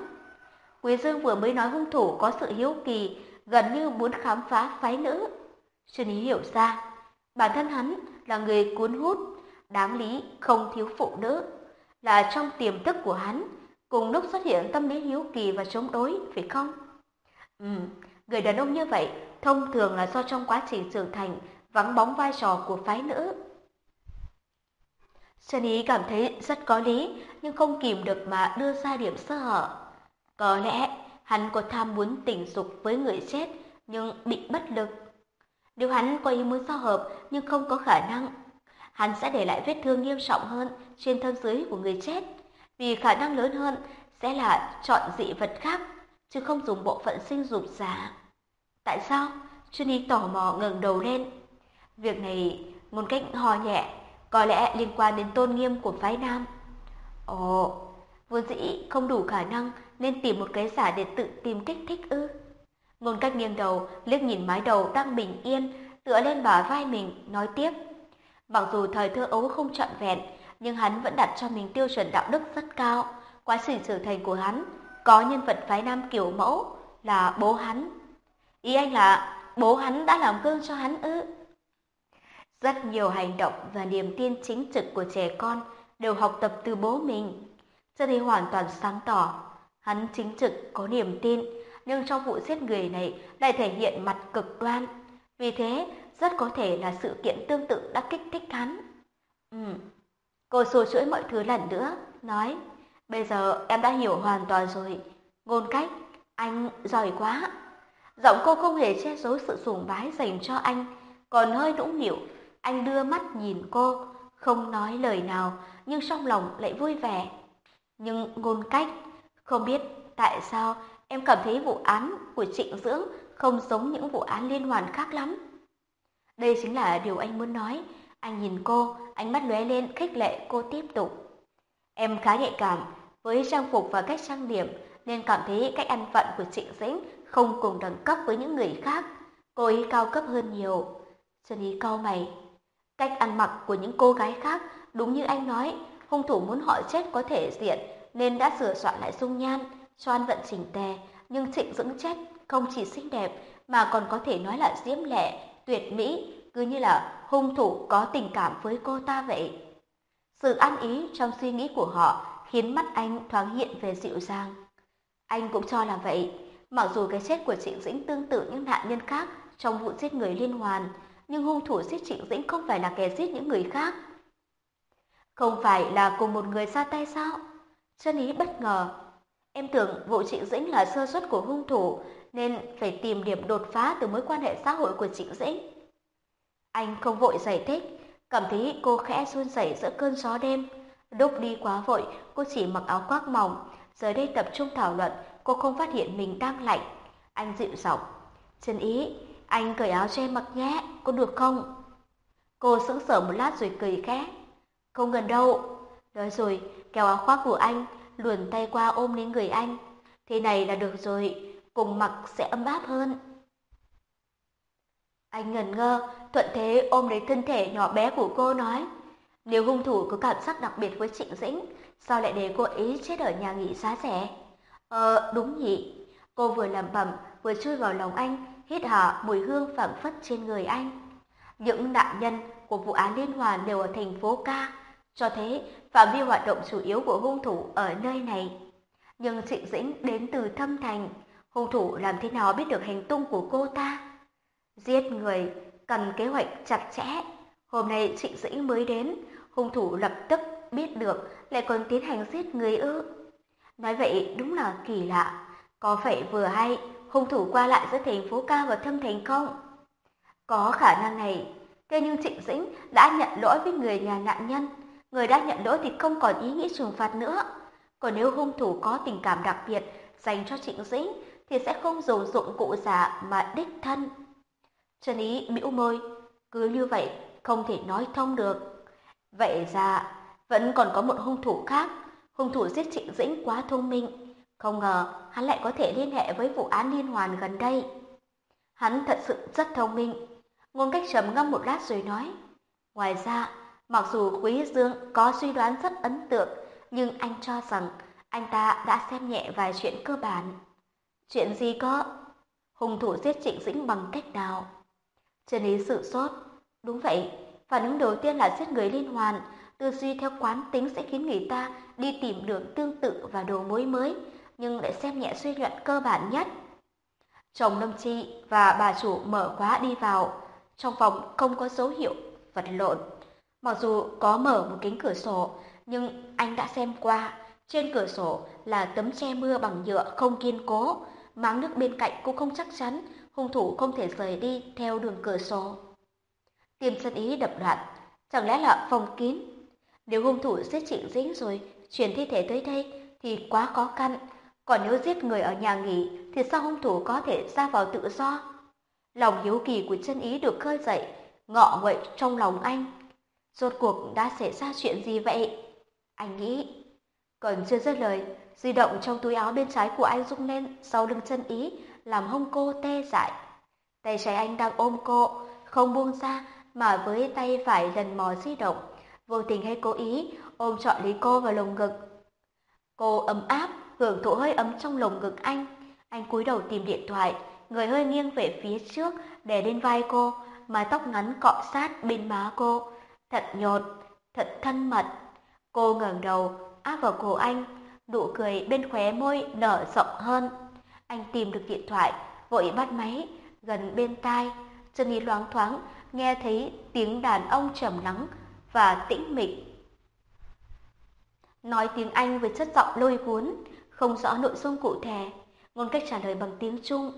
Quý Dương vừa mới nói hung thủ có sự hiếu kỳ, gần như muốn khám phá phái nữ. Xuân Ý hiểu ra, bản thân hắn là người cuốn hút, đáng lý không thiếu phụ nữ, là trong tiềm thức của hắn, cùng lúc xuất hiện tâm lý hiếu kỳ và chống đối, phải không? Ừ, người đàn ông như vậy thông thường là do trong quá trình trưởng thành vắng bóng vai trò của phái nữ. Xuân Ý cảm thấy rất có lý, nhưng không kìm được mà đưa ra điểm sơ hở. Có lẽ hắn có tham muốn tình dục với người chết, nhưng bị bất lực. Nếu hắn có ý muốn giao hợp nhưng không có khả năng, hắn sẽ để lại vết thương nghiêm trọng hơn trên thân dưới của người chết, vì khả năng lớn hơn sẽ là chọn dị vật khác, chứ không dùng bộ phận sinh dục giả. Tại sao? Johnny tò mò ngẩng đầu lên. Việc này ngôn cách hò nhẹ, có lẽ liên quan đến tôn nghiêm của phái nam. Ồ, vốn dĩ không đủ khả năng nên tìm một cái giả để tự tìm kích thích ư. Ngôn cách nghiêng đầu, liếc nhìn mái đầu đang bình yên, tựa lên bả vai mình, nói tiếp. Mặc dù thời thơ ấu không trọn vẹn, nhưng hắn vẫn đặt cho mình tiêu chuẩn đạo đức rất cao. Quá trình trưởng thành của hắn, có nhân vật phái nam kiểu mẫu là bố hắn. Ý anh là bố hắn đã làm gương cho hắn ư? Rất nhiều hành động và niềm tin chính trực của trẻ con đều học tập từ bố mình. Cho thì hoàn toàn sáng tỏ, hắn chính trực có niềm tin, nhưng trong vụ giết người này lại thể hiện mặt cực đoan. Vì thế, rất có thể là sự kiện tương tự đã kích thích hắn. Ừ. Cô xô chuỗi mọi thứ lần nữa, nói, bây giờ em đã hiểu hoàn toàn rồi. Ngôn cách, anh giỏi quá. Giọng cô không hề che giấu sự sùng bái dành cho anh, còn hơi nũng nịu. Anh đưa mắt nhìn cô, không nói lời nào, nhưng trong lòng lại vui vẻ. Nhưng ngôn cách, không biết tại sao em cảm thấy vụ án của Trịnh Dưỡng không giống những vụ án liên hoàn khác lắm. Đây chính là điều anh muốn nói. Anh nhìn cô, ánh mắt lóe lên khích lệ cô tiếp tục. Em khá nhạy cảm với trang phục và cách trang điểm nên cảm thấy cách ăn vận của Trịnh Dĩnh không cùng đẳng cấp với những người khác. Cô ấy cao cấp hơn nhiều. Xuân Ý cau mày. Cách ăn mặc của những cô gái khác đúng như anh nói, hung thủ muốn họ chết có thể diện nên đã sửa soạn lại dung nhan, xoan vận chỉnh tề, nhưng Trịnh dưỡng chết không chỉ xinh đẹp mà còn có thể nói là diễm lệ, tuyệt mỹ, cứ như là hung thủ có tình cảm với cô ta vậy. Sự ăn ý trong suy nghĩ của họ khiến mắt anh thoáng hiện về dịu dàng. Anh cũng cho là vậy, mặc dù cái chết của Trịnh Dĩnh tương tự những nạn nhân khác trong vụ giết người liên hoàn, nhưng hung thủ giết Trịnh Dĩnh không phải là kẻ giết những người khác. Không phải là cùng một người ra tay sao? Chân ý bất ngờ. Em tưởng vụ Trịnh Dĩnh là sơ suất của hung thủ, nên phải tìm điểm đột phá từ mối quan hệ xã hội của Trịnh Dĩnh. Anh không vội giải thích, cảm thấy cô khẽ run rẩy giữa cơn gió đêm. Lúc đi quá vội, cô chỉ mặc áo khoác mỏng, giờ đây tập trung thảo luận, cô không phát hiện mình đang lạnh. Anh dịu giọng, chân ý, anh cởi áo cho em mặc nhé, có được không? Cô sững sờ một lát rồi cười khẽ. Không cần đâu. Nói rồi, kéo áo khoác của anh, luồn tay qua ôm lấy người anh. Thế này là được rồi, cùng mặc sẽ ấm áp hơn. Anh ngần ngơ, thuận thế ôm lấy thân thể nhỏ bé của cô nói. Nếu hung thủ có cảm giác đặc biệt với Trịnh Dĩnh, sao lại để cô ấy chết ở nhà nghỉ giá rẻ? Ờ, đúng nhỉ. Cô vừa lẩm bẩm, vừa chui vào lòng anh, hít hà mùi hương phảng phất trên người anh. Những nạn nhân của vụ án liên hoàn đều ở thành phố Ca, cho thế phạm vi hoạt động chủ yếu của hung thủ ở nơi này. Nhưng Trịnh Dĩnh đến từ thâm thành, hung thủ làm thế nào biết được hành tung của cô ta? Giết người cần kế hoạch chặt chẽ. Hôm nay Trịnh Dĩnh mới đến, hung thủ lập tức biết được lại còn tiến hành giết người ư. Nói vậy đúng là kỳ lạ. Có phải vừa hay hung thủ qua lại giữa thành phố ca và thâm thành không? Có khả năng này, thế nhưng Trịnh Dĩnh đã nhận lỗi với người nhà nạn nhân. Người đã nhận lỗi thì không còn ý nghĩa trừng phạt nữa. Còn nếu hung thủ có tình cảm đặc biệt dành cho Trịnh Dĩnh thì sẽ không dùng dụng cụ giả mà đích thân. Trần Ý bĩu môi, cứ như vậy không thể nói thông được. Vậy ra vẫn còn có một hung thủ khác, hung thủ giết Trịnh Dĩnh quá thông minh, không ngờ hắn lại có thể liên hệ với vụ án liên hoàn gần đây. Hắn thật sự rất thông minh. Ngôn cách trầm ngâm một lát rồi nói. Ngoài ra, mặc dù Quý Dương có suy đoán rất ấn tượng, nhưng anh cho rằng anh ta đã xem nhẹ vài chuyện cơ bản. Chuyện gì có? Hung thủ giết Trịnh Dĩnh bằng cách nào? Trần Ý sự sốt. Đúng vậy, phản ứng đầu tiên là giết người liên hoàn, tư duy theo quán tính sẽ khiến người ta đi tìm đường tương tự và đầu mối mới, nhưng lại xem nhẹ suy luận cơ bản nhất. Chồng Lâm Chi và bà chủ mở khóa đi vào, trong phòng không có dấu hiệu vật lộn. Mặc dù có mở một kính cửa sổ, nhưng anh đã xem qua, trên cửa sổ là tấm che mưa bằng nhựa không kiên cố, máng nước bên cạnh cũng không chắc chắn, hung thủ không thể rời đi theo đường cửa sổ. Tim sân ý đập loạn, chẳng lẽ là phòng kín? Nếu hung thủ giết chị Dĩnh rồi chuyển thi thể tới đây thì quá khó khăn, còn nếu giết người ở nhà nghỉ thì sao hung thủ có thể ra vào tự do? Lòng hiếu kỳ của chân ý được khơi dậy, ngọ nguậy trong lòng anh. Rốt cuộc đã xảy ra chuyện gì vậy? Anh nghĩ. Còn chưa dứt lời, di động trong túi áo bên trái của anh rung lên sau lưng chân ý, làm hông cô tê dại. Tay trái anh đang ôm cô, không buông ra mà với tay phải lần mò di động, vô tình hay cố ý ôm trọn lấy cô vào lồng ngực. Cô ấm áp, hưởng thụ hơi ấm trong lồng ngực anh. Anh cúi đầu tìm điện thoại, người hơi nghiêng về phía trước để lên vai cô, mái tóc ngắn cọ sát bên má cô, thật nhột, thật thân mật. Cô ngẩng đầu, áp vào cổ anh, nụ cười bên khóe môi nở rộng hơn. Anh tìm được điện thoại, vội bắt máy, gần bên tai, chân ý loáng thoáng nghe thấy tiếng đàn ông trầm lắng và tĩnh mịch. Nói tiếng Anh với chất giọng lôi cuốn, không rõ nội dung cụ thể, ngôn cách trả lời bằng tiếng Trung.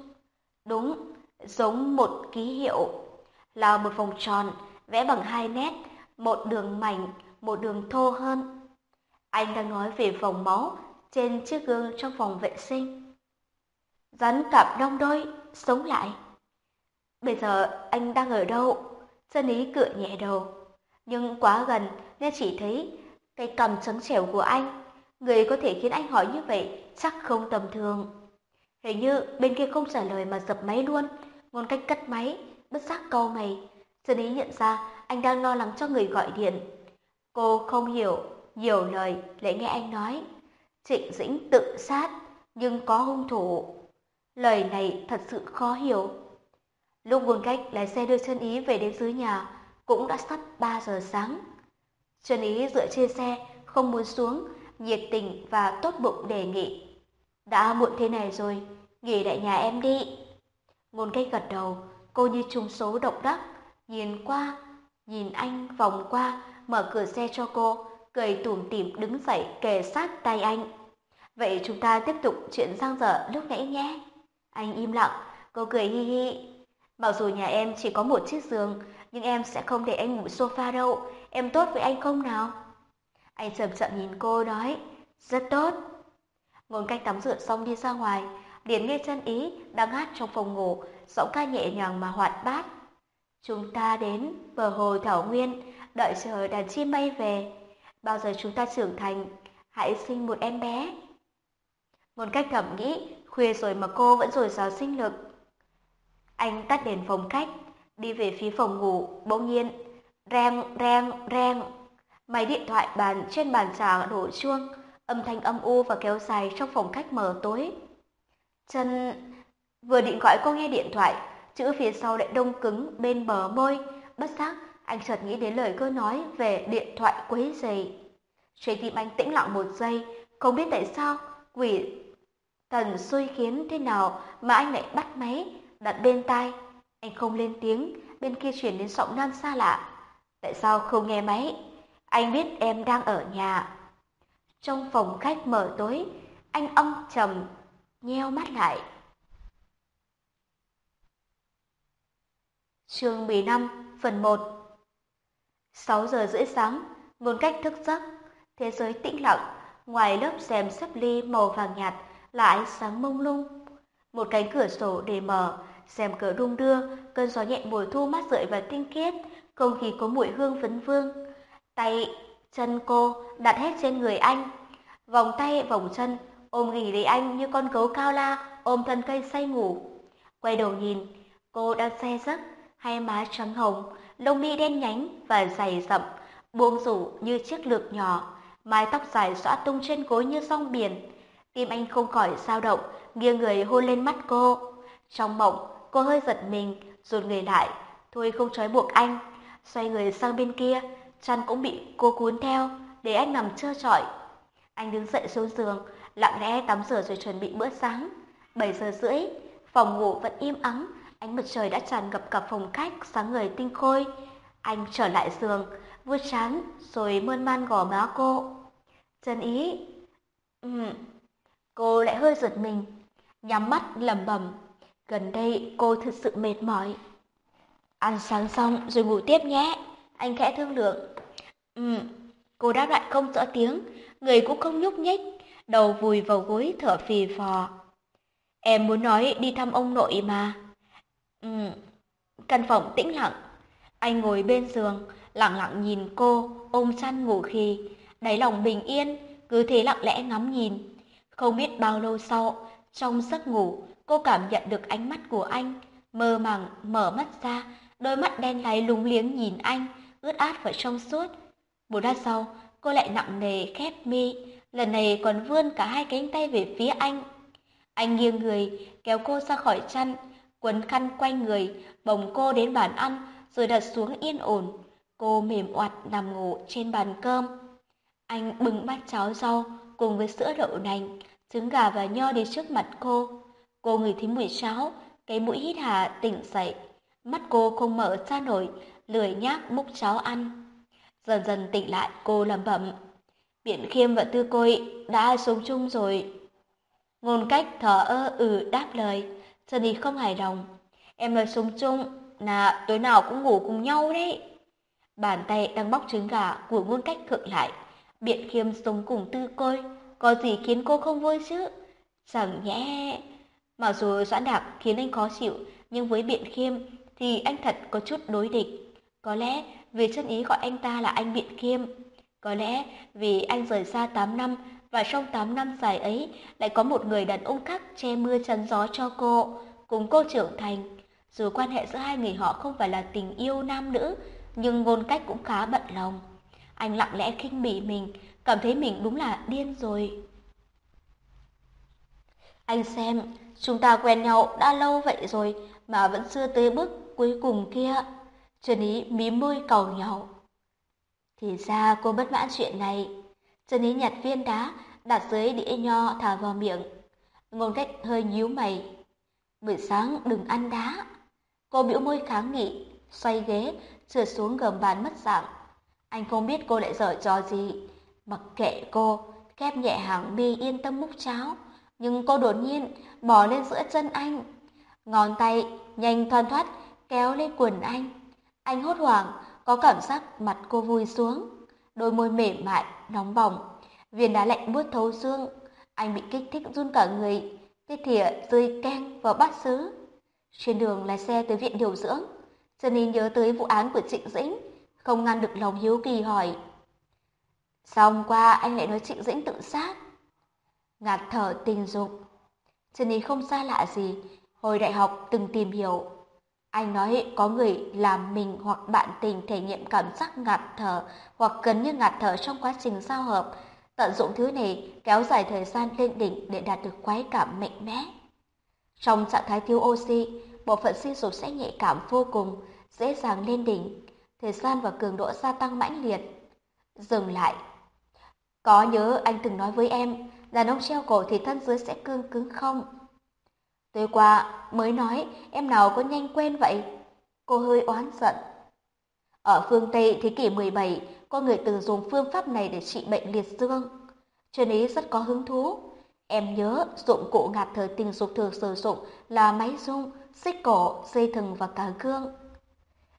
Đúng, giống một ký hiệu, là một vòng tròn, vẽ bằng hai nét, một đường mảnh, một đường thô hơn. Anh đang nói về vòng máu trên chiếc gương trong phòng vệ sinh. Rắn cặp đông đôi, sống lại. Bây giờ anh đang ở đâu? Sơn ý cựa nhẹ đầu. Nhưng quá gần nên chỉ thấy Tay cầm trắng trẻo của anh. Người có thể khiến anh hỏi như vậy chắc không tầm thường. Hình như bên kia không trả lời mà dập máy luôn. Ngôn cách cắt máy, bất giác câu mày. Dân ý nhận ra anh đang lo lắng cho người gọi điện. Cô không hiểu, nhiều lời lại nghe anh nói. Trịnh Dĩnh tự sát, nhưng có hung thủ. Lời này thật sự khó hiểu. Lúc Vương Cách lái xe đưa chân ý về đến dưới nhà, cũng đã sắp 3 giờ sáng. Trần ý dựa trên xe, không muốn xuống, nhiệt tình và tốt bụng đề nghị. Đã muộn thế này rồi, nghỉ đại nhà em đi. Ngôn cách gật đầu, cô như trùng số động đắc, nhìn qua, nhìn anh vòng qua, mở cửa xe cho cô, cười tủm tỉm đứng dậy kề sát tay anh. Vậy chúng ta tiếp tục chuyện giang dở lúc nãy nhé. Anh im lặng, cô cười hi hi. Mặc dù nhà em chỉ có một chiếc giường, nhưng em sẽ không để anh ngủ sofa đâu. Em tốt với anh không nào? Anh chậm chậm nhìn cô nói, rất tốt. Ngôn cách tắm rửa xong đi ra ngoài, liền nghe chân ý đang hát trong phòng ngủ, giọng ca nhẹ nhàng mà hoạt bát. Chúng ta đến bờ hồ Thảo Nguyên, đợi chờ đàn chim bay về. Bao giờ chúng ta trưởng thành, hãy sinh một em bé. Ngôn cách thẩm nghĩ, khuya rồi mà cô vẫn rồi rào sinh lực. Anh tắt đèn phòng khách, đi về phía phòng ngủ, bỗng nhiên, reng, reng, reng. Máy điện thoại bàn trên bàn trà đổ chuông, âm thanh âm u và kéo dài trong phòng khách mờ tối. Chân vừa định gọi cô nghe điện thoại, chữ phía sau lại đông cứng bên bờ môi, bất giác anh chợt nghĩ đến lời cô nói về điện thoại quấy rầy. Trái tim anh tĩnh lặng một giây, không biết tại sao quỷ thần xui khiến thế nào mà anh lại bắt máy, đặt bên tai. Anh không lên tiếng, bên kia chuyển đến giọng nam xa lạ. Tại sao không nghe máy? Anh biết em đang ở nhà. Trong phòng khách mở tối, anh âm trầm nheo mắt lại. Chương 15, phần 1 6 giờ rưỡi sáng, ngôn cách thức giấc, thế giới tĩnh lặng, ngoài lớp rèm xếp ly màu vàng nhạt là ánh sáng mông lung. Một cánh cửa sổ để mở, rèm cửa đung đưa, cơn gió nhẹ mùa thu mát rượi và tinh khiết, không khí có mùi hương phấn vương. Tay, chân cô đặt hết trên người anh, vòng tay vòng chân ôm ghì lấy anh như con gấu cao la ôm thân cây say ngủ. Quay đầu nhìn, cô đang xe giấc, hai má trắng hồng, lông mi đen nhánh và dày rậm, buông rủ như chiếc lược nhỏ, mái tóc dài xõa tung trên gối như song biển. Tim anh không khỏi dao động, nghiêng người hôn lên mắt cô. Trong mộng, cô hơi giật mình, rụt người lại, thôi không trói buộc anh. Xoay người sang bên kia, chăn cũng bị cô cuốn theo, để anh nằm trơ trọi. Anh đứng dậy xuống giường, lặng lẽ tắm rửa rồi chuẩn bị bữa sáng. 7 giờ rưỡi, phòng ngủ vẫn im ắng, ánh mặt trời đã tràn ngập cả phòng khách sáng người tinh khôi. Anh trở lại giường, vuốt chán rồi mơn man gò má cô. Trần ý. Ừ. Cô lại hơi giật mình, nhắm mắt lẩm bẩm. Gần đây cô thực sự mệt mỏi. Ăn sáng xong rồi ngủ tiếp nhé. Anh khẽ thương lượng. Ừ. Cô đáp lại không rõ tiếng, người cũng không nhúc nhích, đầu vùi vào gối thở phì phò. Em muốn nói đi thăm ông nội mà. Ừ. Căn phòng tĩnh lặng. Anh ngồi bên giường, lặng lặng nhìn cô, ôm chăn ngủ khi, đáy lòng bình yên, cứ thế lặng lẽ ngắm nhìn. Không biết bao lâu sau, trong giấc ngủ, cô cảm nhận được ánh mắt của anh, mơ màng mở mắt ra, đôi mắt đen láy lúng liếng nhìn anh, ướt át và trong suốt. Một lát sau, cô lại nặng nề khép mi, lần này còn vươn cả hai cánh tay về phía anh. Anh nghiêng người, kéo cô ra khỏi chăn, quấn khăn quanh người, bồng cô đến bàn ăn, rồi đặt xuống yên ổn. Cô mềm oặt nằm ngủ trên bàn cơm. Anh bưng bát cháo rau cùng với sữa đậu nành, trứng gà và nho đến trước mặt cô. Cô ngửi thấy mùi cháo, cái mũi hít hà tỉnh dậy. Mắt cô không mở ra nổi, lười nhác múc cháo ăn. Dần dần tỉnh lại, cô lẩm bẩm. Biện khiêm và tư côi đã sống chung rồi. Ngôn cách thở ơ ừ đáp lời, Sunny không hài lòng. Em nói sống chung là tối nào cũng ngủ cùng nhau đấy. Bàn tay đang bóc trứng gà của ngôn cách khựng lại. Biện khiêm sống cùng tư côi, có gì khiến cô không vui chứ? Chẳng nhẽ... Mặc dù doãn đạc khiến anh khó chịu, nhưng với biện khiêm thì anh thật có chút đối địch. Có lẽ vì chân ý gọi anh ta là anh biện khiêm. Có lẽ vì anh rời xa 8 năm và trong 8 năm dài ấy lại có một người đàn ông khác che mưa chắn gió cho cô, cùng cô trưởng thành. Dù quan hệ giữa hai người họ không phải là tình yêu nam nữ, nhưng ngôn cách cũng khá bận lòng. Anh lặng lẽ khinh bỉ mình, cảm thấy mình đúng là điên rồi. Anh xem, chúng ta quen nhau đã lâu vậy rồi mà vẫn chưa tới bước cuối cùng kia. Trần Ý mím môi cầu nhau. Thì ra cô bất mãn chuyện này. Trần Ý nhặt viên đá, đặt dưới đĩa nho thả vào miệng. Ngôn cách hơi nhíu mày. Buổi sáng đừng ăn đá. Cô bĩu môi kháng nghị, xoay ghế, trượt xuống gầm bàn mất dạng. Anh không biết cô lại dở trò gì. Mặc kệ cô, khép nhẹ hàng mi yên tâm múc cháo. Nhưng cô đột nhiên bỏ lên giữa chân anh. Ngón tay nhanh thoăn thoắt kéo lên quần anh. Anh hốt hoảng, có cảm giác mặt cô vui xuống. Đôi môi mềm mại, nóng bỏng. Viên đá lạnh buốt thấu xương. Anh bị kích thích run cả người. Cái thìa rơi keng vào bát sứ. Trên đường lái xe tới viện điều dưỡng. Jenny nhớ tới vụ án của Trịnh Dĩnh. Không ngăn được lòng hiếu kỳ hỏi. Sao hôm qua anh lại nói Trịnh Dĩnh tự sát? Ngạt thở tình dục. Jenny không xa lạ gì. Hồi đại học từng tìm hiểu anh nói có người làm mình hoặc bạn tình thể nghiệm cảm giác ngạt thở hoặc gần như ngạt thở trong quá trình giao hợp. Tận dụng thứ này kéo dài thời gian lên đỉnh để đạt được khoái cảm mạnh mẽ. Trong trạng thái thiếu oxy, bộ phận sinh dục sẽ nhạy cảm vô cùng, dễ dàng lên đỉnh. Thời gian và cường độ gia tăng mãnh liệt. Dừng lại. Có nhớ anh từng nói với em, đàn ông treo cổ thì thân dưới sẽ cương cứng không? Tối qua mới nói em nào có nhanh quen vậy? Cô hơi oán giận. Ở phương Tây thế kỷ 17, có người từng dùng phương pháp này để trị bệnh liệt dương. chuyên ý rất có hứng thú. Em nhớ dụng cụ ngạt thở tình dục thường sử dụng là máy rung, xích cổ, dây thừng và cả gương.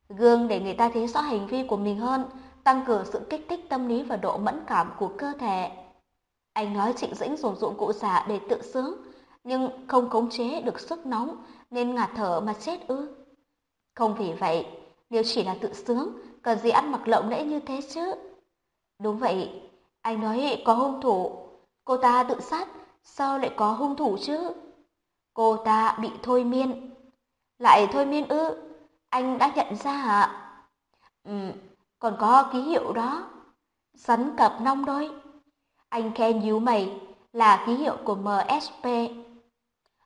Gương để người ta thấy rõ hành vi của mình hơn, tăng cường sự kích thích tâm lý và độ mẫn cảm của cơ thể. Anh nói Trịnh Dĩnh dùng dụng cụ giả để tự sướng, nhưng không khống chế được sức nóng nên ngạt thở mà chết ư. Không vì vậy, nếu chỉ là tự sướng, cần gì ăn mặc lộng lẫy như thế chứ? Đúng vậy, anh nói có hung thủ, cô ta tự sát, sao lại có hung thủ chứ? Cô ta bị thôi miên. Lại thôi miên ư? Anh đã nhận ra hả? Ừ, còn có ký hiệu đó. Rắn cặp nong đôi. Anh khen nhíu mày, là ký hiệu của MSP.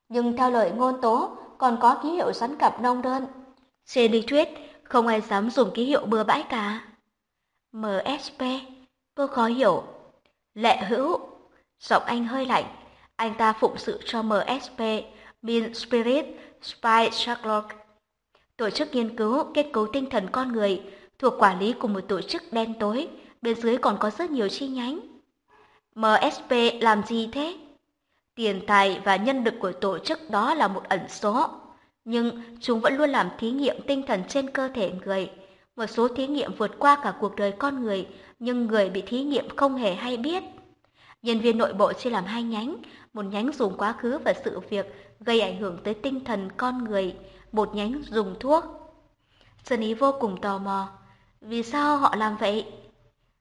Nhưng theo lời ngôn tố, còn có ký hiệu sắn cặp nông đơn. Trên lý thuyết, không ai dám dùng ký hiệu bừa bãi cả. MSP, cô khó hiểu. Lệ hữu, giọng anh hơi lạnh. Anh ta phụng sự cho MSP, Mean Spirit Spy Sherlock. Tổ chức nghiên cứu kết cấu tinh thần con người thuộc quản lý của một tổ chức đen tối, bên dưới còn có rất nhiều chi nhánh. MSP làm gì thế? Tiền tài và nhân lực của tổ chức đó là một ẩn số, nhưng chúng vẫn luôn làm thí nghiệm tinh thần trên cơ thể người. Một số thí nghiệm vượt qua cả cuộc đời con người, nhưng người bị thí nghiệm không hề hay biết. Nhân viên nội bộ chia làm hai nhánh, một nhánh dùng quá khứ và sự việc gây ảnh hưởng tới tinh thần con người, một nhánh dùng thuốc. Sơn Ý vô cùng tò mò. Vì sao họ làm vậy?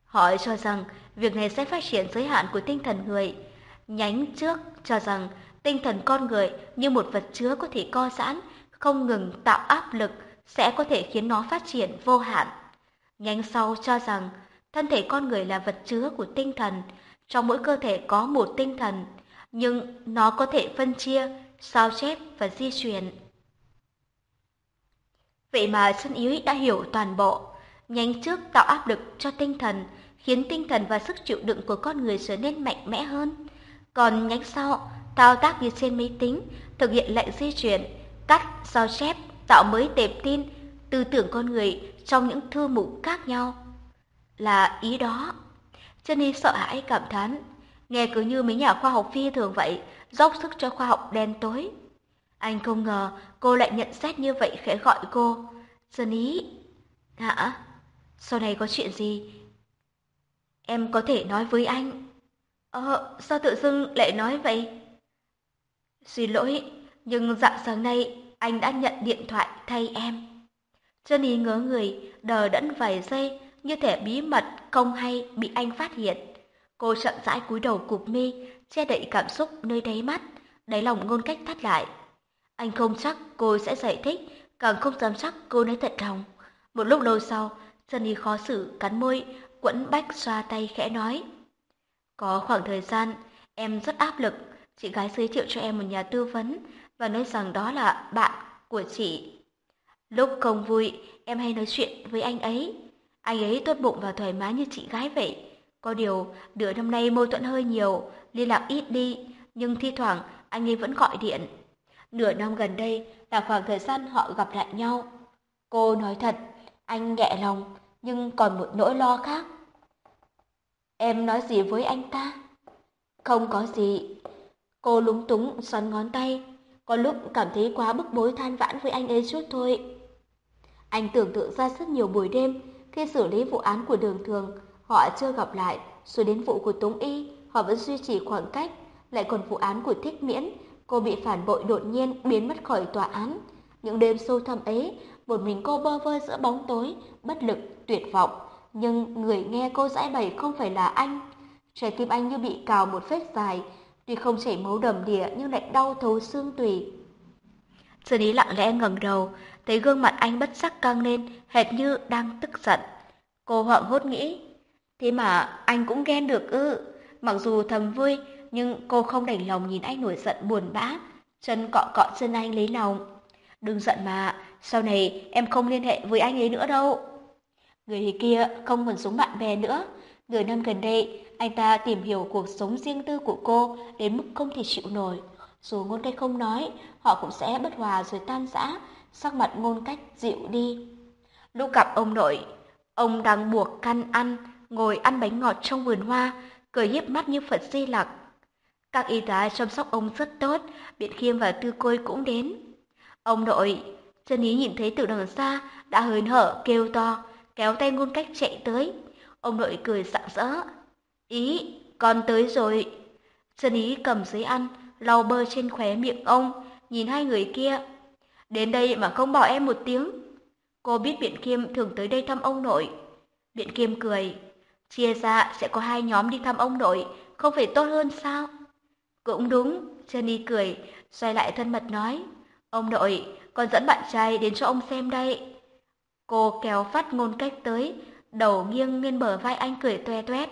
Họ cho rằng việc này sẽ phát triển giới hạn của tinh thần người. Nhánh trước cho rằng tinh thần con người như một vật chứa có thể co giãn, không ngừng tạo áp lực sẽ có thể khiến nó phát triển vô hạn. Nhánh sau cho rằng thân thể con người là vật chứa của tinh thần, trong mỗi cơ thể có một tinh thần, nhưng nó có thể phân chia, sao chép và di chuyển. Vậy mà Xuân Ý đã hiểu toàn bộ, nhánh trước tạo áp lực cho tinh thần, khiến tinh thần và sức chịu đựng của con người trở nên mạnh mẽ hơn. Còn nhánh sau, thao tác như trên máy tính, thực hiện lệnh di chuyển, cắt, sao chép, tạo mới tệp tin, tư tưởng con người trong những thư mục khác nhau. Là ý đó. Jenny sợ hãi cảm thán, nghe cứ như mấy nhà khoa học phi thường vậy, dốc sức cho khoa học đen tối. Anh không ngờ cô lại nhận xét như vậy khẽ gọi cô. Jenny. Hả? Sau này có chuyện gì? Em có thể nói với anh. Ờ, sao tự dưng lại nói vậy? Xin lỗi, nhưng dạng sáng nay anh đã nhận điện thoại thay em. Chân ý ngớ người, đờ đẫn vài giây, như thể bí mật không hay bị anh phát hiện. Cô chậm rãi cúi đầu cụp mi, che đậy cảm xúc nơi đáy mắt, đáy lòng ngôn cách thắt lại. Anh không chắc cô sẽ giải thích, càng không dám chắc cô nói thật lòng. Một lúc lâu sau, Jenny khó xử cắn môi, quẫn bách xoa tay khẽ nói. Có khoảng thời gian, em rất áp lực, chị gái giới thiệu cho em một nhà tư vấn và nói rằng đó là bạn của chị. Lúc không vui, em hay nói chuyện với anh ấy. Anh ấy tốt bụng và thoải mái như chị gái vậy. Có điều, nửa năm nay mâu thuẫn hơi nhiều, liên lạc ít đi, nhưng thi thoảng anh ấy vẫn gọi điện. Nửa năm gần đây là khoảng thời gian họ gặp lại nhau. Cô nói thật, anh nhẹ lòng, nhưng còn một nỗi lo khác. Em nói gì với anh ta? Không có gì. Cô lúng túng xoắn ngón tay, có lúc cảm thấy quá bức bối than vãn với anh ấy chút thôi. Anh tưởng tượng ra rất nhiều buổi đêm khi xử lý vụ án của đường thường, họ chưa gặp lại, rồi đến vụ của Tống Y, họ vẫn duy trì khoảng cách, lại còn vụ án của Thích Miễn, cô bị phản bội đột nhiên biến mất khỏi tòa án. Những đêm sâu thẳm ấy, một mình cô bơ vơ giữa bóng tối, bất lực, tuyệt vọng. Nhưng người nghe cô giải bày không phải là anh. Trái tim anh như bị cào một vết dài, tuy không chảy máu đầm đìa nhưng lại đau thấu xương tùy. Sơn ý lặng lẽ ngẩng đầu, thấy gương mặt anh bất sắc căng lên, hệt như đang tức giận. Cô hoảng hốt nghĩ, thế mà anh cũng ghen được ư. Mặc dù thầm vui, nhưng cô không đành lòng nhìn anh nổi giận buồn bã, chân cọ cọ chân anh lấy lòng. Đừng giận mà, sau này em không liên hệ với anh ấy nữa đâu. Người kia không còn sống bạn bè nữa. Nửa năm gần đây, anh ta tìm hiểu cuộc sống riêng tư của cô đến mức không thể chịu nổi. Dù ngôn cách không nói, họ cũng sẽ bất hòa rồi tan rã, sắc mặt ngôn cách dịu đi. Lúc gặp ông nội, ông đang buộc căn ăn, ngồi ăn bánh ngọt trong vườn hoa, cười hiếp mắt như Phật di lặc. Các y tá chăm sóc ông rất tốt, Biện Khiêm và Tư Côi cũng đến. Ông nội, chân ý nhìn thấy từ đằng xa, đã hớn hở kêu to, kéo tay ngôn cách chạy tới. Ông nội cười rạng rỡ. Ý, con tới rồi. Chân ý cầm giấy ăn, lau bơ trên khóe miệng ông, nhìn hai người kia. Đến đây mà không bảo em một tiếng. Cô biết Biện Kiêm thường tới đây thăm ông nội. Biện Kiêm cười. Chia ra sẽ có hai nhóm đi thăm ông nội, không phải tốt hơn sao? Cũng đúng, Jenny cười, xoay lại thân mật nói. Ông nội, con dẫn bạn trai đến cho ông xem đây. Cô kéo phát ngôn cách tới, đầu nghiêng nghiêng bờ vai anh cười toe toét.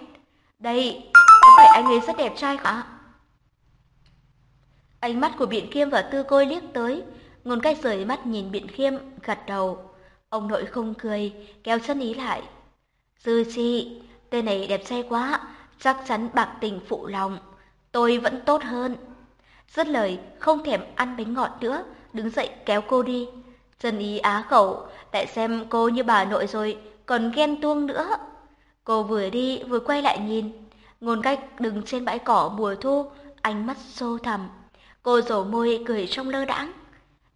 Đây, có phải anh ấy rất đẹp trai hả? Ánh mắt của Biện Khiêm và Tư Côi liếc tới, ngôn cách rời mắt nhìn Biện Khiêm, gật đầu. Ông nội không cười, kéo chân ý lại. Dư chi, tên này đẹp trai quá, chắc chắn bạc tình phụ lòng. Tôi vẫn tốt hơn. Dứt lời, không thèm ăn bánh ngọt nữa, đứng dậy kéo cô đi. Trần ý á khẩu, lại xem cô như bà nội rồi, còn ghen tuông nữa. Cô vừa đi vừa quay lại nhìn, ngôn cách đứng trên bãi cỏ mùa thu, ánh mắt sâu thẳm. Cô rổ môi cười trong lơ đãng.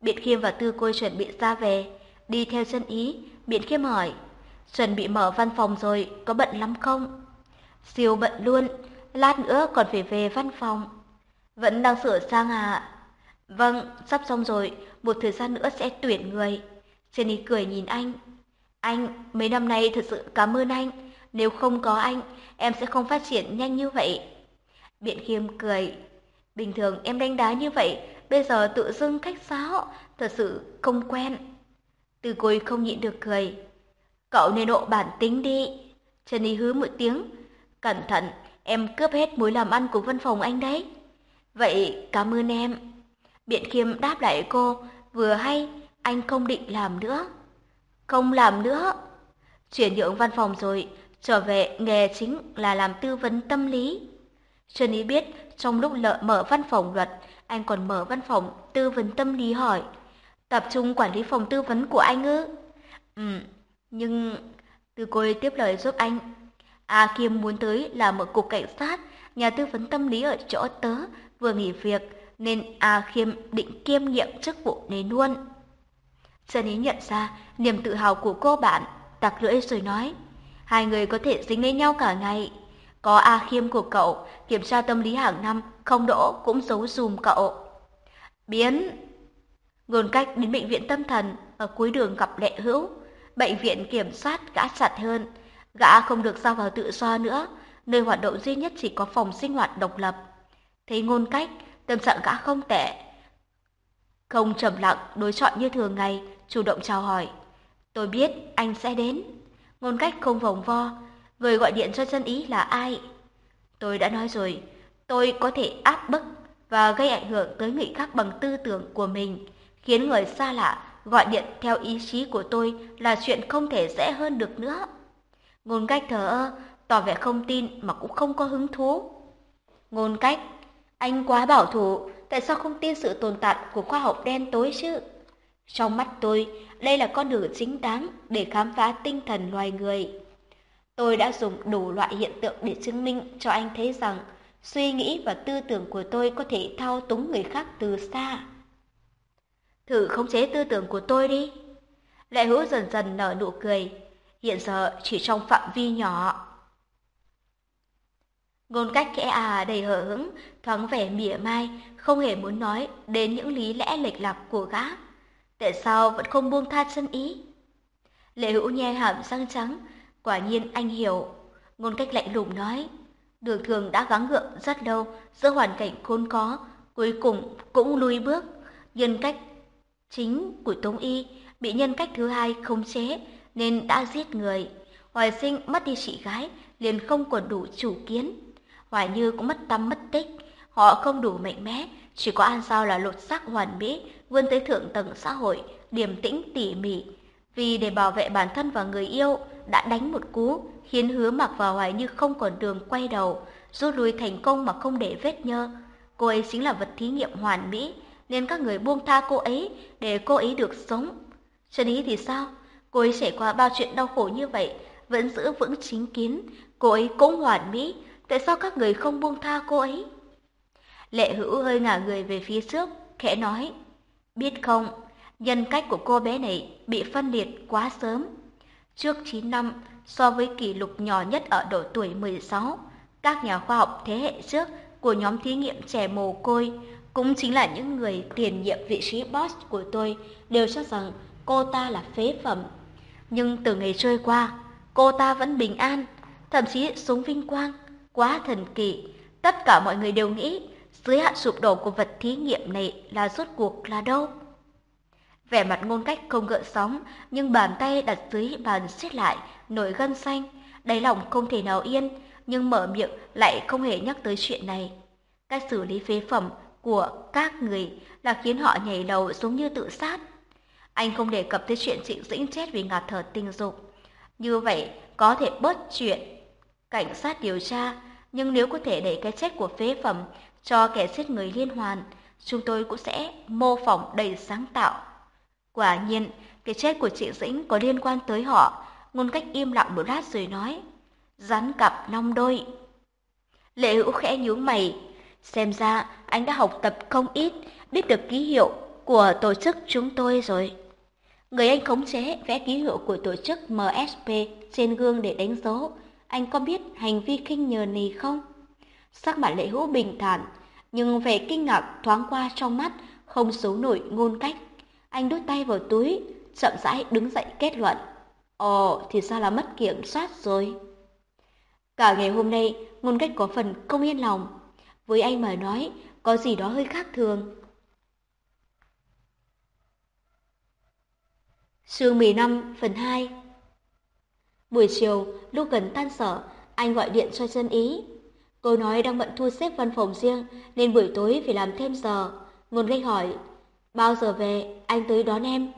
Biện Khiêm và Tư Côi chuẩn bị ra về, đi theo dân ý, Biện Khiêm hỏi, chuẩn bị mở văn phòng rồi, có bận lắm không? Siêu bận luôn, lát nữa còn phải về văn phòng. Vẫn đang sửa sang à? Vâng, sắp xong rồi, một thời gian nữa sẽ tuyển người. Jenny cười nhìn anh. Anh, mấy năm nay thật sự cảm ơn anh. Nếu không có anh, em sẽ không phát triển nhanh như vậy. Biện Khiêm cười. Bình thường em đánh đá như vậy, bây giờ tự dưng khách sáo, thật sự không quen. Từ côi không nhịn được cười. Cậu nên nộ bản tính đi. Jenny hứa một tiếng. Cẩn thận, em cướp hết mối làm ăn của văn phòng anh đấy. Vậy cảm ơn em. Biện Khiêm đáp lại cô, vừa hay, anh không định làm nữa. Không làm nữa. Chuyển nhượng văn phòng rồi, trở về nghề chính là làm tư vấn tâm lý. Trần Ý biết trong lúc lợ mở văn phòng luật, anh còn mở văn phòng tư vấn tâm lý hỏi. Tập trung quản lý phòng tư vấn của anh ư? Ừ, nhưng... Từ cô tiếp lời giúp anh. A Kim muốn tới là một cục cảnh sát, nhà tư vấn tâm lý ở chỗ tớ vừa nghỉ việc nên A Khiêm định kiêm nhiệm chức vụ này luôn. Trần Ý nhận ra niềm tự hào của cô bạn, tặc lưỡi rồi nói, hai người có thể dính lấy nhau cả ngày. Có A Khiêm của cậu, kiểm tra tâm lý hàng năm, không đỗ cũng giấu dùm cậu. Biến! Ngôn cách đến bệnh viện tâm thần, ở cuối đường gặp lệ hữu. Bệnh viện kiểm soát gã chặt hơn, gã không được giao vào tự do nữa, nơi hoạt động duy nhất chỉ có phòng sinh hoạt độc lập. Thấy ngôn cách, tâm trạng gã không tệ. Không trầm lặng, đối chọn như thường ngày, chủ động chào hỏi. Tôi biết anh sẽ đến. Ngôn cách không vòng vo, người gọi điện cho chân ý là ai? Tôi đã nói rồi, tôi có thể áp bức và gây ảnh hưởng tới người khác bằng tư tưởng của mình, khiến người xa lạ gọi điện theo ý chí của tôi là chuyện không thể dễ hơn được nữa. Ngôn cách thờ ơ, tỏ vẻ không tin mà cũng không có hứng thú. Ngôn cách, anh quá bảo thủ, tại sao không tin sự tồn tại của khoa học đen tối chứ? Trong mắt tôi, đây là con đường chính đáng để khám phá tinh thần loài người. Tôi đã dùng đủ loại hiện tượng để chứng minh cho anh thấy rằng suy nghĩ và tư tưởng của tôi có thể thao túng người khác từ xa. Thử khống chế tư tưởng của tôi đi. Lệ hữu dần dần nở nụ cười, hiện giờ chỉ trong phạm vi nhỏ. Ngôn cách kẽ à đầy hở hững, thoáng vẻ mỉa mai, không hề muốn nói đến những lý lẽ lệch lạc của gã. Tại sao vẫn không buông tha chân ý? Lệ hữu nhe hàm răng trắng, quả nhiên anh hiểu. Ngôn cách lạnh lùng nói, đường thường đã gắng gượng rất lâu giữa hoàn cảnh khốn có, cuối cùng cũng lùi bước. Nhân cách chính của Tống Y bị nhân cách thứ hai khống chế nên đã giết người. Hoài sinh mất đi chị gái liền không còn đủ chủ kiến. Hoài Như cũng mất tâm mất tích. Họ không đủ mạnh mẽ, chỉ có An Giao là lột xác hoàn mỹ, vươn tới thượng tầng xã hội, điềm tĩnh tỉ mỉ. Vì để bảo vệ bản thân và người yêu, đã đánh một cú, khiến hứa mặc và Hoài Như không còn đường quay đầu, rút lui thành công mà không để vết nhơ. Cô ấy chính là vật thí nghiệm hoàn mỹ, nên các người buông tha cô ấy để cô ấy được sống. Trần Ý thì sao? Cô ấy trải qua bao chuyện đau khổ như vậy, vẫn giữ vững chính kiến. Cô ấy cũng hoàn mỹ, tại sao các người không buông tha cô ấy? Lệ hữu hơi ngả người về phía trước, khẽ nói. Biết không, nhân cách của cô bé này bị phân liệt quá sớm. Trước 9 năm, so với kỷ lục nhỏ nhất ở độ tuổi 16, các nhà khoa học thế hệ trước của nhóm thí nghiệm trẻ mồ côi, cũng chính là những người tiền nhiệm vị trí boss của tôi, đều cho rằng cô ta là phế phẩm. Nhưng từ ngày trôi qua, cô ta vẫn bình an, thậm chí sống vinh quang, quá thần kỳ. Tất cả mọi người đều nghĩ dưới hạn sụp đổ của vật thí nghiệm này là rốt cuộc là đâu? Vẻ mặt ngôn cách không gợn sóng, nhưng bàn tay đặt dưới bàn siết lại, nổi gân xanh, đáy lòng không thể nào yên, nhưng mở miệng lại không hề nhắc tới chuyện này. Cách xử lý phế phẩm của các người là khiến họ nhảy lầu giống như tự sát. Anh không đề cập tới chuyện Trịnh Dĩnh chết vì ngạt thở tình dục. Như vậy có thể bớt chuyện cảnh sát điều tra, nhưng nếu có thể đẩy cái chết của phế phẩm cho kẻ giết người liên hoàn, chúng tôi cũng sẽ mô phỏng đầy sáng tạo. Quả nhiên, cái chết của chị Dĩnh có liên quan tới họ, ngôn cách im lặng một lát rồi nói, rắn cặp long đôi. Lệ hữu khẽ nhướng mày, xem ra anh đã học tập không ít, biết được ký hiệu của tổ chức chúng tôi rồi. Người anh khống chế vẽ ký hiệu của tổ chức MSP trên gương để đánh dấu. Anh có biết hành vi khinh nhờ này không? Sắc mặt lệ hữu bình thản, nhưng vẻ kinh ngạc thoáng qua trong mắt, không xấu nổi ngôn cách. Anh đút tay vào túi, chậm rãi đứng dậy kết luận. Ồ, thì ra là mất kiểm soát rồi. Cả ngày hôm nay, ngôn cách có phần không yên lòng. Với anh mà nói, có gì đó hơi khác thường. Sương 15 phần 2 Buổi chiều, lúc gần tan sở, anh gọi điện cho chân ý. Cô nói đang bận thu xếp văn phòng riêng nên buổi tối phải làm thêm giờ. Ngôn gây hỏi, bao giờ về, anh tới đón em.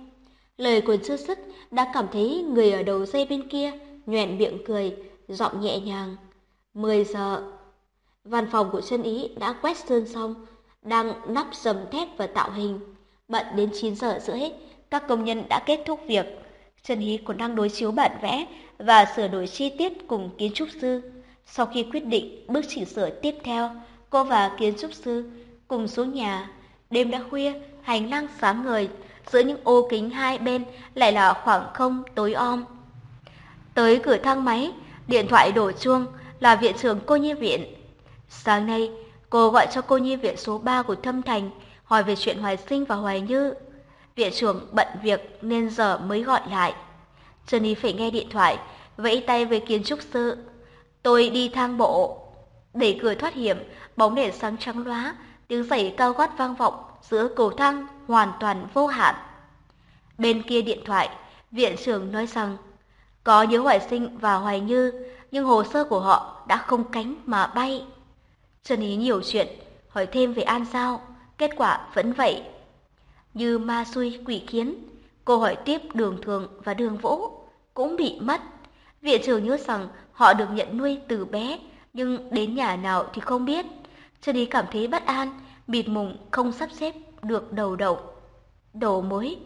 Lời của chưa dứt đã cảm thấy người ở đầu dây bên kia nhoẻn miệng cười, giọng nhẹ nhàng. 10 giờ. Văn phòng của chân ý đã quét sơn xong, đang nắp dầm thép và tạo hình. Bận đến 9 giờ rưỡi, các công nhân đã kết thúc việc. Trần Hí còn đang đối chiếu bản vẽ và sửa đổi chi tiết cùng kiến trúc sư. Sau khi quyết định bước chỉnh sửa tiếp theo, cô và kiến trúc sư cùng xuống nhà. Đêm đã khuya, hành lang sáng người giữa những ô kính hai bên lại là khoảng không tối om. Tới cửa thang máy, điện thoại đổ chuông là viện trưởng cô nhi viện. Sáng nay, cô gọi cho cô nhi viện số 3 của Thâm Thành, hỏi về chuyện Hoài Sinh và Hoài Như. Viện trưởng bận việc nên giờ mới gọi lại. Trần Y phải nghe điện thoại, vẫy tay với kiến trúc sư. Tôi đi thang bộ. Đẩy cửa thoát hiểm, bóng đèn sáng trắng lóa, tiếng giày cao gót vang vọng giữa cầu thang hoàn toàn vô hạn. Bên kia điện thoại, viện trưởng nói rằng có nhớ Hoài Sinh và Hoài Như, nhưng hồ sơ của họ đã không cánh mà bay. Trần Ý nhiều chuyện, hỏi thêm về An Giao, kết quả vẫn vậy như ma xui quỷ kiến. Cô hỏi tiếp đường thường và đường vũ cũng bị mất. Viện trưởng nhớ rằng họ được nhận nuôi từ bé, nhưng đến nhà nào thì không biết. Cho đi cảm thấy bất an, bịt mùng không sắp xếp được đầu đậu. đổ mối.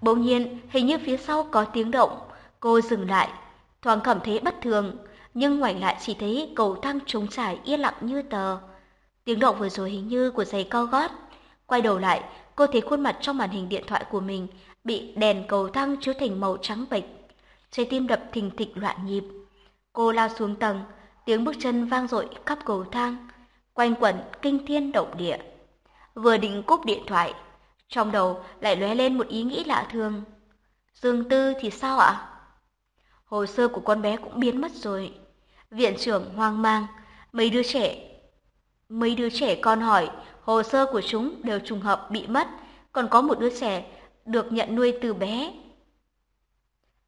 Bỗng nhiên, hình như phía sau có tiếng động. Cô dừng lại, thoáng cảm thấy bất thường, nhưng ngoảnh lại chỉ thấy cầu thang trống trải yên lặng như tờ. Tiếng động vừa rồi hình như của giày cao gót. Quay đầu lại, cô thấy khuôn mặt trong màn hình điện thoại của mình bị đèn cầu thang chiếu thành màu trắng bệch. Trái tim đập thình thịch loạn nhịp. Cô lao xuống tầng, tiếng bước chân vang dội khắp cầu thang, quanh quẩn kinh thiên động địa. Vừa định cúp điện thoại, trong đầu lại lóe lên một ý nghĩ lạ thường. Dương Tư thì sao ạ? Hồ sơ của con bé cũng biến mất rồi. Viện trưởng hoang mang, mấy đứa trẻ mấy đứa trẻ con hỏi hồ sơ của chúng đều trùng hợp bị mất, còn có một đứa trẻ được nhận nuôi từ bé.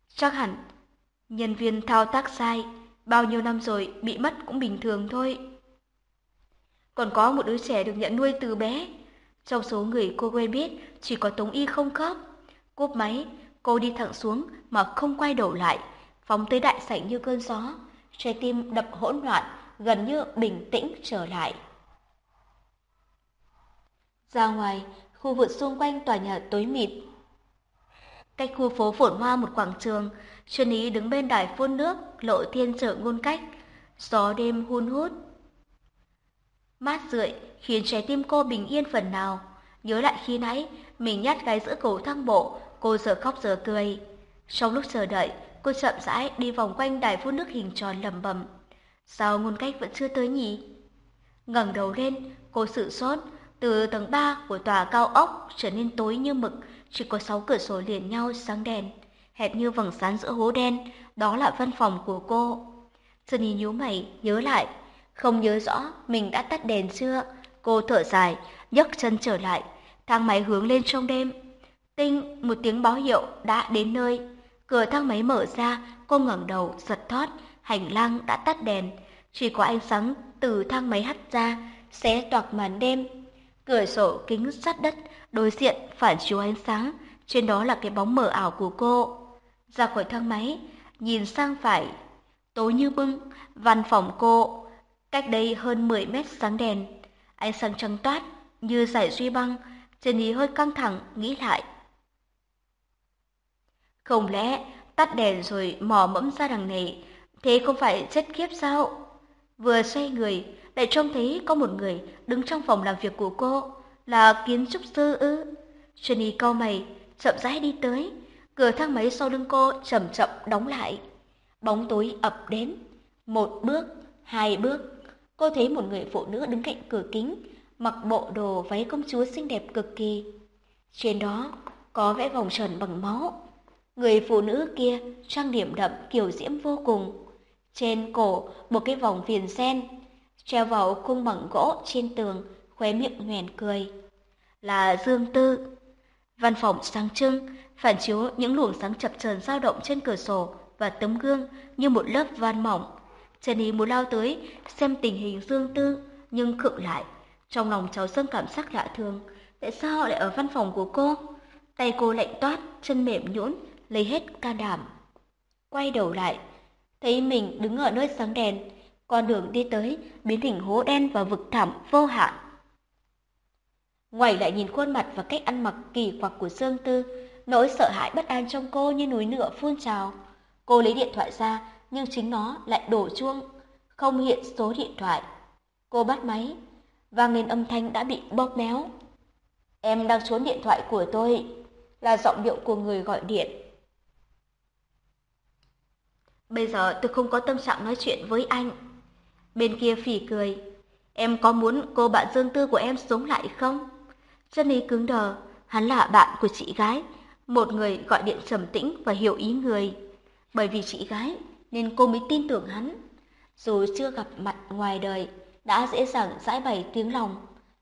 Chắc hẳn, nhân viên thao tác sai, bao nhiêu năm rồi bị mất cũng bình thường thôi. Còn có một đứa trẻ được nhận nuôi từ bé. Trong số người cô quen biết, chỉ có Tống Y không khớp. Cúp máy, cô đi thẳng xuống mà không quay đầu lại, phóng tới đại sảnh như cơn gió, trái tim đập hỗn loạn, gần như bình tĩnh trở lại. Ra ngoài, khu vực xung quanh tòa nhà tối mịt. Cách khu phố phồn hoa một quảng trường, Xuân Ý đứng bên đài phun nước, lộ thiên trợ ngôn cách. Gió đêm hun hút. Mát rượi khiến trái tim cô bình yên phần nào. Nhớ lại khi nãy, mình nhát gáy giữa cổ thang bộ, cô giờ khóc giờ cười. Trong lúc chờ đợi, cô chậm rãi đi vòng quanh đài phun nước hình tròn lầm bầm. Sao ngôn cách vẫn chưa tới nhỉ? ngẩng đầu lên, cô sự sốt, từ tầng 3 của tòa cao ốc trở nên tối như mực, chỉ có sáu cửa sổ liền nhau sáng đèn, hẹp như vầng sáng giữa hố đen, đó là văn phòng của cô. Sunny nhíu mày, nhớ lại, không nhớ rõ mình đã tắt đèn chưa. Cô thở dài, nhấc chân trở lại, thang máy hướng lên trong đêm. Tinh, một tiếng báo hiệu đã đến nơi. Cửa thang máy mở ra, cô ngẩng đầu, giật thót, hành lang đã tắt đèn. Chỉ có ánh sáng từ thang máy hắt ra, xé toạc màn đêm. Cửa sổ kính sát đất, đối diện phản chiếu ánh sáng, trên đó là cái bóng mờ ảo của cô. Ra khỏi thang máy, nhìn sang phải, tối như bưng, văn phòng cô, cách đây hơn 10 mét sáng đèn. Ánh sáng trắng toát, như giải duy băng, chân ý hơi căng thẳng, nghĩ lại. Không lẽ tắt đèn rồi mò mẫm ra đằng này, thế không phải chết khiếp sao? Vừa xoay người, lại trông thấy có một người đứng trong phòng làm việc của cô, là kiến trúc sư ư. Jenny cau mày, chậm rãi đi tới, cửa thang máy sau lưng cô chậm chậm đóng lại. Bóng tối ập đến, một bước, hai bước, cô thấy một người phụ nữ đứng cạnh cửa kính, mặc bộ đồ váy công chúa xinh đẹp cực kỳ. Trên đó có vẽ vòng tròn bằng máu. Người phụ nữ kia trang điểm đậm kiểu diễm vô cùng. Trên cổ một cái vòng viền sen, treo vào khung bằng gỗ trên tường, khóe miệng nhoẻn cười. Là Dương Tư. Văn phòng sáng trưng, phản chiếu những luồng sáng chập chờn dao động trên cửa sổ và tấm gương như một lớp van mỏng. Trần Ý muốn lao tới xem tình hình Dương Tư, nhưng khựng lại. Trong lòng cháu dâng cảm giác lạ thường, tại sao họ lại ở văn phòng của cô? Tay cô lạnh toát, chân mềm nhũn, lấy hết can đảm. Quay đầu lại, thấy mình đứng ở nơi sáng đèn, con đường đi tới biến thành hố đen và vực thẳm vô hạn. Ngoài lại nhìn khuôn mặt và cách ăn mặc kỳ quặc của Dương Tư, nỗi sợ hãi bất an trong cô như núi lửa phun trào. Cô lấy điện thoại ra, nhưng chính nó lại đổ chuông, không hiện số điện thoại. Cô bắt máy, vang lên âm thanh đã bị bóp méo. Em đang trốn điện thoại của tôi, là giọng điệu của người gọi điện. Bây giờ tôi không có tâm trạng nói chuyện với anh. Bên kia phỉ cười. Em có muốn cô bạn Dương Tư của em sống lại không? Chân ý cứng đờ, hắn là bạn của chị gái. Một người gọi điện trầm tĩnh và hiểu ý người. Bởi vì chị gái nên cô mới tin tưởng hắn. Dù chưa gặp mặt ngoài đời, đã dễ dàng giải bày tiếng lòng.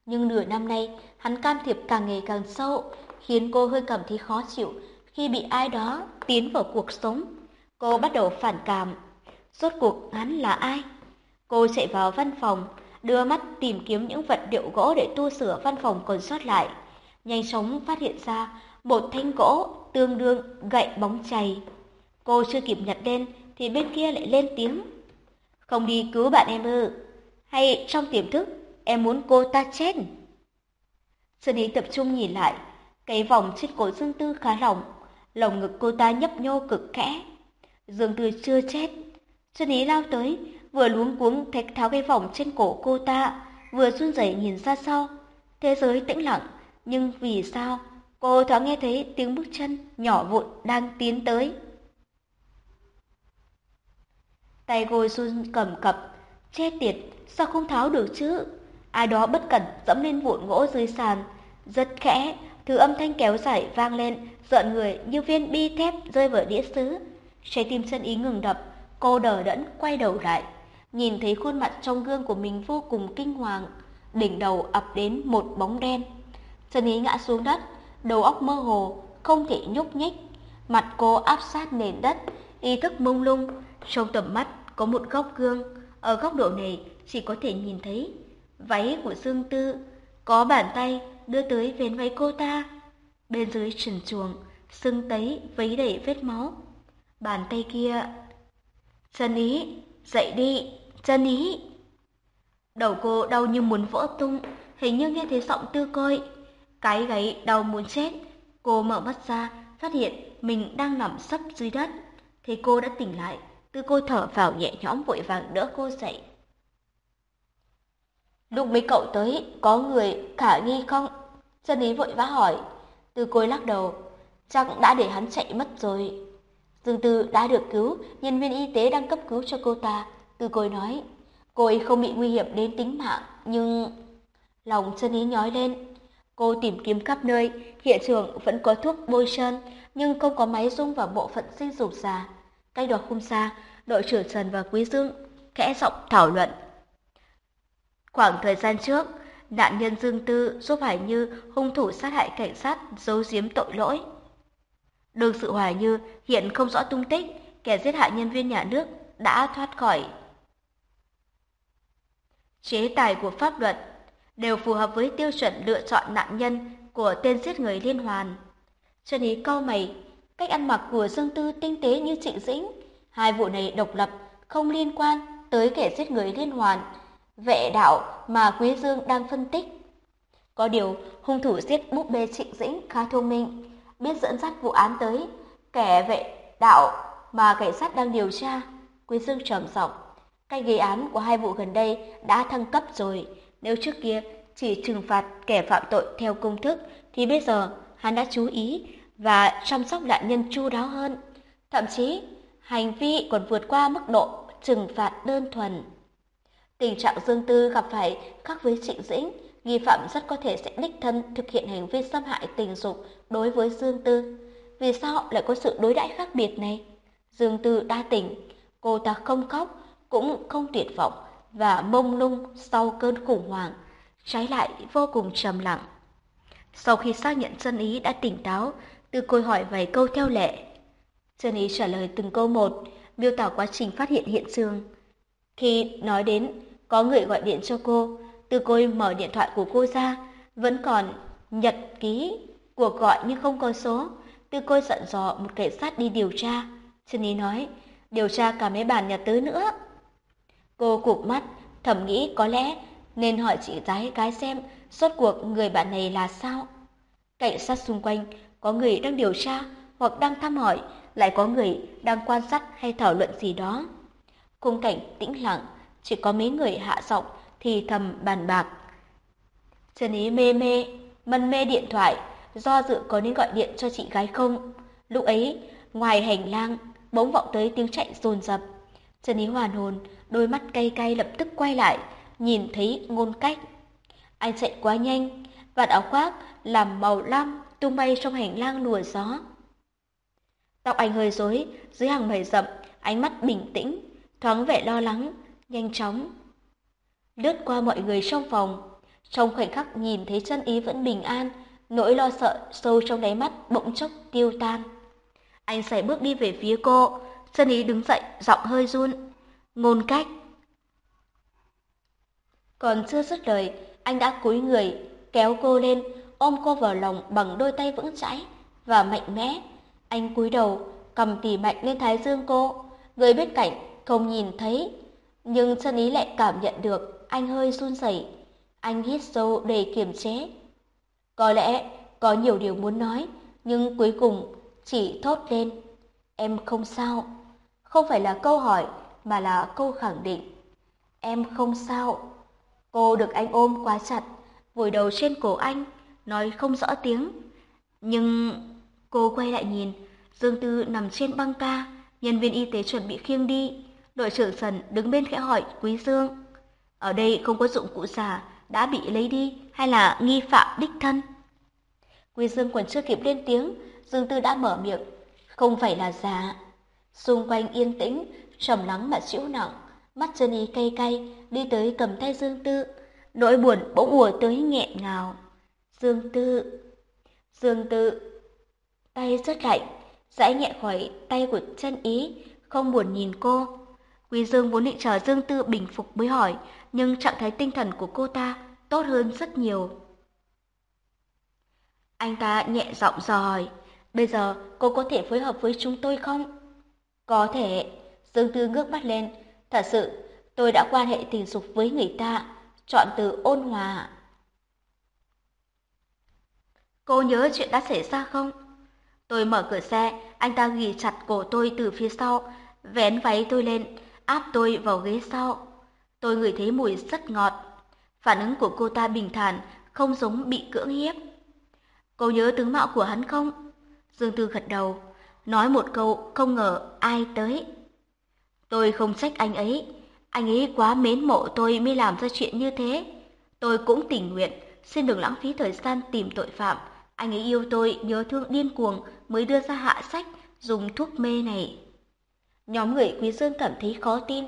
Nhưng nửa năm nay, hắn can thiệp càng ngày càng sâu, khiến cô hơi cảm thấy khó chịu khi bị ai đó tiến vào cuộc sống. Cô bắt đầu phản cảm. Rốt cuộc hắn là ai? Cô chạy vào văn phòng, đưa mắt tìm kiếm những vật liệu gỗ để tu sửa văn phòng còn sót lại. Nhanh chóng phát hiện ra một thanh gỗ tương đương gậy bóng chày. Cô chưa kịp nhặt lên thì bên kia lại lên tiếng. Không đi cứu bạn em ư? Hay trong tiềm thức em muốn cô ta chết? Sơn Ý tập trung nhìn lại, cái vòng trên cổ Dương Tư khá lỏng, lồng ngực cô ta nhấp nhô cực kẽ. Dương Tư chưa chết. Sơn Ý lao tới, vừa luống cuống thách tháo cái vòng trên cổ cô ta, vừa run rẩy nhìn ra sau. Thế giới tĩnh lặng, nhưng vì sao cô thoáng nghe thấy tiếng bước chân nhỏ vụn đang tiến tới. Tay cô run cầm cập, che tiệt, sao không tháo được chứ? Ai đó bất cẩn dẫm lên vụn gỗ dưới sàn, rất khẽ, thứ âm thanh kéo dài vang lên, giận người như viên bi thép rơi vào đĩa sứ. Trái tim chân ý ngừng đập, cô đờ đẫn quay đầu lại, nhìn thấy khuôn mặt trong gương của mình vô cùng kinh hoàng, đỉnh đầu ập đến một bóng đen. Trần ý ngã xuống đất, đầu óc mơ hồ, không thể nhúc nhích, mặt cô áp sát nền đất, ý thức mông lung, trong tầm mắt có một góc gương, ở góc độ này chỉ có thể nhìn thấy váy của Dương Tư, có bàn tay đưa tới vén váy cô ta. Bên dưới trần chuồng, sưng tấy vấy đầy vết máu. Bàn tay kia... Trần ý, dậy đi, chân ý. Đầu cô đau như muốn vỡ tung, hình như nghe thấy giọng tư côi. Cái gáy đau muốn chết. Cô mở mắt ra, phát hiện mình đang nằm sấp dưới đất. Thì cô đã tỉnh lại, tư cô thở vào nhẹ nhõm vội vàng đỡ cô dậy. Lúc mấy cậu tới, có người khả nghi không? Chân ý vội vã hỏi. tư côi lắc đầu, chắc đã để hắn chạy mất rồi. Dương Tư đã được cứu, nhân viên y tế đang cấp cứu cho cô ta. Từ côi nói, cô ấy không bị nguy hiểm đến tính mạng, nhưng... Lòng chân ý nhói lên. Cô tìm kiếm khắp nơi, hiện trường vẫn có thuốc bôi trơn, nhưng không có máy dung vào bộ phận sinh dục già. Cách đó không xa, đội trưởng Trần và Quý Dương khẽ giọng thảo luận. Khoảng thời gian trước, nạn nhân Dương Tư giúp Hải Như hung thủ sát hại cảnh sát giấu giếm tội lỗi. Đương sự Hoài Như hiện không rõ tung tích, kẻ giết hại nhân viên nhà nước đã thoát khỏi. Chế tài của pháp luật đều phù hợp với tiêu chuẩn lựa chọn nạn nhân của tên giết người liên hoàn. Trần Ý câu mày, cách ăn mặc của Dương Tư tinh tế như Trịnh Dĩnh, hai vụ này độc lập, không liên quan tới kẻ giết người liên hoàn, vệ đạo mà Quý Dương đang phân tích. Có điều, hung thủ giết búp bê Trịnh Dĩnh khá thông minh, biết dẫn dắt vụ án tới kẻ vệ đạo mà cảnh sát đang điều tra. Quý Dương trầm giọng, cái gây án của hai vụ gần đây đã thăng cấp rồi. Nếu trước kia chỉ trừng phạt kẻ phạm tội theo công thức, thì bây giờ hắn đã chú ý và chăm sóc nạn nhân chu đáo hơn. Thậm chí, hành vi còn vượt qua mức độ trừng phạt đơn thuần. Tình trạng Dương Tư gặp phải khác với Trịnh Dĩnh, nghi phạm rất có thể sẽ đích thân thực hiện hành vi xâm hại tình dục đối với Dương Tư. Vì sao lại có sự đối đãi khác biệt này? Dương Tư đa tỉnh, cô ta không khóc, cũng không tuyệt vọng và mông lung sau cơn khủng hoảng, trái lại vô cùng trầm lặng. Sau khi xác nhận chân ý đã tỉnh táo, từ côi hỏi vài câu theo lệ. Chân ý trả lời từng câu một, miêu tả quá trình phát hiện hiện trường. Khi nói đến có người gọi điện cho cô, từ côi mở điện thoại của cô ra, vẫn còn nhật ký cuộc gọi nhưng không có số. Từ côi dặn dò một cảnh sát đi điều tra. Chân ý nói, điều tra cả mấy bàn nhà tứ nữa. Cô cụp mắt, thầm nghĩ có lẽ nên hỏi chị gái cái xem rốt cuộc người bạn này là sao. Cảnh sát xung quanh có người đang điều tra hoặc đang thăm hỏi, lại có người đang quan sát hay thảo luận gì đó. Khung cảnh tĩnh lặng, chỉ có mấy người hạ giọng thì thầm bàn bạc. Trần Ý mê mê, mân mê điện thoại, do dự có nên gọi điện cho chị gái không. Lúc ấy, ngoài hành lang, bỗng vọng tới tiếng chạy dồn dập. Trần Ý hoàn hồn, đôi mắt cay cay lập tức quay lại, nhìn thấy ngôn cách. Anh chạy quá nhanh, vạt áo khoác làm màu lam tung bay trong hành lang lùa gió. Tóc anh hơi rối, dưới hàng mày rậm, ánh mắt bình tĩnh, thoáng vẻ lo lắng, nhanh chóng. Lướt qua mọi người trong phòng, trong khoảnh khắc nhìn thấy chân ý vẫn bình an, nỗi lo sợ sâu trong đáy mắt bỗng chốc tiêu tan. Anh sải bước đi về phía cô, chân ý đứng dậy, giọng hơi run. Ngôn cách. Còn chưa dứt lời, anh đã cúi người, kéo cô lên, ôm cô vào lòng bằng đôi tay vững chãi và mạnh mẽ. Anh cúi đầu, cầm tỉ mạnh lên thái dương cô, người bên cạnh không nhìn thấy, nhưng chân ý lại cảm nhận được anh hơi run rẩy. Anh hít sâu để kiềm chế. Có lẽ có nhiều điều muốn nói, nhưng cuối cùng chỉ thốt lên. Em không sao. Không phải là câu hỏi, mà là câu khẳng định. Em không sao. Cô được anh ôm quá chặt, vùi đầu trên cổ anh, nói không rõ tiếng. Nhưng cô quay lại nhìn, Dương Tư nằm trên băng ca, nhân viên y tế chuẩn bị khiêng đi. Đội trưởng Sần đứng bên khẽ hỏi Quý Dương. Ở đây không có dụng cụ giả, đã bị lấy đi hay là nghi phạm đích thân? Quý Dương còn chưa kịp lên tiếng, Dương Tư đã mở miệng. Không phải là giả. Xung quanh yên tĩnh, trầm lắng mà chịu nặng, mắt chân ý cay cay, đi tới cầm tay Dương Tư. Nỗi buồn bỗng ùa tới nghẹn ngào. Dương Tư, Dương Tư, tay rất lạnh, giãy nhẹ khỏi tay của chân ý, không buồn nhìn cô. Quý Dương vốn định chờ Dương Tư bình phục mới hỏi, nhưng trạng thái tinh thần của cô ta tốt hơn rất nhiều. Anh ta nhẹ giọng dò hỏi, bây giờ cô có thể phối hợp với chúng tôi không? Có thể, Dương Tư ngước mắt lên, thật sự tôi đã quan hệ tình dục với người ta, chọn từ ôn hòa. Cô nhớ chuyện đã xảy ra không? Tôi mở cửa xe, anh ta ghi chặt cổ tôi từ phía sau, vén váy tôi lên, áp tôi vào ghế sau. Tôi ngửi thấy mùi rất ngọt. Phản ứng của cô ta bình thản, không giống bị cưỡng hiếp. Cô nhớ tướng mạo của hắn không? Dương Tư gật đầu, nói một câu không ngờ ai tới. Tôi không trách anh ấy, anh ấy quá mến mộ tôi mới làm ra chuyện như thế. Tôi cũng tình nguyện, xin đừng lãng phí thời gian tìm tội phạm. Anh ấy yêu tôi, nhớ thương điên cuồng mới đưa ra hạ sách, dùng thuốc mê này. Nhóm người Quý Dương cảm thấy khó tin.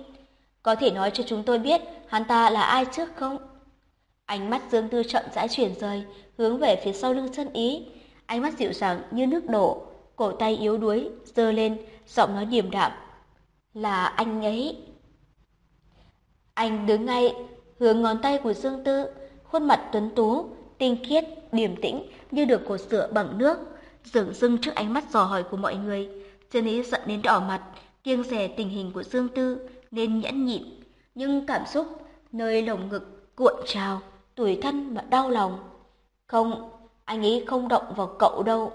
Có thể nói cho chúng tôi biết hắn ta là ai trước không? Ánh mắt Dương Tư chậm rãi chuyển rời, hướng về phía sau lưng chân ý. Ánh mắt dịu dàng như nước đổ, cổ tay yếu đuối, giơ lên, giọng nói điềm đạm. Là anh ấy. Anh đứng ngay, hướng ngón tay của Dương Tư, khuôn mặt tuấn tú, tinh khiết, điềm tĩnh như được cột sữa bằng nước, dửng dưng trước ánh mắt dò hỏi của mọi người. Chân ý giận đến đỏ mặt, kiêng rẻ tình hình của Dương Tư nên nhẫn nhịn, nhưng cảm xúc nơi lồng ngực cuộn trào, tủi thân mà đau lòng. Không, anh ấy không động vào cậu đâu.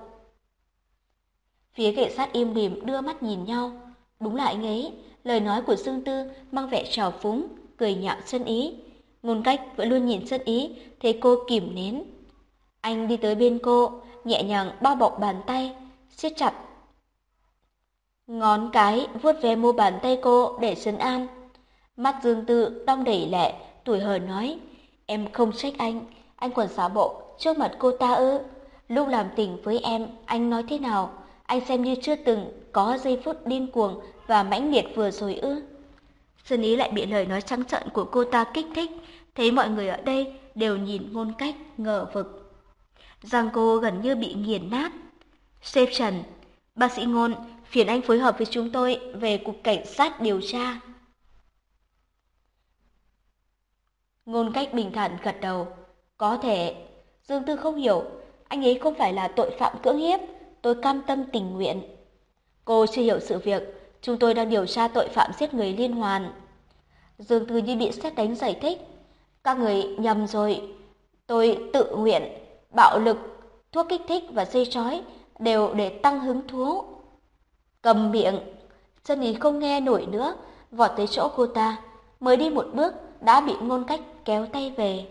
Phía cảnh sát im lìm đưa mắt nhìn nhau, đúng là anh ấy, lời nói của Dương Tư mang vẻ trào phúng, cười nhạo chân ý. Ngôn cách vẫn luôn nhìn chân ý, thấy cô kìm nén. Anh đi tới bên cô, nhẹ nhàng bao bọc bàn tay, siết chặt. Ngón cái vuốt ve mu bàn tay cô để trấn an. Mắt Dương Tư đong đẩy lệ, tuổi hờ nói, em không trách anh, anh còn xá bộ trước mặt cô ta ư? Lúc làm tình với em, anh nói thế nào? Anh xem như chưa từng có giây phút điên cuồng và mãnh liệt vừa rồi ư? Sơn ý lại bị lời nói trắng trợn của cô ta kích thích, thấy mọi người ở đây đều nhìn ngôn cách ngờ vực. Giang cô gần như bị nghiền nát. Sếp Trần, bác sĩ ngôn, phiền anh phối hợp với chúng tôi về cục cảnh sát điều tra. Ngôn cách bình thản gật đầu. Có thể, Dương Tư không hiểu, anh ấy không phải là tội phạm cưỡng hiếp, tôi cam tâm tình nguyện. Cô chưa hiểu sự việc, chúng tôi đang điều tra tội phạm giết người liên hoàn. Dương Tư như bị xét đánh giải thích. Các người nhầm rồi, tôi tự nguyện, bạo lực, thuốc kích thích và dây trói đều để tăng hứng thú. Cầm miệng, chân ý không nghe nổi nữa, vọt tới chỗ cô ta, mới đi một bước đã bị ngôn cách kéo tay về.